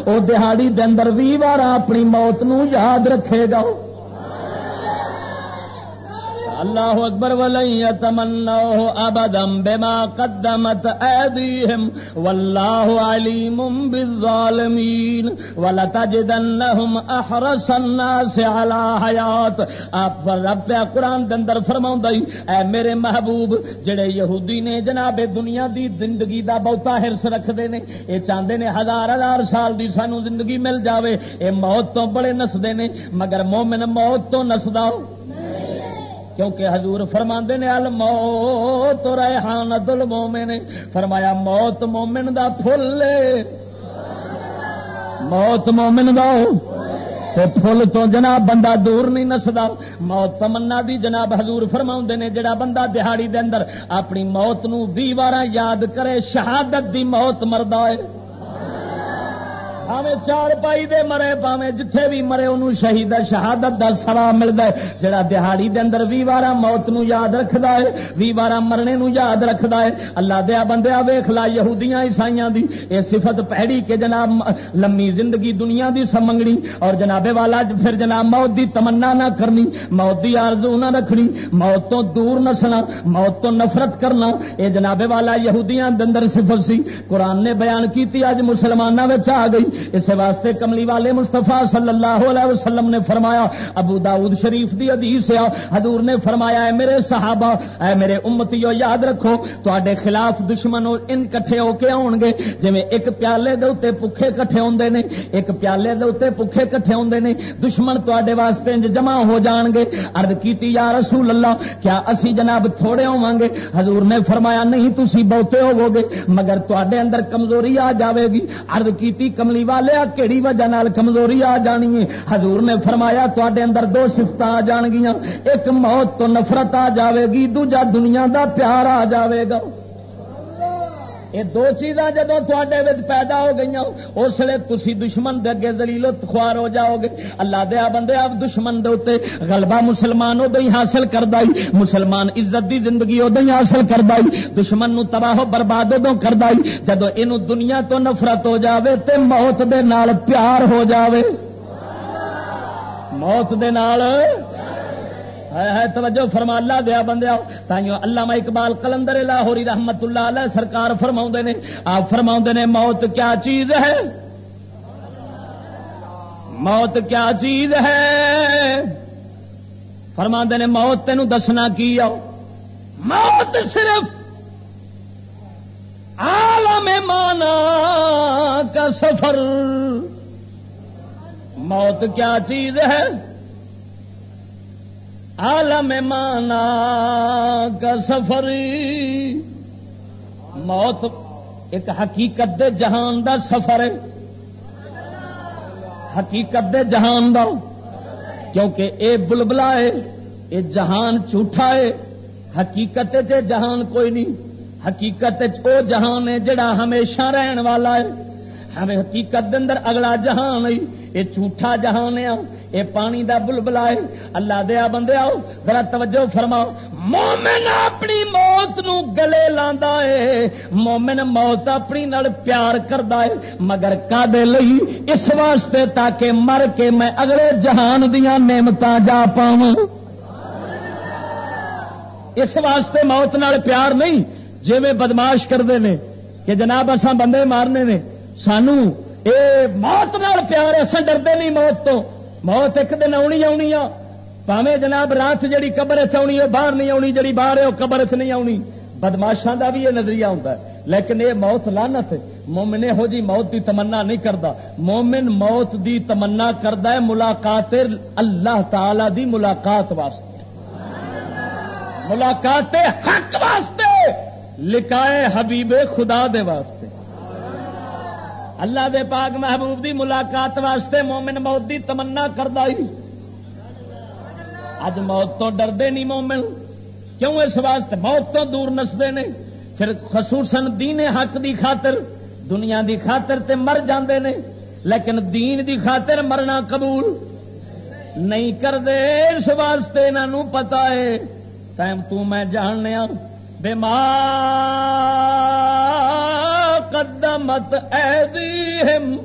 وہ دہاڑی دے اندر بھی وار اپنی موت نو یاد رکھے گا۔ اللہ اکبر ولن تمنا ابدم بما قدمت ایدیہم واللہ علیم بالظالمین ولتجدنہم احرس الناس علی حیات۔ آپ رب پہ قرآن دندر فرماؤں دائی اے میرے محبوب، جڑے یہودی نے جناب دنیا دی زندگی دا بہتا حرس رکھ دے نے، اے چاندے نے ہزار ہزار سال دی سانو زندگی مل جاوے، اے موت تو بڑے نسدے نے، مگر مومن موت تو نسدا کیونکہ حضور فرما نے الموت ریحانت المومن فرمایا موت مومن دا پھل موت مومن دا پھل تو جناب بندہ دور نہیں نسدا۔ موت تمنا دی جناب حضور فرما نے جڑا بندہ دہاڑی دے اندر اپنی موت نو بھی بار یاد کرے، شہادت دی موت مرد ہے۔ پاوے چار پائی دے مرے پاوے جتھے بھی مرے، انہوں شہید شہادت دا سوا ملتا ہے۔ جڑا دہاڑی دے اندر بھی بارہ موت نو یاد رکھدا ہے بھی بارہ مرنے نو یاد رکھدا ہے۔ اللہ دیا بندیا ویخ لا، یہودیاں، عیسائیاں دی۔ اے صفت پہڑی کہ جناب لمبی زندگی دنیا دی سمنگنی اور جناب والا پھر جناب موت دی تمنا نہ کرنی، موت دی آرزو نہ رکھنی، موت تو دور نسنا، موت تو نفرت کرنا۔ اے جناب والا یہودیاں دندر صفت سی۔ قرآن نے بیان کیتی اج مسلمانوں آ گئی۔ اس واسطے کملی والے مستفا صلی اللہ علیہ وسلم نے فرمایا، ابو داؤد شریف دی حدیث آ حضور نے فرمایا، اے میرے صحابہ، اے میرے امتیو، یاد رکھو تے خلاف دشمن ان کٹھے ہو کے آن گے جی ایک پیالے دے اتنے پکھے کٹھے ہوندے نے، ایک پیالے دے اتنے پکھے کٹھے ہوندے نے، دشمن تے واسطے جمع ہو جان گے ارد کیتی، یا رسول اللہ، کیا اسی جناب تھوڑے ہوا گے حضور نے فرمایا، نہیں تھی بہتے ہوو گے مگر تے اندر کمزوری آ جاوے گی۔ ارد کیتی، کملی والے کہڑی وجہ نال کمزوری آ جانی ہے؟ حضور نے فرمایا تے اندر دو سفت آ جان گیا ایک موت تو نفرت آ جاوے گی، دوجا دنیا دا پیار آ جاوے گا۔ یہ دو چیزاں جدو تے پیدا ہو گئی اس لیے تھی دشمن دے اگے دلیل خوار ہو جاؤ گے۔ اللہ دیا بندے آپ دشمن دے اتنے غلبہ مسلمان ادو ہی حاصل کرتا ہی، مسلمان عزت دی زندگی ادو ہی حاصل کرتا ہی، دشمن نو تباہ برباد ادو کرتا ہی۔ جدو یہ دنیا تو نفرت ہو جاوے تے موت دے نال پیار ہو جاوے۔ موت دے نال ہے توجہ فرما، اللہ دیا بندیا، تائیوں اللہ اقبال کلندر لاہوری رحمت اللہ علیہ سرکار فرما نے، آپ فرما نے، موت کیا چیز ہے؟ موت کیا چیز ہے؟ فرما نے، موت تین دسنا کی آؤ؟ موت صرف عالم مانا کا سفر۔ موت کیا چیز ہے؟ عالم مانا کا سفر موت ایک حقیقت دے جہان دا سفر ہے۔ حقیقت دے جہان دا۔ کیونکہ اے بلبلا ہے، اے جہان جھوٹا ہے۔ حقیقت جہان کوئی نہیں۔ حقیقت او جہان ہے جڑا ہمیشہ رہن والا ہے۔ ہمیں حقیقت دے اندر اگلا جہان ہے۔ یہ جھوٹا جہان ہے۔ اے پانی دا بلبلا ہے۔ اللہ دیا بندے آؤ، ذرا توجہ فرماؤ۔ مومن اپنی موت نو گلے لاندا ہے۔ مومن موت اپنی نال پیار کردا ہے۔ مگر کادے لئی؟ اس واسطے تاکہ مر کے میں اگلے جہان دیاں نعمتاں جا پاواں۔ اس واسطے موت نال پیار نہیں جی میں بدماش کرتے ہیں کہ جناب اصا بندے مارنے نے۔ سانو اے موت نال پیار اصل ڈرتے نہیں موت تو۔ موت ایک دن آنی آنی آ پاوے جناب رات جڑی قبر چنی ہے باہر نہیں آنی جڑی باہر ہے وہ قبر چ نہیں آنی بدماشاں کا بھی یہ نظریہ ہوتا ہے لیکن یہ موت لانت مومن یہو جی موت دی تمنا نہیں کرتا مومن موت دی تمنا کرتا ہے ملاقات اللہ تعالی دی ملاقات واسطے ملاقات حق واسطے لکھائے حبیب خدا دے واسطے اللہ دے پاک محبوب دی ملاقات واسطے مومن موت دی تمنا کردا ہی۔ اج موت تو ڈردے نہیں مومن۔ کیوں اس واسطے؟ موت تو دور نستے نے۔ پھر خصوصاً دین حق دی خاطر، دنیا دی خاطر تے مر جاندے نے۔ لیکن دین دی خاطر مرنا قبول نہیں کرتے۔ اس واسطے انہوں پتا ہے۔ تم تو میں جاننے ہاں، قدمت ایدیہم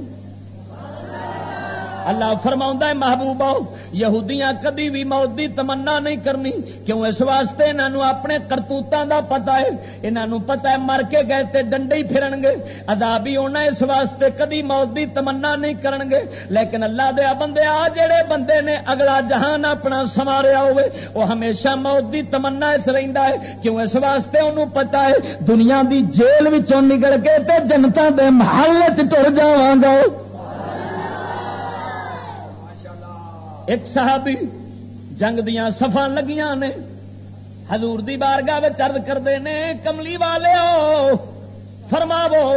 اللہ فرما ہے محبوبہ یہودیاں کدی بھی موت دی تمنا نہیں کرنی۔ کیوں اس واسطے انہوں اپنے کرتوتوں دا پتا ہے۔ انہوں پتا ہے مر کے گئے تے ڈنڈے ہی پھرن گے۔ عذاب ہی ہونا اس واسطے کدی موت دی تمنا نہیں کرن گے۔ لیکن اللہ دیا بندے، آ جڑے بندے نے اگلا جہان اپنا سواریا ہوئے، وہ ہمیشہ موت دی تمنا اس رہندا ہے۔ کیوں اس واسطے انہوں پتا ہے، دنیا دی جیل وچوں نکل کے تے جنتا دے محل ٹر جاواں گا۔ ایک صحابی جنگ دیا سفا لگیاں نے، حضور دی بارگاہ چرد کرتے ہیں کملی والے فرماو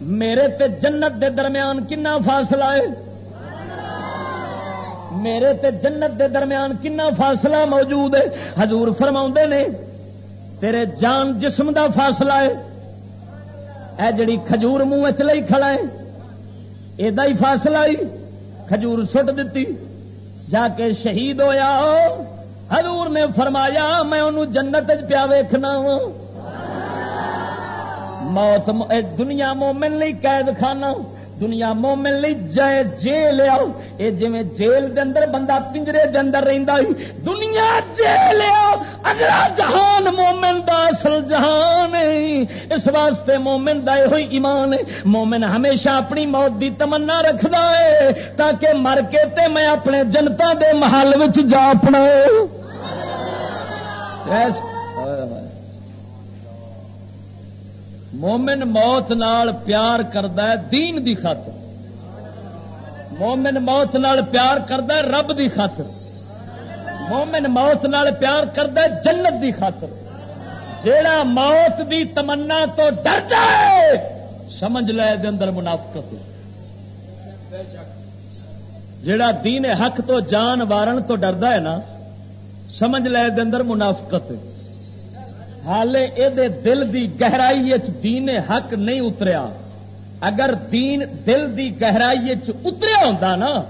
میرے تے جنت دے درمیان کنا فاصلہ ہے؟ میرے تے جنت دے درمیان کنا فاصلہ موجود ہے؟ حضور فرما نے، تیرے جان جسم دا فاصلہ ہے۔ اے جڑی کھجور منہ چ کھڑا ہے ادا ہی فاصلہ ہی، کھجور سٹ دیتی جا کے شہید ہویا حضور نے فرمایا، میں انہوں جنت پیا ویخنا موت دنیا مومن لی قید خانہ، دنیا مومن لی جائے جیل آؤ یہ جی جیل دے اندر بندہ پنجرے دے اندر رہندا ہی دنیا جیل اگلا جہان مومن دا اصل جہان ہے اس واسطے مومن دا ہوئی ایمان ہے مومن ہمیشہ اپنی موت دی تمنا رکھدا ہے تاکہ مر کے تے میں اپنے جنتا دے محل وچ جا اپنا مومن موت نال پیار کرتا ہے دین دی خاطر۔ مومن موت نال پیار کرتا رب دی خاطر۔ مومن موت نال پیار کرتا جنت دی خاطر۔ جیڑا موت دی تمنا تو ڈر جائے، سمجھ لے دے اندر منافقت جیڑا دین حق تو جان وارن تو ڈردا ہے نا، سمجھ لے دے اندر منافقت حالے یہ دل دی گہرائی دین حق نہیں اتریا۔ اگر دین دل دی گہرائی اتریا ہوں نا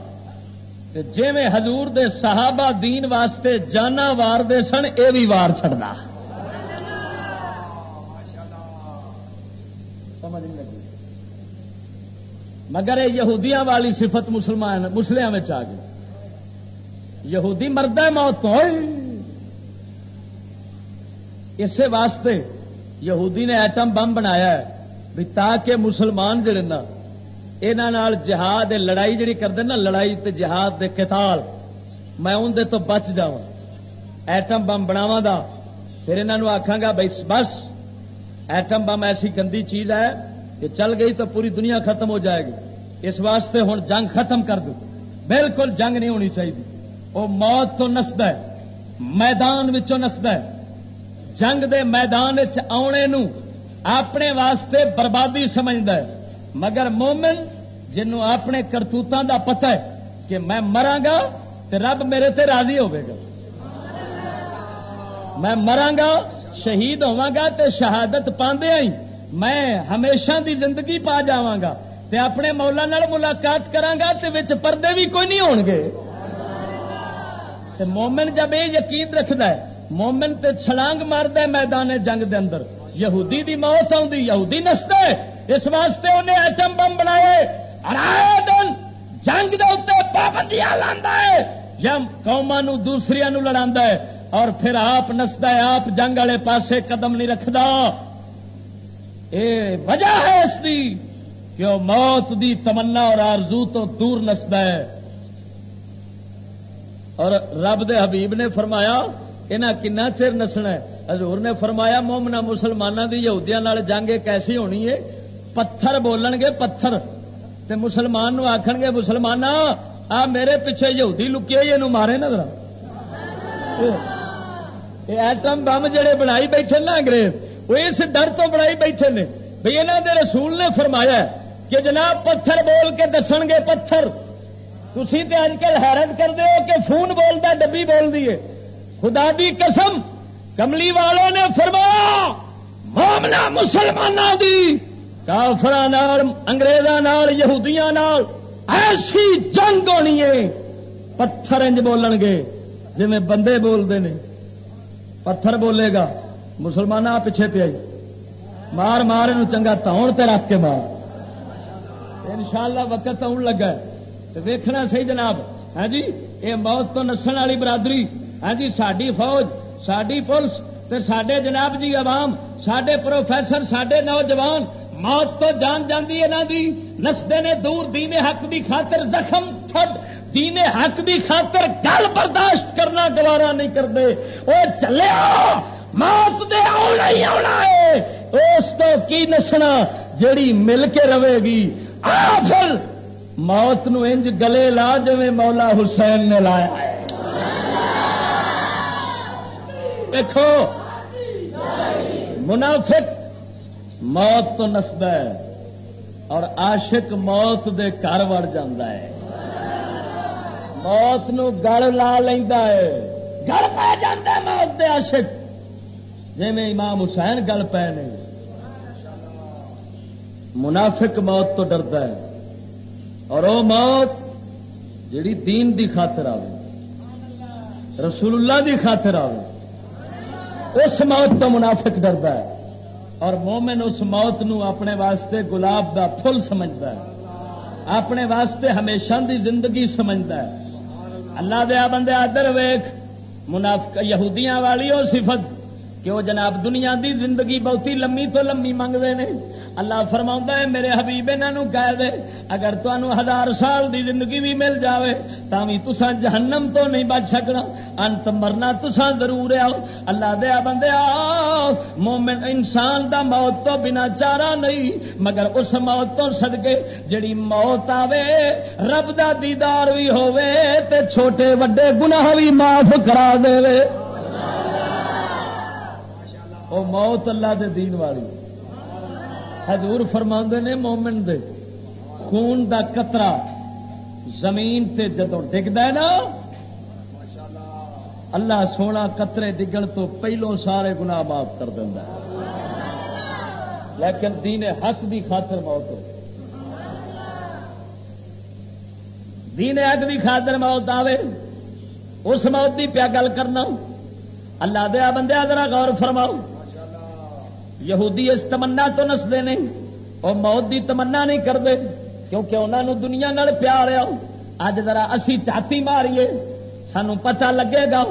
جی میں حضور دے صحابہ دین واسطے جانا وار دے سن یہ بھی وار چڑنا مگر یہودیاں والی صفت مسلمان مسلم آ گئی۔ یہودی مرد موت اسی واسطے یہودی نے ایٹم بم بنایا ہے۔ بھی تاکہ مسلمان جڑے نا یہاں جہاد، لڑائی جڑی کرتے نا، لڑائی تے جہاد دے قتال، میں اندر تو بچ جا ایٹم بم بناوا دا۔ پھر یہاں آخا گا بھائی بس، ایٹم بم ایسی گندی چیز ہے کہ چل گئی تو پوری دنیا ختم ہو جائے گی۔ اس واسطے ہوں جنگ ختم کر دو۔ بالکل جنگ نہیں ہونی چاہیے۔ وہ موت تو نسد ہے، میدان نسد ہے۔ جنگ دے میدان آنے نو اپنے واسطے بربادی سمجھتا ہے۔ مگر مومن جنوں اپنے کرتوتوں دا پتہ ہے کہ میں مرا گا تو رب میرے تے راضی ہوے گا۔ میں مرا گا، شہید ہوا گا تے شہادت پاندے آئی میں ہمیشہ دی زندگی پا جاواں گا تے اپنے مولا نال ملاقات گا تے وچ پردے بھی کوئی نہیں ہون گے۔ تے مومن جب یہ یقین رکھتا ہے، مومن تے چھلانگ مارد میدان جنگ دے اندر۔ یہودی دی موت آئی یہودی نستا اس واسطے انہیں ایٹم بم بنائے۔ دن جنگ دے اتنے پابندیاں لانا ہے۔ یا قوما دوسری لڑا ہے۔ اور پھر آپ نستا ہے، آپ جنگ والے پاسے قدم نہیں رکھتا اے وجہ ہے اس دی کہ وہ موت دی تمنا اور آرزو تو دور نستا ہے۔ اور رب دے حبیب نے فرمایا یہاں کنا چر نسنا حضور نے فرمایا مومنا مسلمانوں کی یہودیا جنگ ایسی ہونی ہے، پتھر بولن گے پتھر، تے مسلمان نو گے مسلمان آ میرے پیچھے یہودی لکے یہ مارے نظر ایٹم بم جڑے بنائی بیٹھے نا انگریز، وہ اس ڈر تو بنائی بیٹھے نے۔ بھائی یہاں دے رسول نے فرمایا کہ جناب پتھر بول کے دسن گے پتھر۔ تھی تو اج کل حیرت کر دو کہ فون بولتا ڈبی بول دیے خدا دی قسم کملی والوں نے فرمایا، معاملہ مسلمانوں دی کافر اگریزوں یہودیاں ایسی جنگ ہونی ہے، پتھر انج بولن گے جی بندے بولتے ہیں پتھر بولے گا مسلمان پیچھے پہ آئی، مار مار یہ چنگا تاؤن تے رکھ کے مار۔ ان شاء اللہ وقت آن لگا تو ویکھنا صحیح جناب ہاں جی یہ موت تو نسن والی برادری ہاں جی ساری فوج ساری پولیس سڈے جناب جی عوام سڈے پروفیسر سڈے نوجوان، موت تو جان جاندی یہاں دی جی، نستے نے دور دین حق دی خاطر زخم چھڈ، دین حق دی خاطر گل برداشت کرنا گوارا نہیں کرتے۔ وہ چلے موت دے آنا ہی آنا ہے۔ اس تو کی نسنا جیڑی مل کے رہے گی۔ آفل! موت نو انج گلے لا جی مولا حسین نے لایا ہے۔ دیکھو۔ منافق موت تو نسد ہے اور عاشق موت دے گھر وڑ ہے۔ موت نو گل لا لینا ہے۔ گل پہ جا موت دے عاشق۔ جی میں امام حسین گل پے نہیں منافق موت تو ڈرتا ہے۔ اور وہ موت جڑی دین دی خاطر آئے رسول اللہ دی خاطر آئے اس موت تو منافق ڈرتا ہے اور مومن اس موت نو اپنے واسطے گلاب دا پھل سمجھتا ہے۔ اپنے واسطے ہمیشہ دی زندگی سمجھتا ہے۔ اللہ دیا بندے آدر ویخ منافق یہودیاں والی وہ صفت کہ وہ جناب دنیا دی زندگی بہتی لمبی تو لمبی منگتے ہیں۔ اللہ فرما ہے میرے حبیب انہوں کہہ دے اگر تمہوں ہزار سال دی زندگی بھی مل جائے تو بھی تسا جہنم تو نہیں بچ سکنا۔ انت مرنا تسا ضرور آؤ اللہ دیا بندے آؤ مومن انسان دا موت تو بنا چارہ نہیں مگر اس موت تو سدکے جڑی موت آوے رب دا دیدار بھی ہووے تے چھوٹے وڈے گناہ بھی معاف کرا دے وہ موت اللہ دے دین والی۔ حضور فرما نے مومن دے، خون دا قطرہ زمین تے جدو ڈگتا ہے نا، اللہ سونا قطرے ڈگن تو پہلو سارے گناہ معاف کر دینا لیکن دین حق دی خاطر موت ہو دین حق دی خاطر موت آوے، اس موت دی پیا گل کرنا۔ اللہ دیا بندے ذرا غور فرماؤ۔ یہودی اس تمنا تو نستے نہیں وہ موت دی تمنا نہیں کرتے، کیونکہ انہوں نے دنیا نال پیار آؤ اج ذرا اسی چاتی ماریے، سانو پتہ لگے گا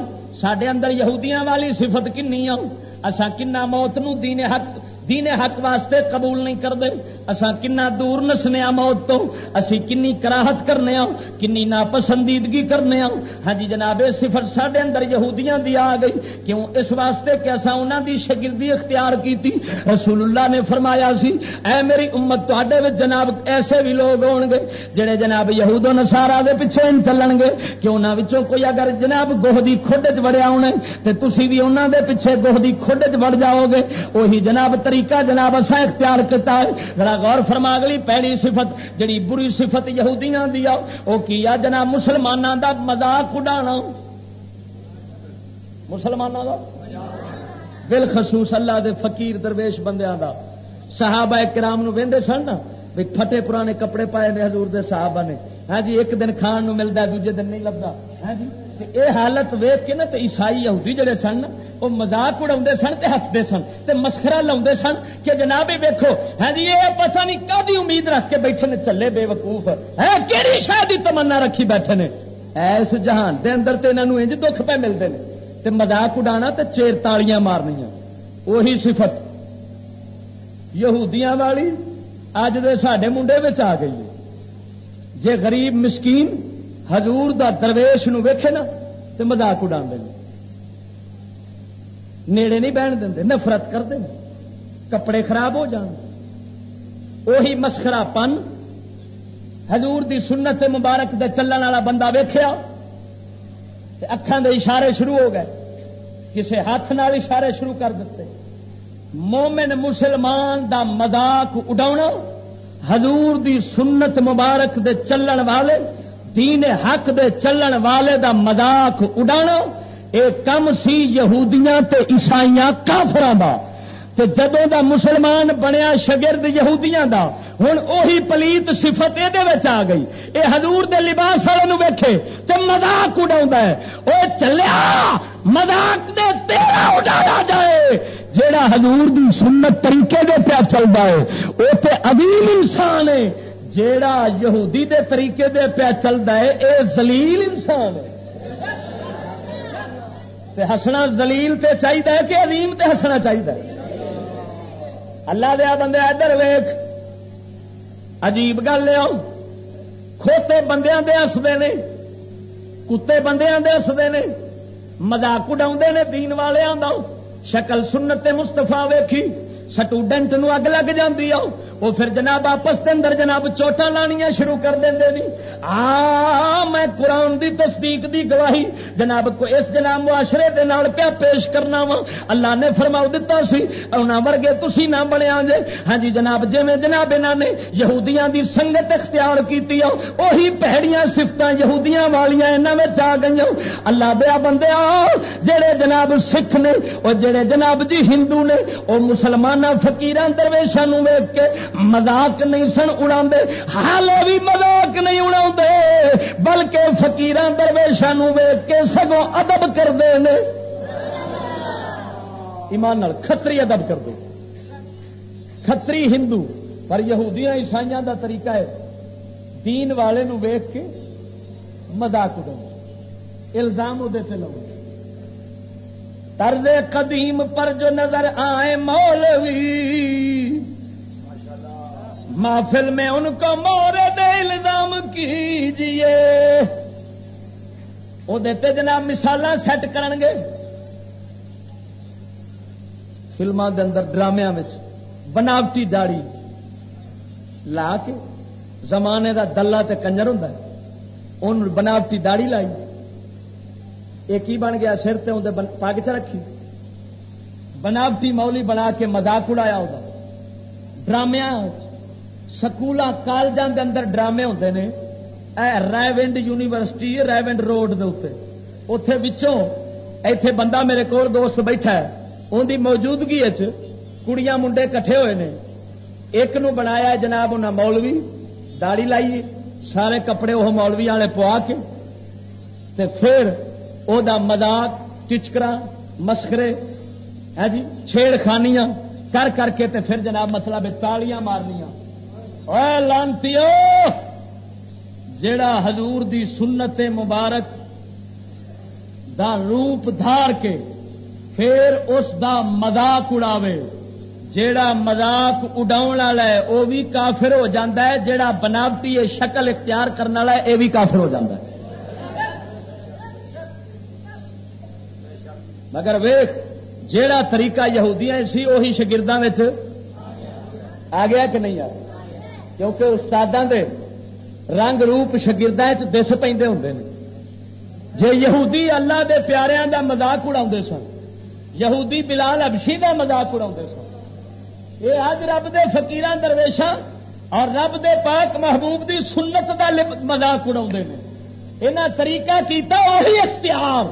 سڈے اندر یہودیاں والی صفت کنی آؤ اسا کنا موت نو دین حق دین حق واسطے قبول نہیں کرتے۔ اسا کنا دور نسنے موت تو؟ اسی کنی کراہت کرنے آؤ، کنی ناپسندیدگی کرنے آؤ۔ ہاں جی جناب صفت سڈے اندر یہودیاں دی آ گئی۔ کیوں؟ اس واسطے کہ اسا انہاں دی شگردی اختیار کیتی۔ رسول اللہ نے فرمایا سی، اے میری امت تے جناب ایسے بھی لوگ ہون گے جڑے جناب یہود و نصارا دے پیچھے چلن گے کہ انہاں وچوں کوئی اگر جناب گوہ دی کھڈ چ وڑیا ہونا تے تسی بھی انہاں دے پیچھے گوہ دی کھڈ چ وڑ جاؤ گے وہی جناب طریقہ جناب اصا اختیار کیا ہے۔ غور فرما گلی پہلی صفت جڑی بری صفت یہودیاں دی وہ کیا جناب مسلمانوں دا مزاق اڈانا۔ مسلمانوں دا؟ بالخصوص اللہ دے فقیر درویش بندیاں دا۔ صحابہ کرام نو وہدے سن نا بھی پھٹے پرانے کپڑے پائے نے حضور دے صحابہ نے۔ ہاں جی ایک دن کھان نو ملتا دوجے دن نہیں لگتا ہاں جی اے حالت ویک کے نا تو عیسائی یہودی جڑے سن وہ مزاق اڑا سن تے ہستے سن تے مسخرا لا سن کہ جناب ہی ویکو ہاں جی یہ پتہ نہیں کدی امید رکھ کے بیٹھے نے چلے بے وقوف ہے ہاں، کہڑی شاید تمنا رکھی بیٹھے نے؟ ایس جہان دے اندر تے انہوں انج دکھ پہ ملتے ہیں تے مزاق اڈانا تے چیر تالیاں مارنیا وہی صفت۔ یہودیاں والی اج دے ساڈے منڈے آ گئی ہے۔ جے غریب مسکین حضور دا درویش نو ویکھے نا تو مزاق اڑا اڈا نیڑے نہیں بہن دیں نفرت کر کپڑے خراب ہو جان۔ وہی مسخرا پن۔ حضور دی سنت مبارک دے چلن والا بندہ ویخیا اکھان دے اشارے شروع ہو گئے۔ کسے ہاتھ نال اشارے شروع کر دیتے۔ مومن مسلمان دا مذاق اڈا حضور دی سنت مبارک دے چلن والے، دین حق دے چلن والے دا مذاق اڈانا اے کم سی یہودیاں تے عیسائیاں کافران دا۔ تے جدوں دا مسلمان بنیا شگرد یہودیاں دا ہوں اوہی پلیت صفت یہ آ گئی۔ اے حضور دے لباس والے ویکھے تے مذاق اڈا ہے۔ او چلیا، مذاق دے تیرا اڈایا جائے۔ جیڑا حضور دی سنت طریقے دے پیا چلتا ہے وہ تے عظیم انسان ہے۔ جیڑا یہودی دے طریقے دے پیا چلتا ہے، اے زلیل انسان ہے۔ تے ہسنا زلیل تے چاہیے کہ عظیم تے ہسنا چاہیے اللہ دیا بندے ادھر ویخ عجیب گل لیا کھوتے بندیاں دے ہستے نے، کتے بندیاں دے ہستے نے مزاق اڈا نے دین والے آ شکل سنت مستفا ویکھی، سٹوڈنٹ نو اگ لگ جاتی آ وہ پھر جناب آپس کے اندر جناب چوٹا لانیا شروع کر دیں آ، میں قرآن دی تصدیق دی گواہی جناب کو اس جناب معاشرے دے نال پیا پیش کرنا وا۔ اللہ نے فرماؤ دتا سی انہاں ورگے تسی نہ بنیا جے۔ ہاں جی جناب، جویں جناب انہاں نے یہودیاں دی سنگت اختیار کیتی اوہی پہڑیاں صفتاں یہودیاں والیاں انہاں وچ آ گئیاں۔ اللہ دیا بندے جڑے جناب سکھ نے اور جڑے جناب جی ہندو نے وہ مسلمان فکیر درویشوں ویگ کے مزاق نہیں سن اڑا ہالے بھی مزاق نہیں اڑا بلکہ فکیر درویشوں ویگ کے سگوں ادب کرتے ہیں ایمان کتری ادب کر دے کتری ہندو، پر یہودیاں عیسائیاں دا طریقہ ہے۔ دین والے نو ویگ کے مزاق اڑا الزام وہ لو طرز قدیم پر جو نظر آئے مولوی محفل میں ان کو مورد الزام کیجیے وہ دیتے جناب مثال سیٹ کر گے فلموں کے اندر ڈرامیا بناوٹی داڑی لا کے زمانے کا دلہ تے کنجر ہوں ان بناوٹی داڑی لائی۔ یہ کی بن گیا؟ سر تے اندر پگ چ رکھی۔ بناوٹی مولی بنا کے مزاق اڑایا وہ ڈرامیا سکول کالجوں کے اندر ڈرامے ہوتے ہیں ریونڈ یونیورسٹی ریونڈ روڈ دے اتے اتے بندہ میرے کو دوست بیٹھا ہے ان کی موجودگی کڑیاں منڈے کٹھے ہوئے ہیں ایک نو بنایا جناب انہیں مولوی داڑی لائی سارے کپڑے وہ مولوی والے پوا کے پھر او دا مزاق ٹچکرا مسخرے ہے جی چھیڑ خانیاں کر کر کے تے پھر جناب مطلب تالیاں مارنیا لانتی جیڑا حضور دی سنت مبارک دا روپ دھار کے پھر اس دا مزاق اڑاوے، جیڑا مزاق اڈا ہے وہ بھی کافر ہو جاتا ہے، جیڑا بناوٹی شکل اختیار کرنے والا ہے یہ بھی کافر ہو جاتا ہے۔ مگر ویخ جیڑا طریقہ یہودیاں سی وہی شگردوں آ گیا کہ نہیں آ گیا؟ کیونکہ استادوں دے رنگ روپ شگردوں دس پہ ہوں جے یہودی اللہ دے پیاریاں دا مزاق اڑا سن، یہودی بلال ابشی کا مزاق اڑا سن۔ یہ اج رب دے فقیران درویشاں اور رب دے پاک محبوب دی سنت دا مزاق اڑا یہاں طریقہ کیتا، وہی اختیار۔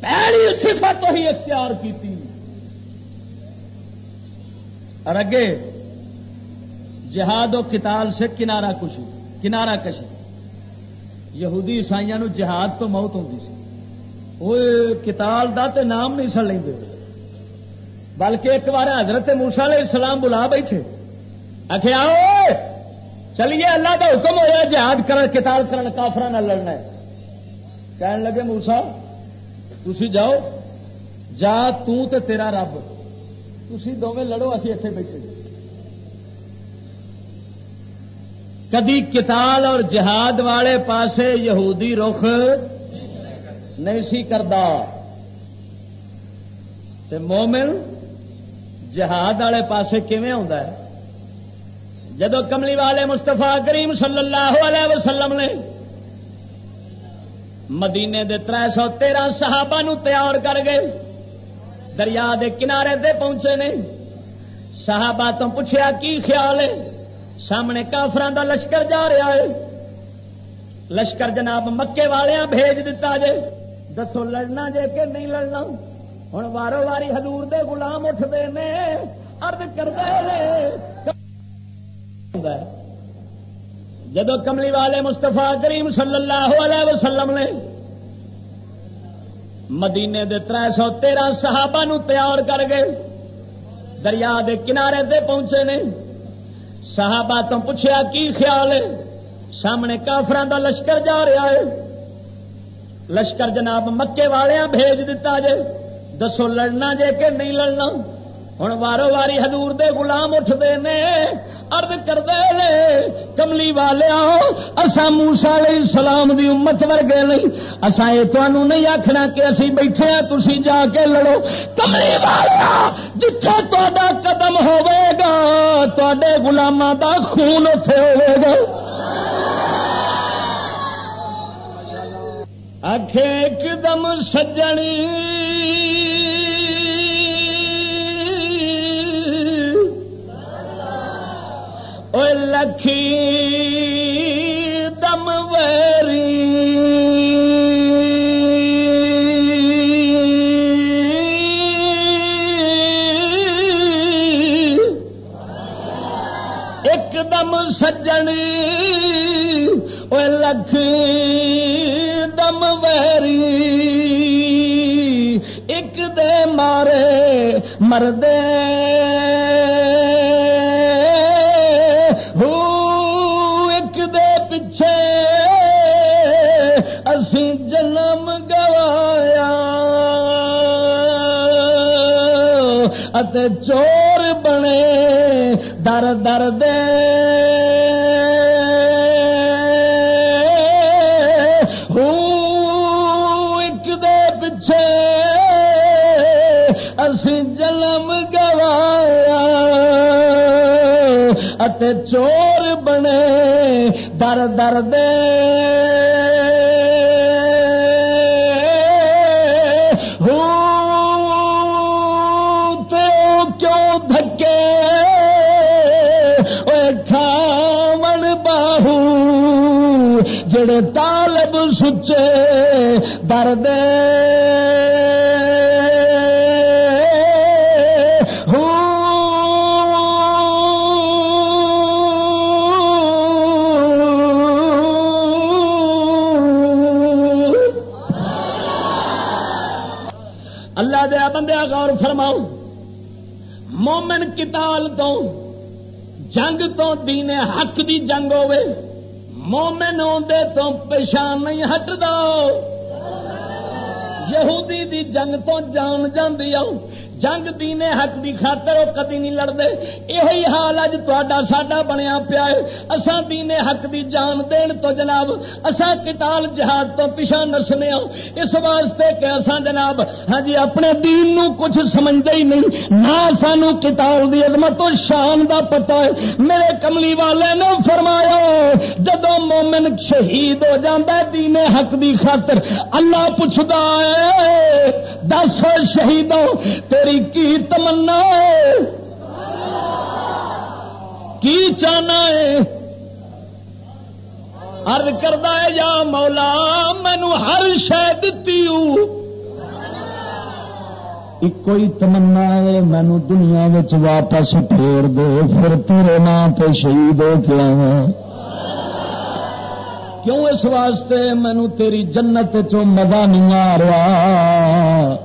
پہلی صفت ہی اختیار کی اور اگے جہاد و کتال سے کنارا کشی کنارا کشی۔ یہودی عیسائی جہاد تو موت ہوتی سی۔ وہ کتال دا تے نام نہیں سن لیں بلکہ ایک بار حضرت موسا علیہ السلام بلا بیٹھے۔ آخیا چلیے، اللہ کا حکم ہوا جہاد کر کتال کرن کافر لڑنا ہے۔ کہنے لگے موسا تھی جاؤ، جا تے تیرا رب۔ تھی دونوں لڑو، اسی اتنے بیٹھے۔ کدی کتال اور جہاد والے پاسے یہودی رخ نہیں سی کرتا مومن جہاد والے پاسے کیون ہے؟ جدو کملی والے مستفا کریم صلی اللہ علیہ وسلم نے مدینے دے تر سو تیرہ صحابہ نو تیار کر گئے دریا دے کنارے دے پہنچے نے، صحابہ تو پوچھا کی خیال ہے؟ سامنے کافران دا لشکر جا رہا ہے۔ لشکر جناب مکے والے بھیج دیتا جے۔ دسو لڑنا جے کہ نہیں لڑنا۔ ہوں وارو واری حضور دے غلام اٹھتے ہیں ارد کرتے جدو کملی والے مستفا کریم صلی اللہ علیہ وسلم نے مدینے دے تر سو تیرہ صحابہ نو تیار کر گئے دریا دے کنارے دے پہنچے نے۔ صحابہ تو پوچھا کی خیال ہے؟ سامنے کافران دا لشکر جا رہا ہے۔ لشکر جناب مکے والے بھیج دیتا جے۔ دسو، لڑنا جے کہ نہیں لڑنا؟ ہوں وارو واری حضور دے غلام اٹھتے ہیں ارد کردے کملی والے اسا موسا علیہ السلام دی امت ورگے نہیں۔ اسا یہ تمہوں نہیں آخنا کہ اسی بیٹھے ہیں تھی جا کے لڑو۔ کملی والا جتھے تا قدم ہوے گا تے گلاما دا خون اتے ہوے گا۔ آخ ایک دم سجنی لکھی دم ویری ایک دم سجنی لکھ دم ویری ایک دے مارے مردے تے چور بنے، در در دے۔ ایک دے جلم گوایا چور بنے، در در دے۔ دھکے کھاون باہو جڑے طالب سچے در مومن کتال تو، جنگ تو دین حق دی جنگ ہوے مومن آدھے تو پچھان نہیں ہٹ دو یہودی دی جنگ تو جان جاندی آؤ۔ جنگ دینے حق دی خاطر وہ کدی نہیں لڑتے۔ یہ حال اج تا ساڈا بنیا پیا ہے۔ اساں دینے حق دی جان دین تو جناب، اساں کتال جہاد تو پیچھا نسنے ہوں اس واسطے کہ اساں جناب ہاں جی اپنے دین نو کچھ سمجھتے ہی نہیں۔ نہ سانو کتال دی عظمت و شان دا پتہ ہے۔ میرے کملی والے نے فرمایا جدو مومن شہید ہو جاتا ہے، دینے حق دی خاطر اللہ پوچھتا ہے دس شہیدوں، تیری کی تمنا؟ ہے کی چاہنا ہے؟ ارد کردہ یا مولا، مینو ہر شہ دتی کوئی تمنا ہے، مینو دنیا واپس پھیر دے، پھر تیرے نام پہ شہید ہو کے کیوں اس واسطے مینو تیری جنت چو مزہ نہیں آ رہا؟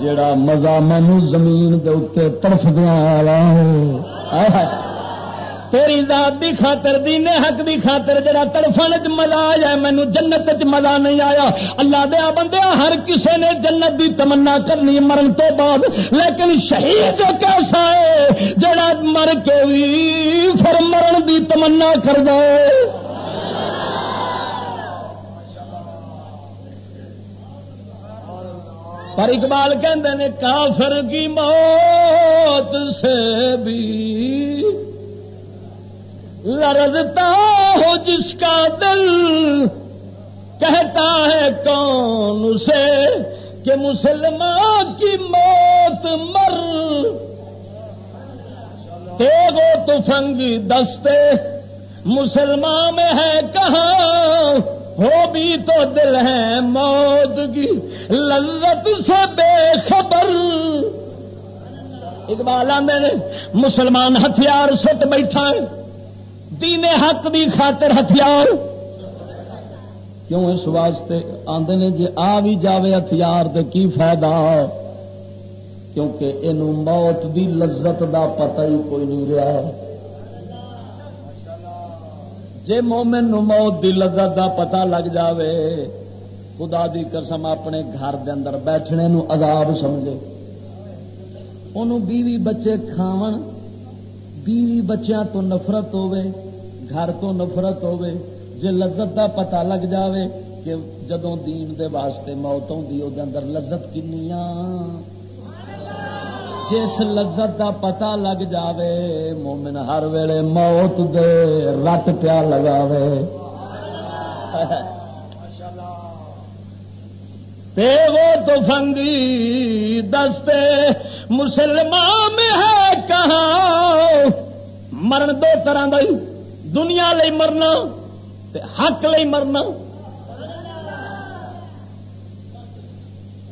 جڑا مزہ مینو زمین دے اتنے ترف دیا تیری ذات دی خاطر دینے حق دی خاطر جڑا تڑفن چ مزہ آیا مینو جنت چ مزہ نہیں آیا۔ اللہ دیا بندیا ہر کسے نے جنت دی تمنا کرنی مرن تو بعد۔ لیکن شہید کیسا ہے، جڑا مر کے بھی پھر مرن دی تمنا کر دے پر اقبال کہندے کافر کی موت سے بھی لرزتا ہو جس کا دل کہتا ہے کون اسے کہ مسلمان کی موت مر۔ تو فنگی دستے مسلمان میں ہے کہاں؟ ہو بھی تو دل ہے موت کی۔ لذت سے بے خبر۔ اقبال آدھے نے، مسلمان ہتھیار سٹ بیٹھا ہے۔ دین حق دی خاطر ہتھیار؟ کیوں اس واسطے آدھے نے جی آ بھی جاوے ہتھیار تو کی فائدہ؟ کیونکہ یہ موت دی لذت دا پتہ ہی کوئی نہیں رہا۔ جے مومن نو موت دی لذت دا پتہ لگ جاوے، خدا دی قسم اپنے گھر دے اندر بیٹھنے نو عذاب سمجھے۔ انہوں بیوی بچے کھاون بیوی بچیاں تو نفرت ہوے گھر تو نفرت ہوے جے لذت دا پتہ لگ جاوے کہ جدوں دین دے واسطے موت ہوندی او دے اندر لذت کنیاں جس لذت دا پتہ لگ جاوے، مومن ہر ویلے موت دے رٹ پیا لگاوے۔ پہ وہ تو فنگی دستے مسلمان میں ہے کہاں؟ مرن دو طرح کا دنیا لئی مرنا حق لئی مرنا۔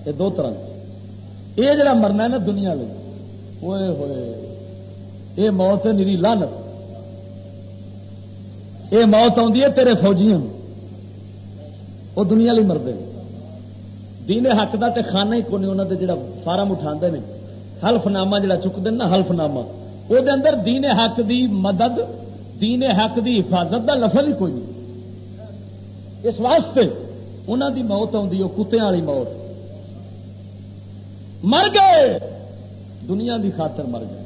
یہ دو طرح یہ جڑا مرنا ہے نا دنیا لئی ہوئے ہوئے۔ یہ موت ہے نیری لانت یہ موت آتی ہے تیرے فوجیاں وہ دنیا لی مردے دین حق کا تو خانہ ہی کون انہوں نے جڑا فارم اٹھا نے۔ حلف نامہ جڑا چکتے نا حلف نامہ وہ اندر دین حق دی مدد، دین حق دی حفاظت دا لفظ ہی کوئی نہیں۔ اس واسطے انہوں دی موت آتی وہ والی موت۔ مر گئے! دنیا دی خاطر مر گئے۔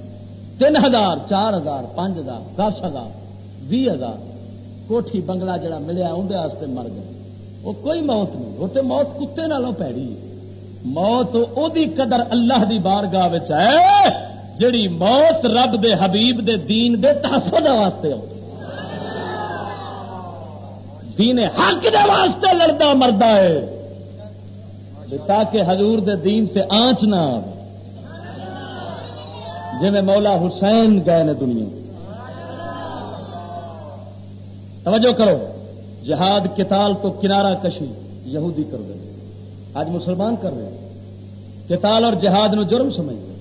تین ہزار، چار ہزار، پانچ ہزار، دس ہزار بھی ہزار۔ کوٹھی بنگلہ جڑا ملیا اندر مر گئے۔ وہ کوئی موت نہیں، وہ تو موت کتے نالوں پیڑی موت دی قدر اللہ دی بارگاہ ہے جڑی موت رب دے حبیب دے دین دے تحفظ واسطے دین حق دے واسطے لڑتا مردا ہے۔ تاکہ حضور دے دین سے آنچ نہ آئے جی میں مولا حسین گئے نے دنیا۔ توجہ کرو۔ جہاد کتال تو کنارہ کشی یہودی کر دے۔ آج مسلمان کر رہے ہیں۔ کتال اور جہاد نو جرم سمجھ گئے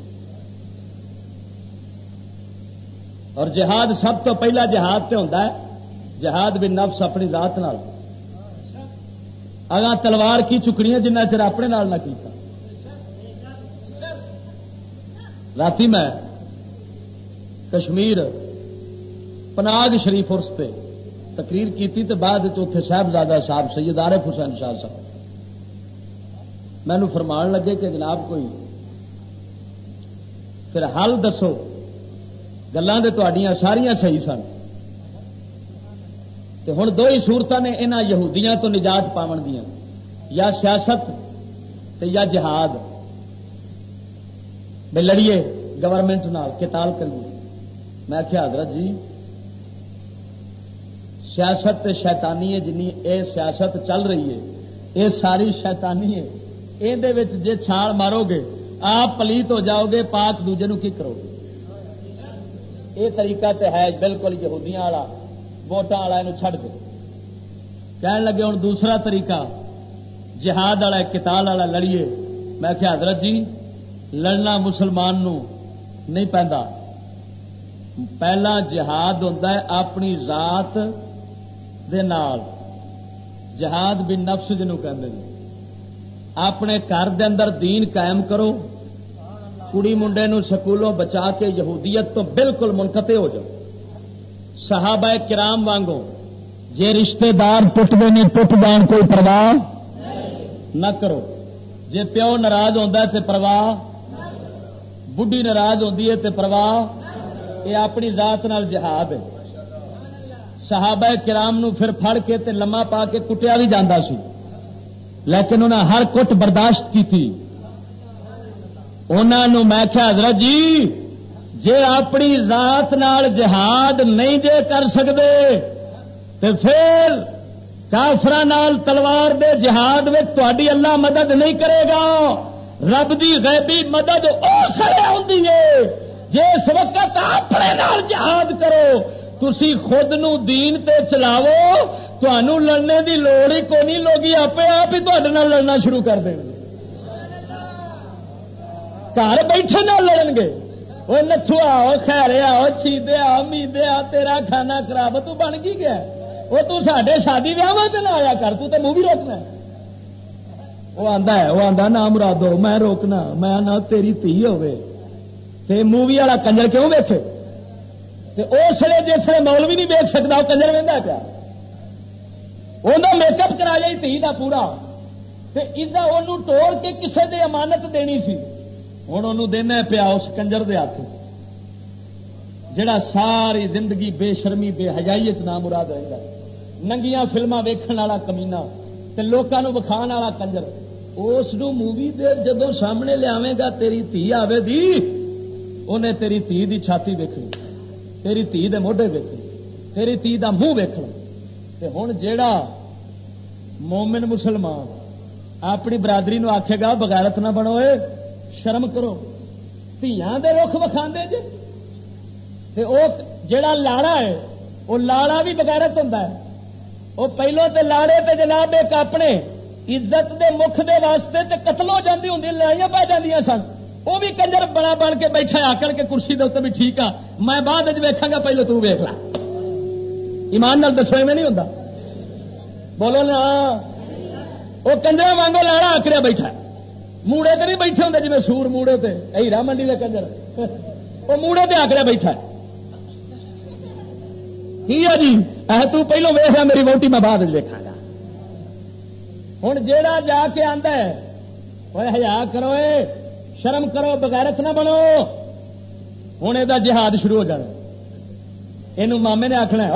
اور جہاد سب تو پہلا جہاد تے ہوتا ہے۔ جہاد بھی نفس اپنی ذات نال۔ اگاں تلوار کی چکنیاں جنہ چر اپنے نال نہ کیتا۔ رات میں کشمیر پناگ شریف ارس تقریر کی بعد اتنے صاحبزادہ صاحب سید عارف حسین شاہ صاحب۔ مینو فرمان لگے کہ جناب کوئی پھر حل دسو گلان گلیں ساریا صحیح سن۔ ہوں دو ہی سورت نے یہاں یہودیاں تو نجات پاون دیا یا سیاست یا جہاد۔ بھائی لڑیے گورنمنٹ نال کتال کریے۔ میں کیا حضرت جی سیاست شیطانی ہے جنی اے سیاست چل رہی ہے یہ ساری شیطانی ہے۔ یہ جی چھال مارو گے آپ پلیت ہو جاؤ گے، پاک دوجے نو کی کرو گے یہ طریقہ تے ہے بالکل یہودیاں والا ووٹان والا یہ چڑھ دو کہن لگے ہوں دوسرا طریقہ، جہاد والا کتال والا لڑیے۔ میں کیا حضرت جی لڑنا مسلمان نو نہیں پہنتا پہلا جہاد ہوتا ہے، اپنی ذات دے نال جہاد بھی نفس جنوں کہ اپنے گھر دے اندر دین قائم کرو۔ کڑی منڈے نو سکولوں بچا کے یہودیت تو بالکل منقطع ہو جاؤ۔ صحابہ کرام وانگو جے رشتے دار ٹوٹتے نہیں ٹوٹ جان کوئی پرواہ نہ کرو۔ جے پیو ناراض ہوتا ہے تے پرواہ بڑھی ناراض ہوتی ہے تے پرواہ۔ یہ اپنی ذات نال جہاد ہے۔ صحابہ کرام نو پھر پھڑ کے تے لما پا کے کٹیا بھی جانا سی۔ لیکن انہیں ہر کٹ برداشت کی تھی انہوں میں کیا حضرت جی جے اپنی ذات نال جہاد نہیں جے کر سکتے تو پھر کافر تلوار دے جہاد میں تاری اللہ مدد نہیں کرے گا۔ رب دی غیبی مدد اس وقت اپنے نال جہاد کرو تھی خود نو دین تے چلاو تنوع لڑنے دی لوڑ ہی کو نہیں لوگ آپ آپ ہی تے لڑنا شروع کر دیں گے گھر بیٹھے نہ لڑن گے۔ وہ نتھو آؤ، خیر آؤ چیدے آؤ میدے آ تیرا کھانا خراب تو بن گئی گیا وہ تو سڈے شادی ویاہ نہ آیا کر، تو تے مووی روکنا وہ آندا ہے، وہ آندا نہ مرادو، میں روکنا، میں نہ تیری تھی ہوے تے مووی والا کنجر کیوں ویکھے؟ اس لیے جس لیے مول بھی نہیں ویک سکتا، وہ کنجر وہدا پیا۔ میک اپ کرا لیا تھی کا پورا۔ توڑ کے کسے دے امانت دینی سی۔ ہوں انہوں دینا پیا اس کنجر دے ہاتھ جڑا ساری زندگی بے شرمی، بے حجائی چ مراد رہتا ننگیاں فلما ویکھن والا کمینا تے لوکاں وکھا والا کنجر۔ اس مووی دے جدو سامنے لیا گا، تیری تھی آوے دی انہیں تیری تھی دی چھاتی ویکنی تیری تھی دے موڈے ویکھنے تیری تھی دا منہ ویکھنا تے ہوں جیڑا مومن مسلمان اپنی برادری نو آخے گا بغیرت نہ بنو شرم کرو دیا دے رخ وکھا جی جڑا لاڑا ہے وہ لاڑا بھی بغیرت ہوں وہ پہلو تے لاڑے تے جناب ایک اپنے عزت دے مکھ دے واسطے تے قتل ہو جاتی ہوں لڑائیاں پی جی سن وہ بھی کنجر بڑا بن کے بیٹھا آ کر کے کرسی دے بھی ٹھیک آ میں بعد ویکھا گا، پہلو تو ویخ لا۔ ایمان نال دسوے میں نہیں ہوتا بولو نا۔ وہ کنجر وانگو لاڑا آکڑیا بیٹھا موڑے تے نہیں بیٹھے ہوں جی سور موڑے تے۔ ہیرا منڈی کا کنجر۔ *laughs* وہ موڑے تے آکڑیا بیٹھا کی ہے جی۔ تو پہلو ویسا میری ووٹی میں بعد دیکھا گا۔ ہوں جا جا کے آدھا ہزار کرو شرم کرو، بغیرت نہ بنو۔ ہوں یہ جہاد شروع ہو جانا۔ یہ مامے نے آخنا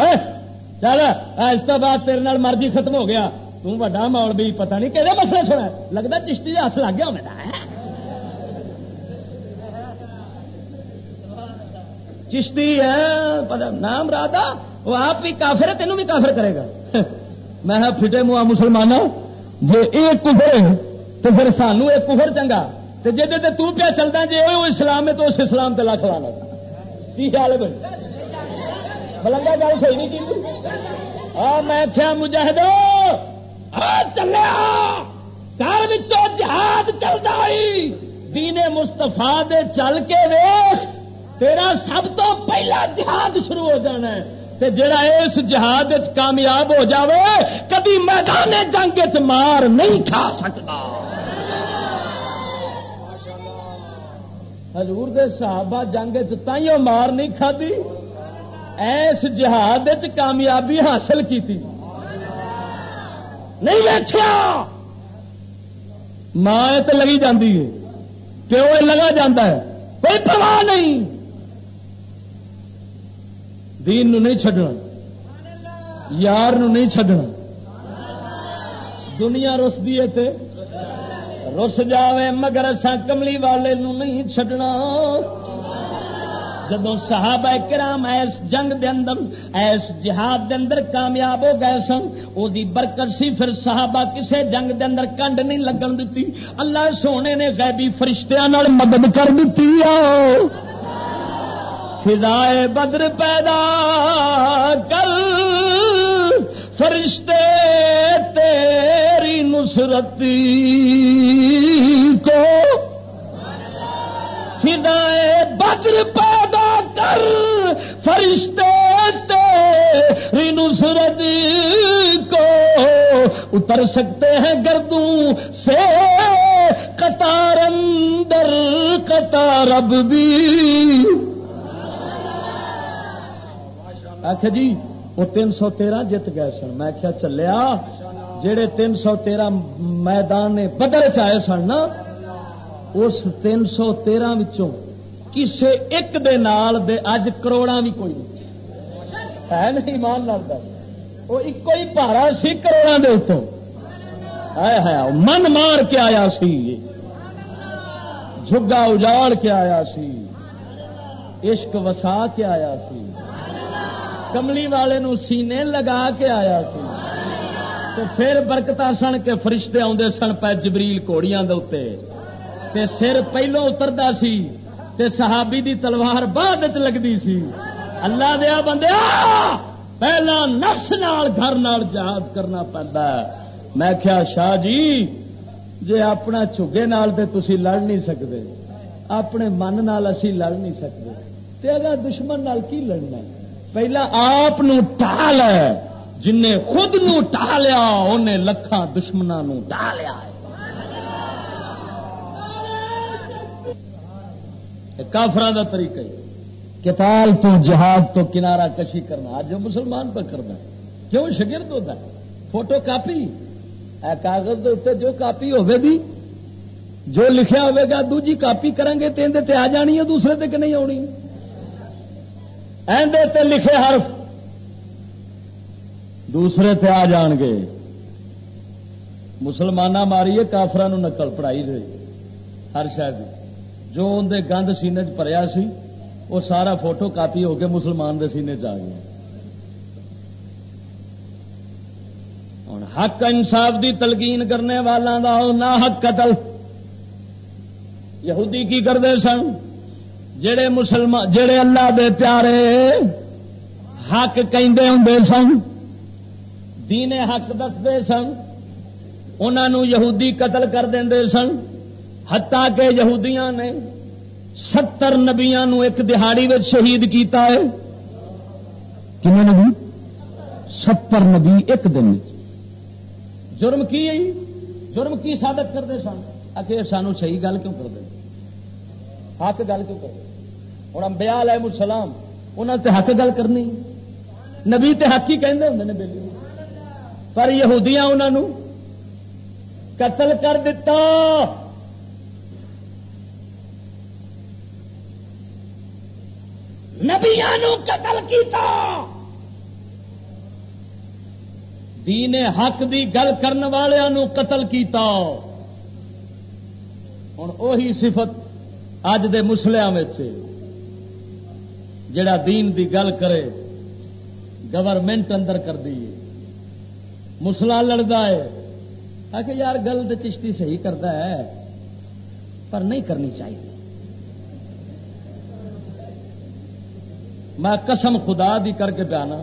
چل اس کے بعد تیرے مرضی ختم ہو گیا۔ تا ماحول بھی پتا نہیں کہ مسئلہ سنا لگتا چشتی ہاتھ لگ گیا ہونا چشتی ہے نام رادا، وہ آپ بھی کافر ہے، تینوں بھی کافر کرے گا۔ میں فٹے منہ مسلمانوں جی ایک کفر تو پھر سانو ایک کفر چنگا۔ تو جی تو پیا چلتا جی وہ اسلام ہے تو اس اسلام تے لکھ لانا کی خیال ہے بلنگا گل صحیح نہیں کی ہاں میں کیا مجاہد چلیا گھر جہاد چلتا دینے مستفا دے چل کے ویخ تیرا سب تو پہلا جہاد شروع ہو جانا ہے۔ تے جڑا اس جہاد کامیاب ہو جاوے کبھی میدان جنگ چ مار نہیں کھا سکتا۔ حضور دے صحابہ جنگ چائیوں مار نہیں کھدی ایس جہاد کامیابی حاصل کی تھی نہیں بیٹھیا ماں تو لگی جاتی ہے۔ پیو لگا جا ہے؟ کوئی پرواہ نہیں۔ دین نو نہیں چڈنا یار نو نہیں چڈنا دنیا رسدی ہے رس جاوے، مگر اصا کملی والے نو نہیں چڈنا جب صحابہ کرام ایس جنگ دے اندر، ایس جہاد دے اندر کامیاب ہو گئے سن وہ برکت سی، پھر صحابہ کسے جنگ دے اندر کنڈ نہیں لگن دیتی۔ اللہ سونے نے غیبی فرشتیاں نال مدد کر دیتی فضائے بدر پیدا کر۔ فرشتے تیری نصرتی کو فضائے بدر پیدا کر، فرشتے تیری نصرتی کو اتر سکتے ہیں گردوں سے۔ قطار اندر، قطار اب بھی۔ آخ جی وہ تین سو تیرہ جت گئے سن۔ میں کیا چلیا جہے تین سو تیرہ میدان بدل چائے سن نا، اس تین سو تیرہ کسے ایک دے نال دے اج کروڑا بھی کوئی نہیں۔ ہے نہیں مان لگتا وہ ایک ہی پارا سی کروڑا دے اتوں من مار کے آیا سی۔ جگا اجاڑ کے آیا سی۔ عشق وسا کے آیا سی۔ کملی والے نو سینے لگا کے آیا سی۔ تو پھر برکت سن کے فرشتے آدھے سن پہ جبریل کوڑیاں تے سر پہلو اترتا سی تے صحابی دی تلوار بعد لگتی سی۔ اللہ دیا بندے پہلا نفس نال، گھر نال جہاد کرنا پڑتا میں کیا شاہ جی جے اپنا چگے نال تے تسی لڑ نہیں سکتے اپنے من نال اسی لڑ نہیں سکتے تے اگر دشمن نال کی لڑنا ہے؟ پہلا آپ ٹال ہے جن خود نو ٹالیا انہیں لکھان دشمنوں ٹالیا کافر کا طریقہ کتال تو جہاد تو کنارا کشی کرنا آج جو مسلمان پہ کرنا کیوں شگرد ہوتا ہے فوٹو کاپی اے کاغذ اتنے جو کاپی ہوے دی جو لکھا ہوئے گا دوجی کاپی کریں گے تے آ جانی ہے دوسرے تے کہ نہیں آنی تے لکھے حرف۔ دوسرے تے آ جان گے۔ مسلمان ماریے کافران نقل پڑھائی رہی ہر شاید۔ جو اندر گند سینے چ سی وہ سارا فوٹو کاپی ہو کے مسلمان دے سینے چ آ گیا۔ ہوں حق انصاف دی تلقین کرنے والا دا، نہ حق قتل۔ یہودی کی کرتے سن؟ جڑے مسلمان جڑے اللہ دے پیارے حق ہوں سن، دین حق دستے سن انہوں یہودی قتل کر دے سن ہتا کہ یہودیاں نے ستر نبیا ایک دہاڑی شہید کیتا ہے۔ نبی؟ ستر نبی ایک دن جرم کی ہے؟ جرم کی ثابت کرتے سن؟ کہ سانو صحیح گل کیوں کرتے حق گل کیوں کرتے ہوں امبیا علیہ السلام انہوں تے حق گل کرنی۔ نبی تے حق ہی کہندے ہوں نے بے پر یہودیاں انہوں قتل کر دیتا نبیا قتل کیتا۔ دین حق دی گل کرن والوں قتل کیتا۔ ہوں اوہی صفت اج دے مسلیاں مسلیا جڑا دین دی گل کرے گورنمنٹ اندر کر دی مسلا لڑتا ہے آ کہ یار گل تو چشتی صحیح کرتا ہے، پر نہیں کرنی چاہیے۔ میں قسم خدا دی کر کے پیانا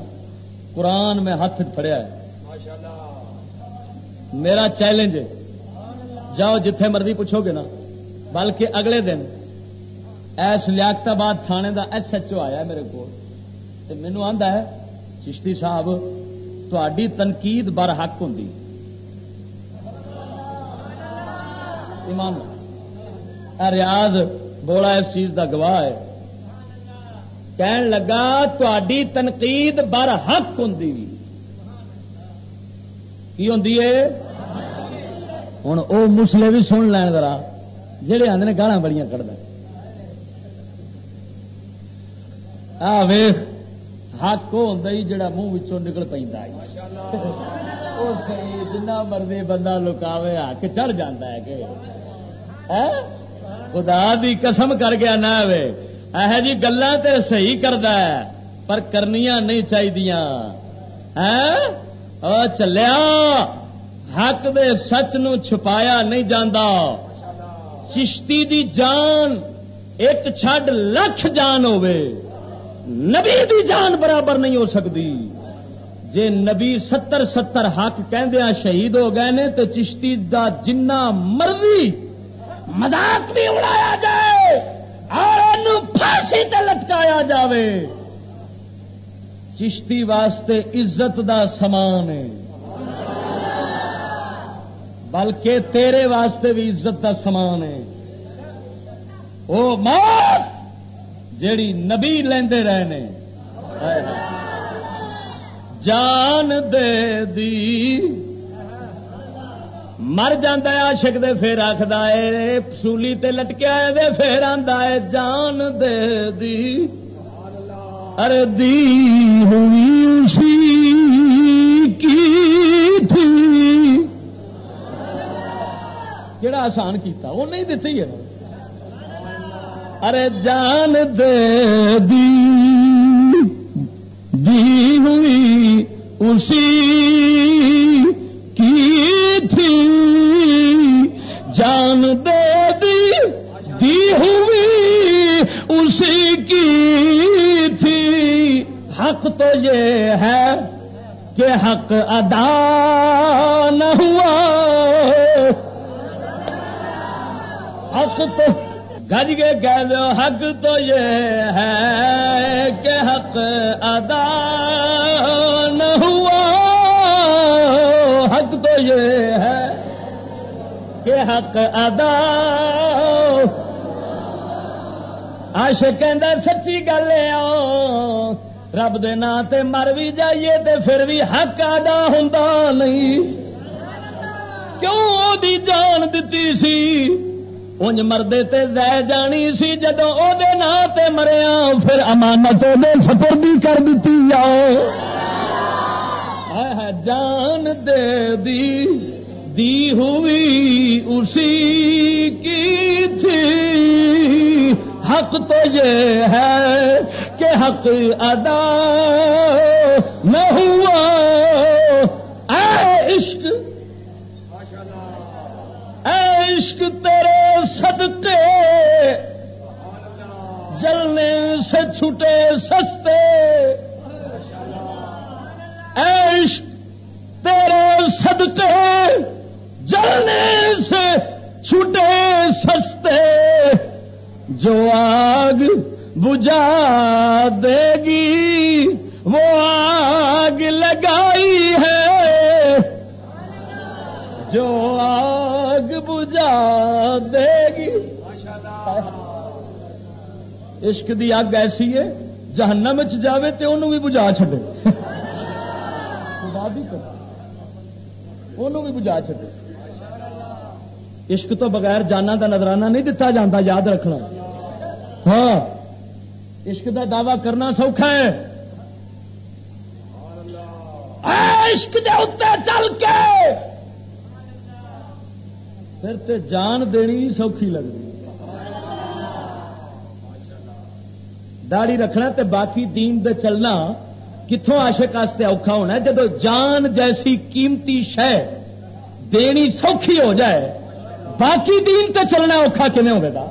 قرآن میں ہاتھ پڑیا ہے۔ میرا چیلنج جاؤ جتھے مرضی پوچھو گے نا، بلکہ اگلے دن ایس لیاقت آباد تھانے دا ایس ایچ او آیا میرے کو مینو آتا ہے، چشتی صاحب تھی تنقید بر حق ہوں ایمان ریاض، بولا اس چیز دا گواہ ہے۔ کہن لگا تھی تنقید بر حق ہوں کی ہوں ہوں وہ مسلے بھی سن لین ذرا جہے آدھے گالا بڑی کھڑا آ ویخ حق وہ ہوں جا منہ نکل پہ *laughs* جنا مرضی بندہ لکاوے حق چڑھ جا ہے کہ۔ خدا دی قسم کر گیا نہ یہ جی گلا تو صحیح کرتا ہے پر کرنیا نہیں چاہیے چلیا حق دے سچ نو چھپایا نہیں جانا چشتی دی جان ایک چھڈ لکھ جان ہوے نبی دی جان برابر نہیں ہو سکتی۔ جے نبی ستر ستر حق کہندیا شہید ہو گئے نے تو چشتی دا جنہ مرضی مذاق بھی اڑایا جائے اور پھانسی تے لٹکایا جاوے۔ چشتی واسطے عزت دا سامان ہے۔ بلکہ تیرے واسطے بھی عزت دا سامان ہے۔ وہ موت جیڑی نبی لیندے رہے جان دے دی۔ مر جاندہ عاشق دے، پھر آخد سولی تے لٹکیا دے، پھر ہے جان دے دی۔ ارے دی ہوئی اسی کی تھی۔ جڑا آسان کیتا، وہ نہیں دیتی ہے۔ ارے جان دے دی۔ دی ہوئی اسی کی تھی۔ جان دے دی۔ دی ہوئی اسی کی تھی۔ حق تو یہ ہے کہ حق ادا نہ ہوا۔ حق تو گج کے کہہ دو حق تو یہ ہے کہ حق ادا نہ ہوا۔ حق تو یہ ہے کہ حق ادا۔ آش کہ سچی گل رب دے نا تے مر بھی جائیے تے پھر بھی حق ادا ہوں نہیں۔ کیوں دی جان دیتی سی؟ انج مردے تے زہ جانی سی جدو او دے نا تے مریا پھر امانت دے سپردی کر دیتی آؤ جان دے دی دی ہوئی اسی کی تھی۔ حق تو یہ ہے کہ حق ادا نہ ہوا اے عشق عشق تیرے صدقے جلنے سے چھٹے سستے۔ عشق تیرے صدقے جلنے سے چھٹے سستے۔ جو آگ بجا دے گی وہ آگ لگائی ہے۔ جو آگ بجا دے گی۔ عشق دی اگ ایسی ہے، جہنم چ جاوے تے انہوں بھی بجا چھڈے۔ انہوں بھی بجا چھڈے۔ عشق تو بغیر جانا کا نظرانہ نہیں دتا جاتا یاد رکھنا۔ ہاں عشق دا دعوی کرنا سوکھا ہے۔ عشق دے اتنے چل کے پھر تے جان دینی سوکھی لگتی داڑی رکھنا تے باقی دین دے چلنا کتوں آشک واسطے اوکھا ہونا جدو جان جیسی قیمتی شہ دینی سوکھی ہو جائے، باقی دین تے چلنا اوکھا کھے ہوگا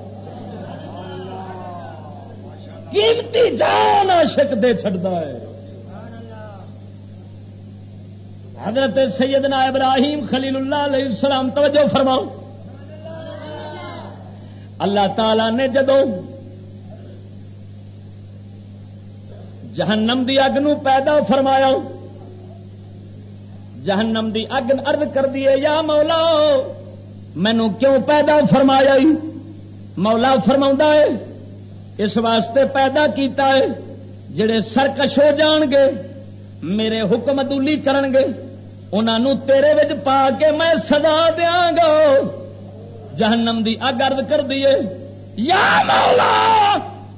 قیمتی جان عاشق دے چڑتا ہے۔ حضرت سیدنا ابراہیم خلیل اللہ علیہ السلام توجہ فرماؤ۔ اللہ تعالی نے جدو جہنم دی اگ نو پیدا فرمایا، جہنم دی اگ ارد کر دیے، یا مولا مینو کیوں پیدا فرمایا؟ مولا فرما ہے، اس واسطے پیدا کیتا ہے، جڑے سرکش ہو جان گے، میرے حکم ادولی کرن گے انہوں تیرے وج پا کے میں سزا دیا گا۔ جہنم دی اگ ارد کر دیے یا مولا،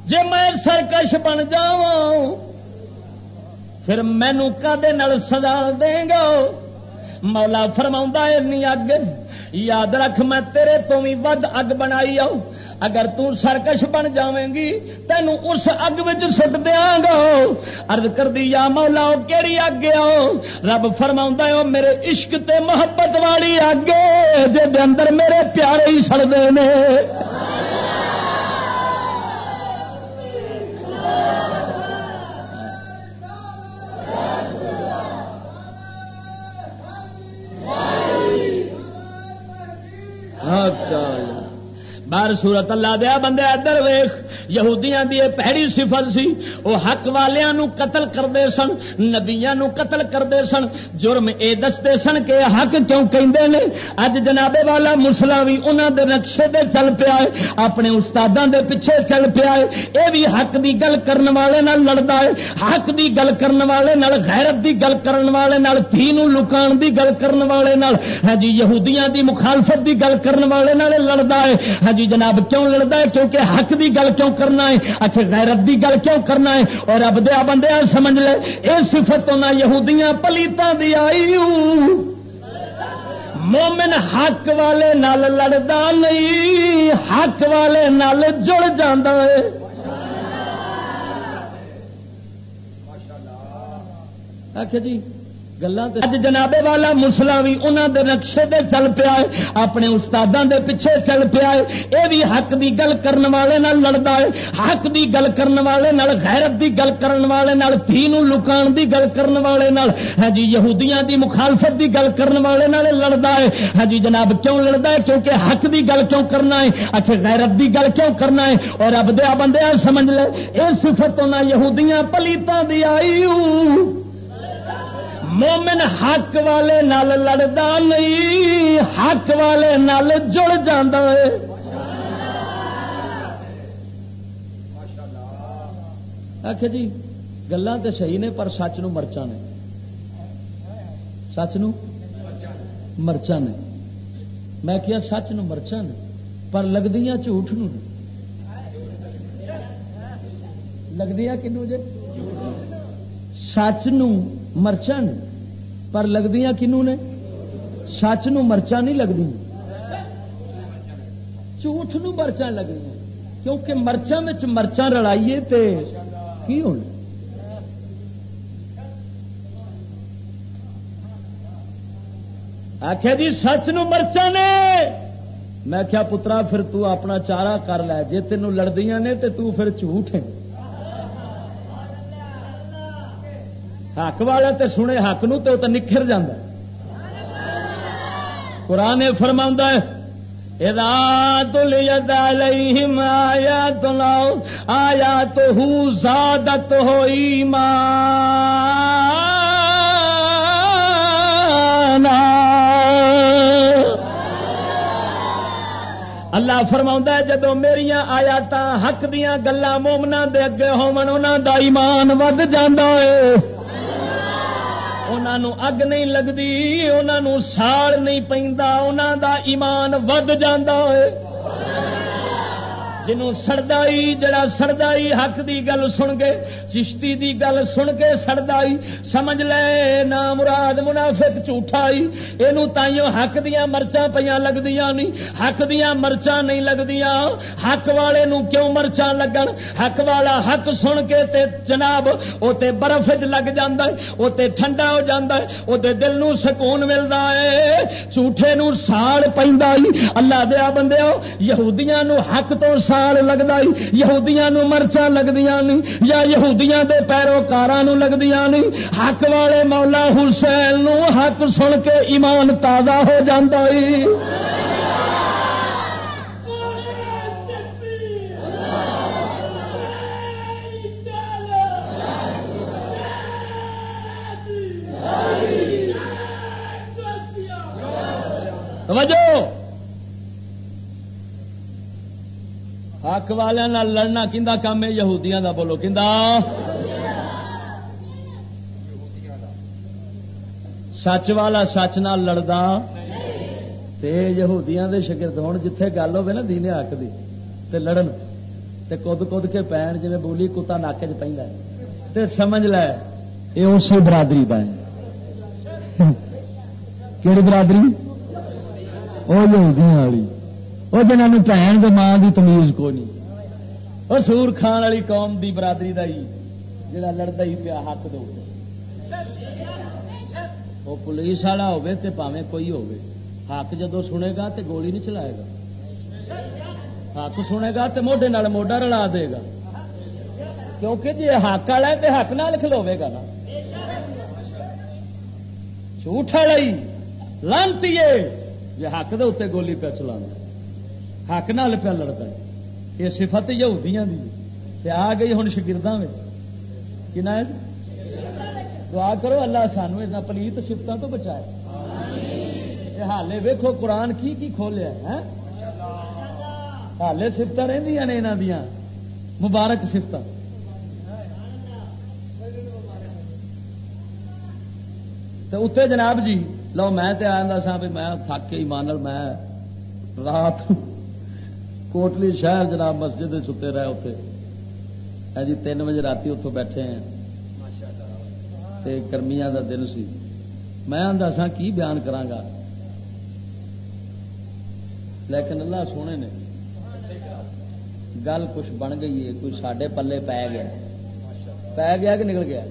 جے میں سرکش بن جا پھر مینو کدے سزا دیں گا مولا فرما اگ، یاد رکھ میں تیرے تو بھی ود اگ بنائی آؤ اگر تو سرکش بن جاویں گی تینوں اس اگ سٹ دیا گا۔ عرض کر دی یا مولا کہڑی اگ آؤ رب فرما میرے عشق تے محبت والی اگ جی اندر میرے پیارے ہی سڑتے ہیں بار سورت اللہ دیا بندے ادھر ویخ۔ یہودیاں دی پہڑی صفت سی، وہ حق والیاں قتل کرتے سن نبیا قتل کرتے سن۔ جرم اے دستے سن کہ حق کیوں کہندے نے؟ اج جنابے والا مسلا بھی انہوں دے نقشے دے چل پیا ہے، اپنے استادوں دے پیچھے چل پیا ہے۔ اے بھی حق دی گل کرن والے نال لڑتا ہے، حق دی گل کرن والے نال، غیرت دی گل کرن والے نال، تھی نو لکان دی گل کرن والے نال۔ ہاں جی یہودیاں دی مخالفت دی گل کرن والے نال لڑتا ہے۔ ہاں جی جناب کیوں لڑتا ہے؟ کیونکہ حق دی گل کیوں کرنا ہے؟ اچھے غیرت دی گل کیوں کرنا ہے؟ اور اب دیا بندے سمجھ لے یہ صفت نہ یہودیاں پلیتاں دی آئی۔ مومن حق والے نال لڑتا نہیں، حق والے نال جڑ جاندہ ہے۔ آخر جی اج جنابے والا مسلا بھی انہوں دے نقشے دے چل پیا ہے، اپنے استادوں دے پیچھے چل پیا ہے۔ یہ بھی حق دی گل کرن والے نال لڑتا ہے، حق دی گل کرن والے نال، غیرت دی گل کرن والے نال، تھی نو لکان دی گل کرن والے نال۔ ہاں جی یہودیاں دی مخالفت دی گل کرن والے نال لڑتا ہے۔ ہاں جی جناب کیوں لڑتا ہے؟ کیونکہ حق دی گل کیوں کرنا ہے؟ اچھے غیرت دی گل کیوں کرنا ہے؟ اور اب دیا بندے سمجھ لے یہ صفت نہ یہودیاں پلیتاں دی آئی مومن حق والے نال لڑتا نہیں، حق والے نال جڑ ہے۔ آخ جی گلان تو صحیح نے پر سچ مرچا نے۔ سچ مرچا نے۔ میں کیا سچ مرچا نے، پر لگدیاں جھوٹ لگدیاں کنو جی سچ مرچا نے پر لگتی کنو نے؟ سچ مرچا نہیں لگتی جھوٹ مرچا لگتی کیونکہ مرچا مرچا رلائیے تے کی ہونا؟ آخیا جی سچ نرچا نے؟ میں کیا پترا، پھر تو اپنا چارہ کر لے۔ جی تینوں لڑدیاں نے تو پھر جھوٹ ہے حق والا تے سنے حق نو تے تو نکھر جاندہ قرآن فرما ہے، اذا تلید علیہم آیات ہو زادت اللہ فرما ہے جدو میری آیات حق دیا گلا مومنا دے اگے ہومن انہوں دا ایمان ود جانا ہے۔ انہوں اگ نہیں لگتی انہوں سال نہیں پہ انہوں دا ایمان ود جانا ہے جنوں سڑدائی جڑا سڑدائی حق دی گل سن کے، چشتی دی گل سن کے سڑدائی سمجھ لے، نا مراد منافق جھوٹائی یہ تائیوں حق دیا مرچا پہ لگدیاں نہیں حق دیا مرچا نہیں لگدیاں۔ حق والے نو کیوں مرچا لگن؟ حق والا حق سن کے تے جناب وہ تے برف چ لگ جاندہ ہے وہ تے ٹھنڈا ہو جاندہ ہے وہ تے دل نو سکون ملتا ہے۔ جھوٹے نو ساڑ پہ اللہ دیا بندے یہودیاں نو حق تو سال لگتا یہودیاں نو مرچا لگدیاں نہیں یا یہودیاں دے پیروکار لگدیاں نہیں حق والے مولا حسین نو حق سن کے ایمان تازہ ہو جاتا حق والوں لڑنا کھا کام ہے؟ یہودیاں دا بولو کہ سچ والا سچ نہ لڑتا یہودیاں دے شگرد ہون جتھے گل ہوے نا دینے حق دی تے لڑن تے کد کد کے پین جی بولی کتا ناک چ پہ سمجھ لے یہ اسی برادری کا ہے۔ کہڑی برادری؟ وہ یہودیاں والی۔ وہ جنہوں بھن کے ماں کی تمیز کو نہیں۔ وہ سور کھان والی قوم دی برادری کا ہی جا لڑتا ہی پیا حق دو وہ پولیس والا ہوے تے پاوے کوئی ہوے حق جدو سنے گا تے گولی نہیں چلائے گا۔ حق سنے گا تے موڈے نال موڈا رلا دے گا۔ کیونکہ جی حق والا ہے تے حق نال کھلوے گا نا۔ جھوٹ والا لانتی جی حق دے اتنے گولی پہ چلانا حق نال پیا لڑتا ہے یہ سفت یہودیاں دی آ گئی ہوں شگردوں میں ہے دعا کرو اللہ سانو اس پلیت سفتوں تو بچائے۔ حالے ویکو قرآن کی کی کھولیا ہے حالے سفت رہی نے یہاں دیا مبارک سفت اتنے جناب جی لو میں آتا سا بھی میں تھک کے ایمان میں رات کوٹلی شہر جناب مسجد ستے رہے اتنے جی تین بجے رات اتوں بیٹھے ہیں گرمیاں کا دن سی میں آدھا سا کی بیان کرانگا لیکن اللہ سونے نے گل کچھ بن گئی ہے کوئی سڈے پلے پی گیا پی گیا کہ نکل گیا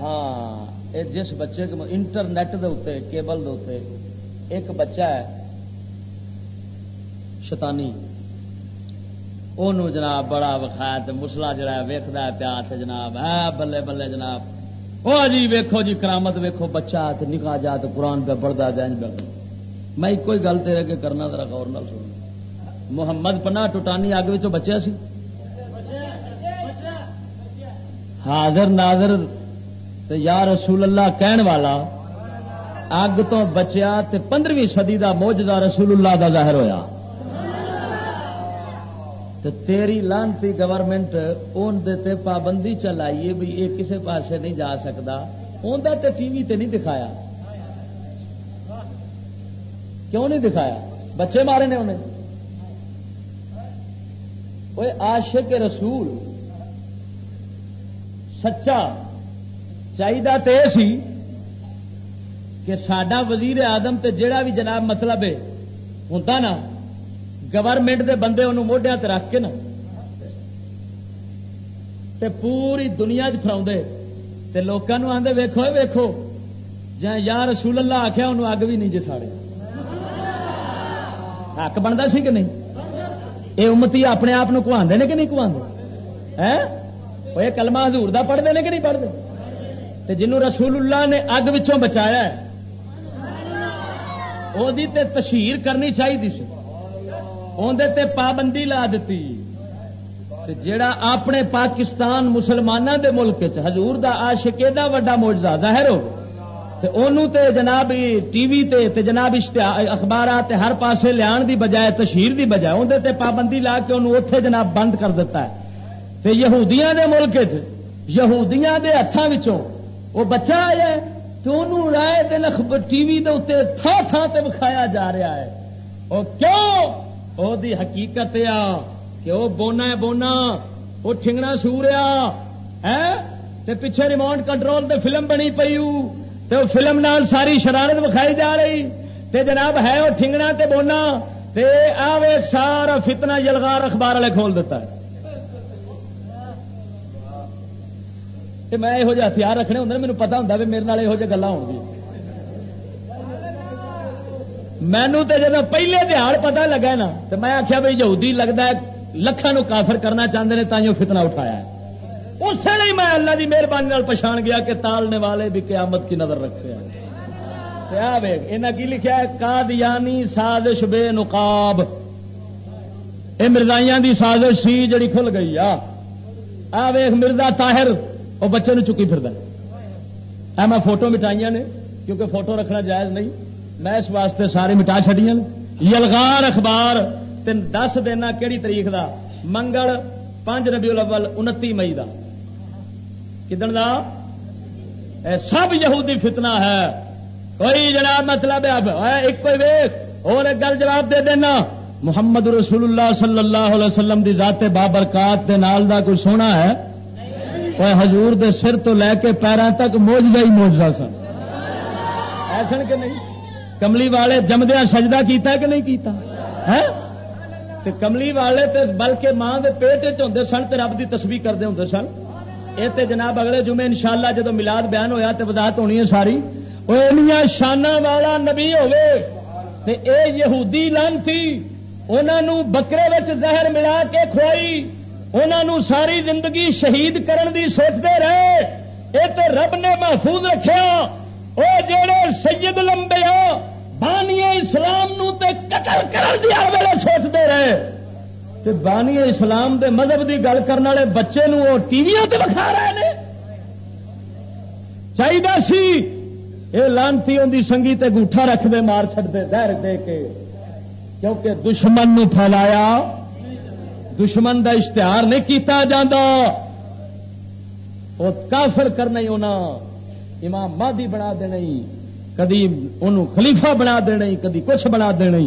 ہاں جس بچے انٹرنیٹ دے اتنے کیبل دے ایک بچہ ہے شتانی وہ جناب بڑا وقایا مسلا جڑا ویکد پیا جناب۔ ہے بلے بلے جناب۔ وہ جی ویکو جی کرامت ویکو بچہ نکا جا تو قرآن پہ بڑھتا دین پہ میں ایک گل تیرے کے کرنا ترا غور نہ سن۔ محمد پنا ٹوٹانی اگ بچیا سی؟ حاضر ناظر یا رسول اللہ کہن والا، اگ تو بچیا تے پندرہویں صدی دا موجودہ رسول اللہ دا ظاہر ہویا۔ تو تیری لانتی گورنمنٹ ان دیتے پابندی چلائیے بھی یہ کسے پاسے نہیں جا سکتا۔ اندر تے ٹی وی تے نہیں دکھایا۔ کیوں نہیں دکھایا؟ بچے مارے نے انہیں۔ وہ عاشق رسول، سچا چاہیے تو یہ سی کہ سڈا وزیر آدم تے جڑا بھی جناب مطلب ہے ہوتا نا۔ گورنمنٹ دے بندے انہوں موڈیا رکھ کے نا تے پوری دنیا چ فرا لوگوں آدھے ویکو ویکو جی یا رسول اللہ آخیا انہوں اگ بھی نہیں جی ساڑے حق بنتا سی کہ نہیں یہ امتی اپنے آپ کو نے کہ نہیں کھوانے یہ کلما ہزور کا پڑھتے ہیں کہ نہیں پڑھتے جنہوں رسول اللہ نے اگ وچوں بچایا وہ تشہیر کرنی چاہیے سی اندر پابندی لا دیتی جڑا اپنے پاکستان مسلمانوں دے ملک حضور دا عاشق، ایڈا وڈا موجزہ ظاہر ہو، تے جناب ٹی وی تے تے جناب اخبارات ہر پاسے لیا دی بجائے، تشہیر دی بجائے اندر تے پابندی لا کے انہوں اتے جناب بند کر دیتا ہے۔ تے یہودیاں دے ملک چ یہودیاں دے ہاتھوں وہ بچہ آیا ہے تو انہوں رائے دن ٹی وی دے اتنے تھا تھا تے بکھایا جا رہا ہے۔ وہ کیوں؟ وہ دی حقیقت آ کہ وہ بونا ہے بونا وہ ٹھنگنا سوریا ہے پیچھے ریموٹ کنٹرول تے فلم بنی پی تو فلم نال ساری شرارت وکھائی جا رہی تے جناب ہے وہ ٹھنگنا تے بونا تے آوے سارا فتنہ یلغار اخبار والے کھول دیتا ہے میں یہو جہ ہتھیار رکھنے ہوں مجھے پتا ہوں میرے یہو جہ گلا ہو مینو تو جب پہلے دہاڑ پتا لگا نا تو میں آخیا بھائی یہودی لگتا ہے لکھان کافر کرنا چاہتے ہیں تھی فتنا اٹھایا ہے۔ لیے میں اللہ کی مہربانی پچھان گیا کہ تالنے والے بھی قیامت کی نظر رکھتے ہیں کی لکھا ہے، قادیانی سازش بے نقاب۔ یہ مردائیاں دی سازش سی جڑی کھل گئی آ۔ ویخ مرزا تاہر وہ بچے نو چکی پھر میں فوٹو مٹائیاں نے، کیونکہ فوٹو رکھنا جائز نہیں۔ میں اس واسطے سارے مٹا چڑیا یلغار اخبار، تین دس دینا کہڑی تاریخ دا؟ منگل پانچ ربیع الاول، انتی مئی کا کدن دا؟ سب یہودی فتنہ ہے. کوئی جناب مطلب ایک کوئی ویخ اور ایک گل جواب دے دینا. محمد رسول اللہ صلی اللہ علیہ وسلم دی ذات بابرکات دے نال دا کوئی سونا ہے؟ وہ حضور دے سر تو لے کے پیروں تک موجودہ ہی موجودہ سن. ایسا کہ نہیں؟ کملی والے جمدیا سجدہ کیتا ہے کہ نہیں کیتا؟ ہے؟ کملی والے تے بلکہ ماں دے پیٹ چ سن تے رب دی تسبیح کرتے ہوں سن۔ یہ جناب اگلے جمعے انشاءاللہ شاء جب ملاد بیان ہویا تے وضاحت ہونی ہے ساری۔ وہ شانہ والا نبی ہوے تے اے یہودی لانتی انہوں بکرے زہر ملا کے کھوائی۔ انہوں ساری زندگی شہید کرن دی سوچتے رہے۔ یہ تو رب نے محفوظ رکھا وہ جڑے سید لمبے بانی اسلام نو تے قتل کرن دی ہر ویلے سوچتے رہے۔ تے بانی اسلام دے مذہب دی گل کرنے والے بچے نو وہ ٹی وی تے بکھا رہے ہیں چاہیے سی یہ لانتی دی سنگی تے گوٹھا رکھ دے، مار چڑتے دہر دے کے۔ کیونکہ دشمن نو پھیلایا، دشمن دا اشتہار نہیں کیتا جاندہ وہ کافر کرنا ہی انہوں امام مادی بنا دینا کدی انہوں خلیفہ بنا دینا کدی کچھ بنا دینا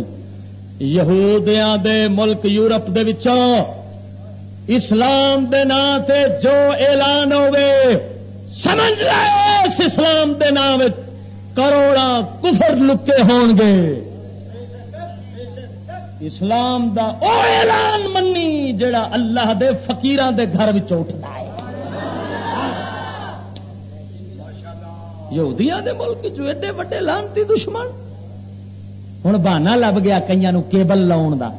یہودیاں دے ملک یورپ دے وچوں، اسلام دے نام تے جو اعلان ہوے سمجھ رہے اس اسلام دے نام کروڑا کفر لکے ہون گے۔ اسلام دا او اعلان منی، جڑا اللہ دے فقیران دے گھر اٹھتا ہے۔ یہودیاں دے ملک جو ایڈے وڈے لانتی دشمن؟ ہوں بہانا لب گیا کئی کیبل لاؤن دا۔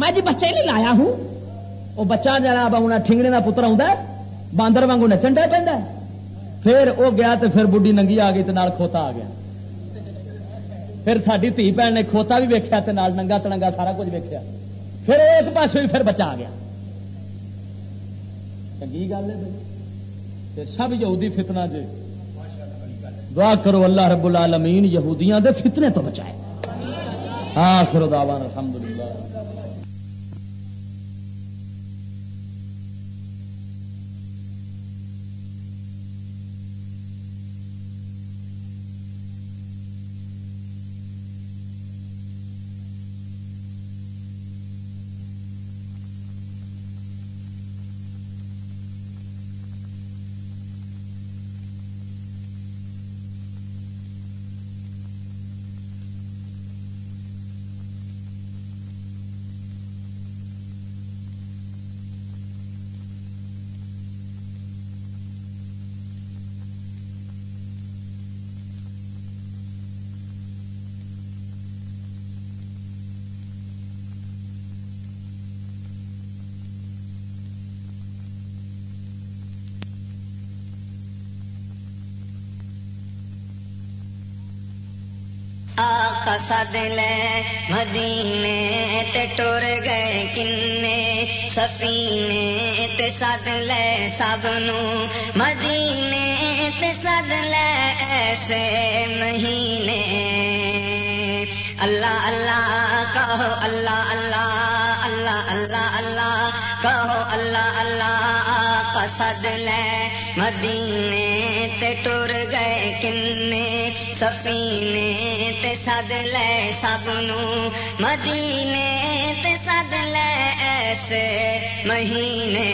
میں جی بچے نہیں لایا ہوں وہ بچہ جناب آنا ٹھنگنے کا پتر آ باندر وگوں نچن ڈے پہ پھر وہ گیا تو پھر بڈی ننگی آ گئی تو کھوتا آ گیا۔ پھر ساری دھی بھن نے کھوتا بھی ویکیا ننگا تنگا سارا کچھ ویکیا پھر ایک پاس بھی پھر بچا گیا۔ چنگی گل ہے سب یہودی فتنہ جی دعا کرو اللہ رب العالمین یہودیاں دے فتنے تو بچائے۔ آخر دعوان الحمدللہ۔ سد لے مدینے تے ٹر گئے کنے۔ سفینے تے سد لے سب نو مدینے تے سد لے ایسے مہینے۔ اللہ اللہ، کہو اللہ اللہ اللہ اللہ اللہ، کہو اللہ اللہ سد لے۔ مدینے تے ٹر گئے کنے، سفینے تے سد لے سب نو مدینے تے سد لے ایسے مہینے۔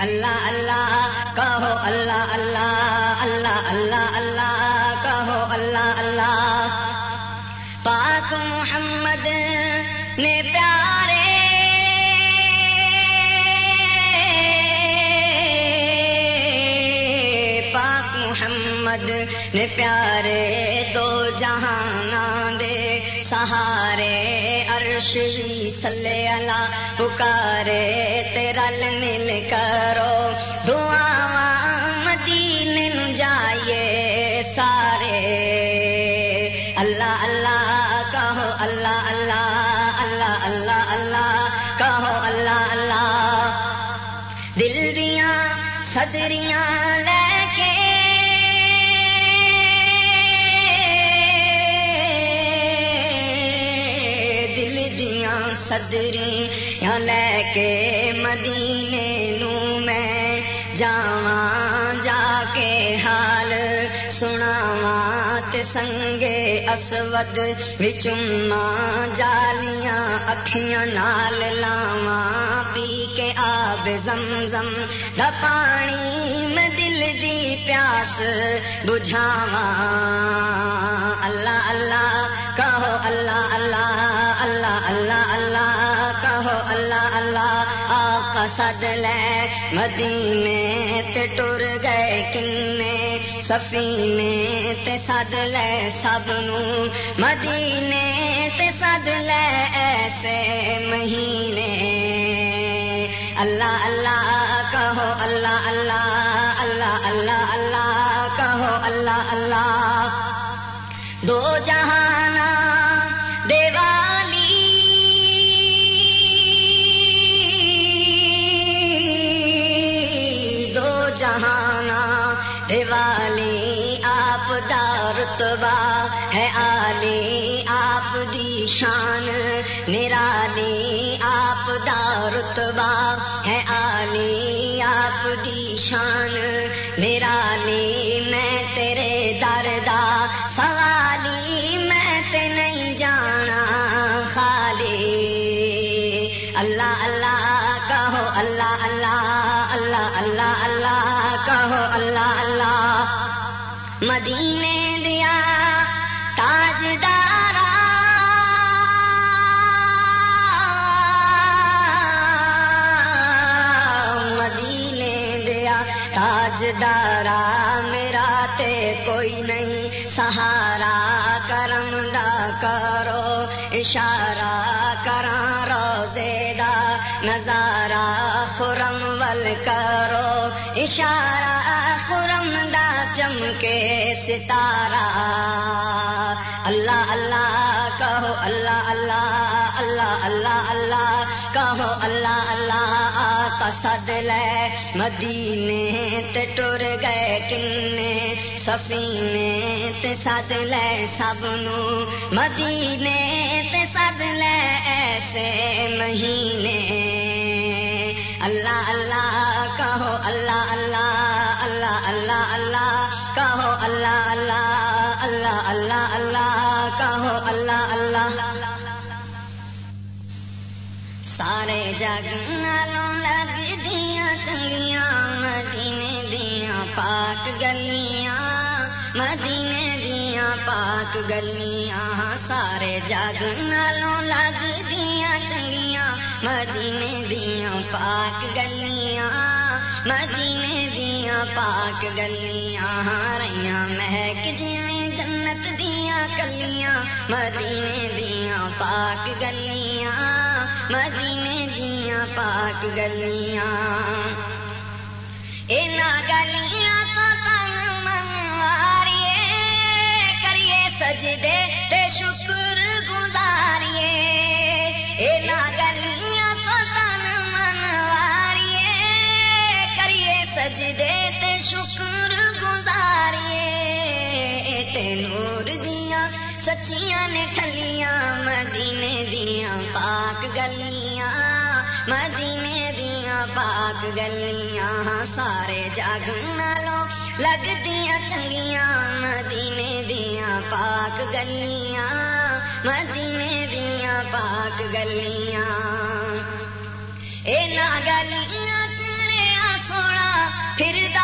اللہ اللہ، کہو اللہ اللہ اللہ اللہ اللہ، کہو اللہ اللہ۔ پاک محمد نے پیارے محمد نے پیارے دو جہان دے سہارے عرش بھی سلے اللہ پکارے تیرل مل کرو دعا مدینے نو جائیے سارے اللہ اللہ کہو اللہ اللہ اللہ اللہ اللہ کہو اللہ اللہ دل دیا سجریاں لے دیا سدری یا لے کے مدینے نو میں جاواں جا کے حال سناواں تے سنگے اسود وچما جالیاں اکھیاں نال لاواں پی کے آب زمزم دا پانی میں دل دی پیاس بجھاواں اللہ اللہ کہو اللہ اللہ اللہ اللہ اللہ کہو اللہ اللہ آقا سد لے مدینے تے ٹر گئے کنے سفینے تے سد لے سب نو مدینے تے سد لے ایسے مہینے اللہ اللہ کہو اللہ اللہ اللہ اللہ اللہ کہو اللہ اللہ دو جہانا دیوالی دو جہانا دیوالی، آپ دارتبا ہے آلی، آپ دی شان نرالی، آپ دارتبا ہے آلی، آپ دی شان نرالی۔ مدینے دیا تاجدارا۔ مدینے دیا تاجدارا، میرا تے کوئی نہیں۔ سہارا کرم دا کرو، اشارہ کرا روزے دا نظارہ، خرم ول کرو۔ اشارہ ستارہ اللہ اللہ، کہو اللہ اللہ اللہ اللہ اللہ، کہو اللہ اللہ، آقا سد لے مدینے تے ٹر گئے کنے، سفینے تے سد لے سب نو۔ مدینے تے سد لے ایسے مہینے۔ اللہ اللہ کہو اللہ اللہ اللہ اللہ اللہ کہو اللہ اللہ اللہ اللہ اللہ کہو اللہ اللہ سارے جگ نالوں لگ دیا چنگیاں مدینے دیا پاک گلیاں مدینے دیا پاک گلیاں سارے جگ نالوں لگ دیا چنگیاں مدینے دیا پاک گلیاں، مدینے دیا پاک گلیاں ہاں رہیاں مہک جویں جنت دیا کلیاں، مدینے دیا پاک گلیاں، مدینے دیا پاک گلیاں۔ اینا گلیاں تو تن منواریے کریے سجدے۔ شکر گزاریے تے نور دیاں سچیاں نے ٹھلیاں، مدینے دیاں پاک گلیاں، مدینے دیاں پاک گلیاں ہاں سارے جگ نالوں لگدیاں چنگیاں، مدینے دیاں پاک گلیاں، مدینے دیاں پاک گلیاں۔ اے نا گلیاں چلیا سونا پھردا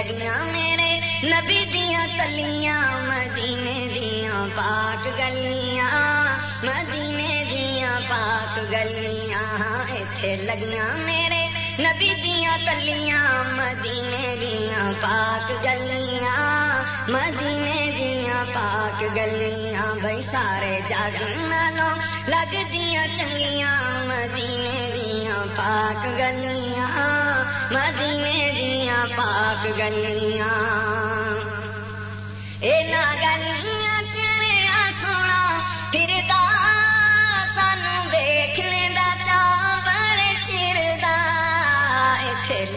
لگیاں میرے نبی دیاں تلیاں، مدینے دیاں پاک گلیاں، مدینے دیاں پاک گلیاں۔ ہاں، ایتھے لگیاں میرے نبی دیاں تلیاں مدینے دیاں پاک گلیاں، مدینے دیاں پاک گلیاں، بھائی سارے جگ نالوں لگ دیاں چنگیاں، مدینے دیاں پاک گلیاں، مدینے دیاں پاک گلیاں۔ اے نا گلیاں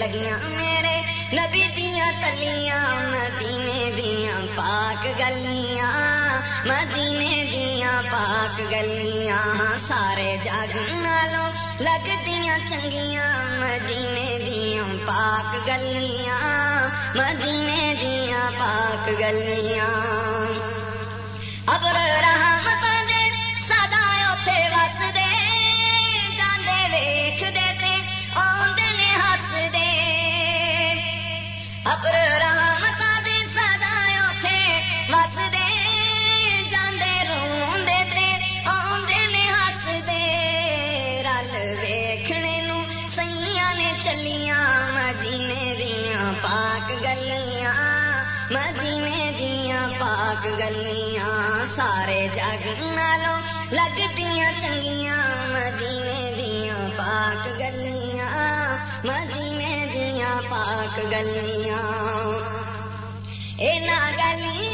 لگیاں میرے نبی دیاں تلیاں مدینے دیاں پاک گلیاں مدینے دیاں پاک گلیاں سارے جگ نالوں لگ دیاں چنگیاں مدینے دیاں پاک گلیاں مدینے دیاں پاک گلیاں ابر رحمت مدینے دیاں پاک گلیاں۔ پاک سارے جگ نالوں لگ چنگیاں۔ مدینے دیاں پاک گلیاں، مدینے دیاں پاک گلیاں اے نا گلیاں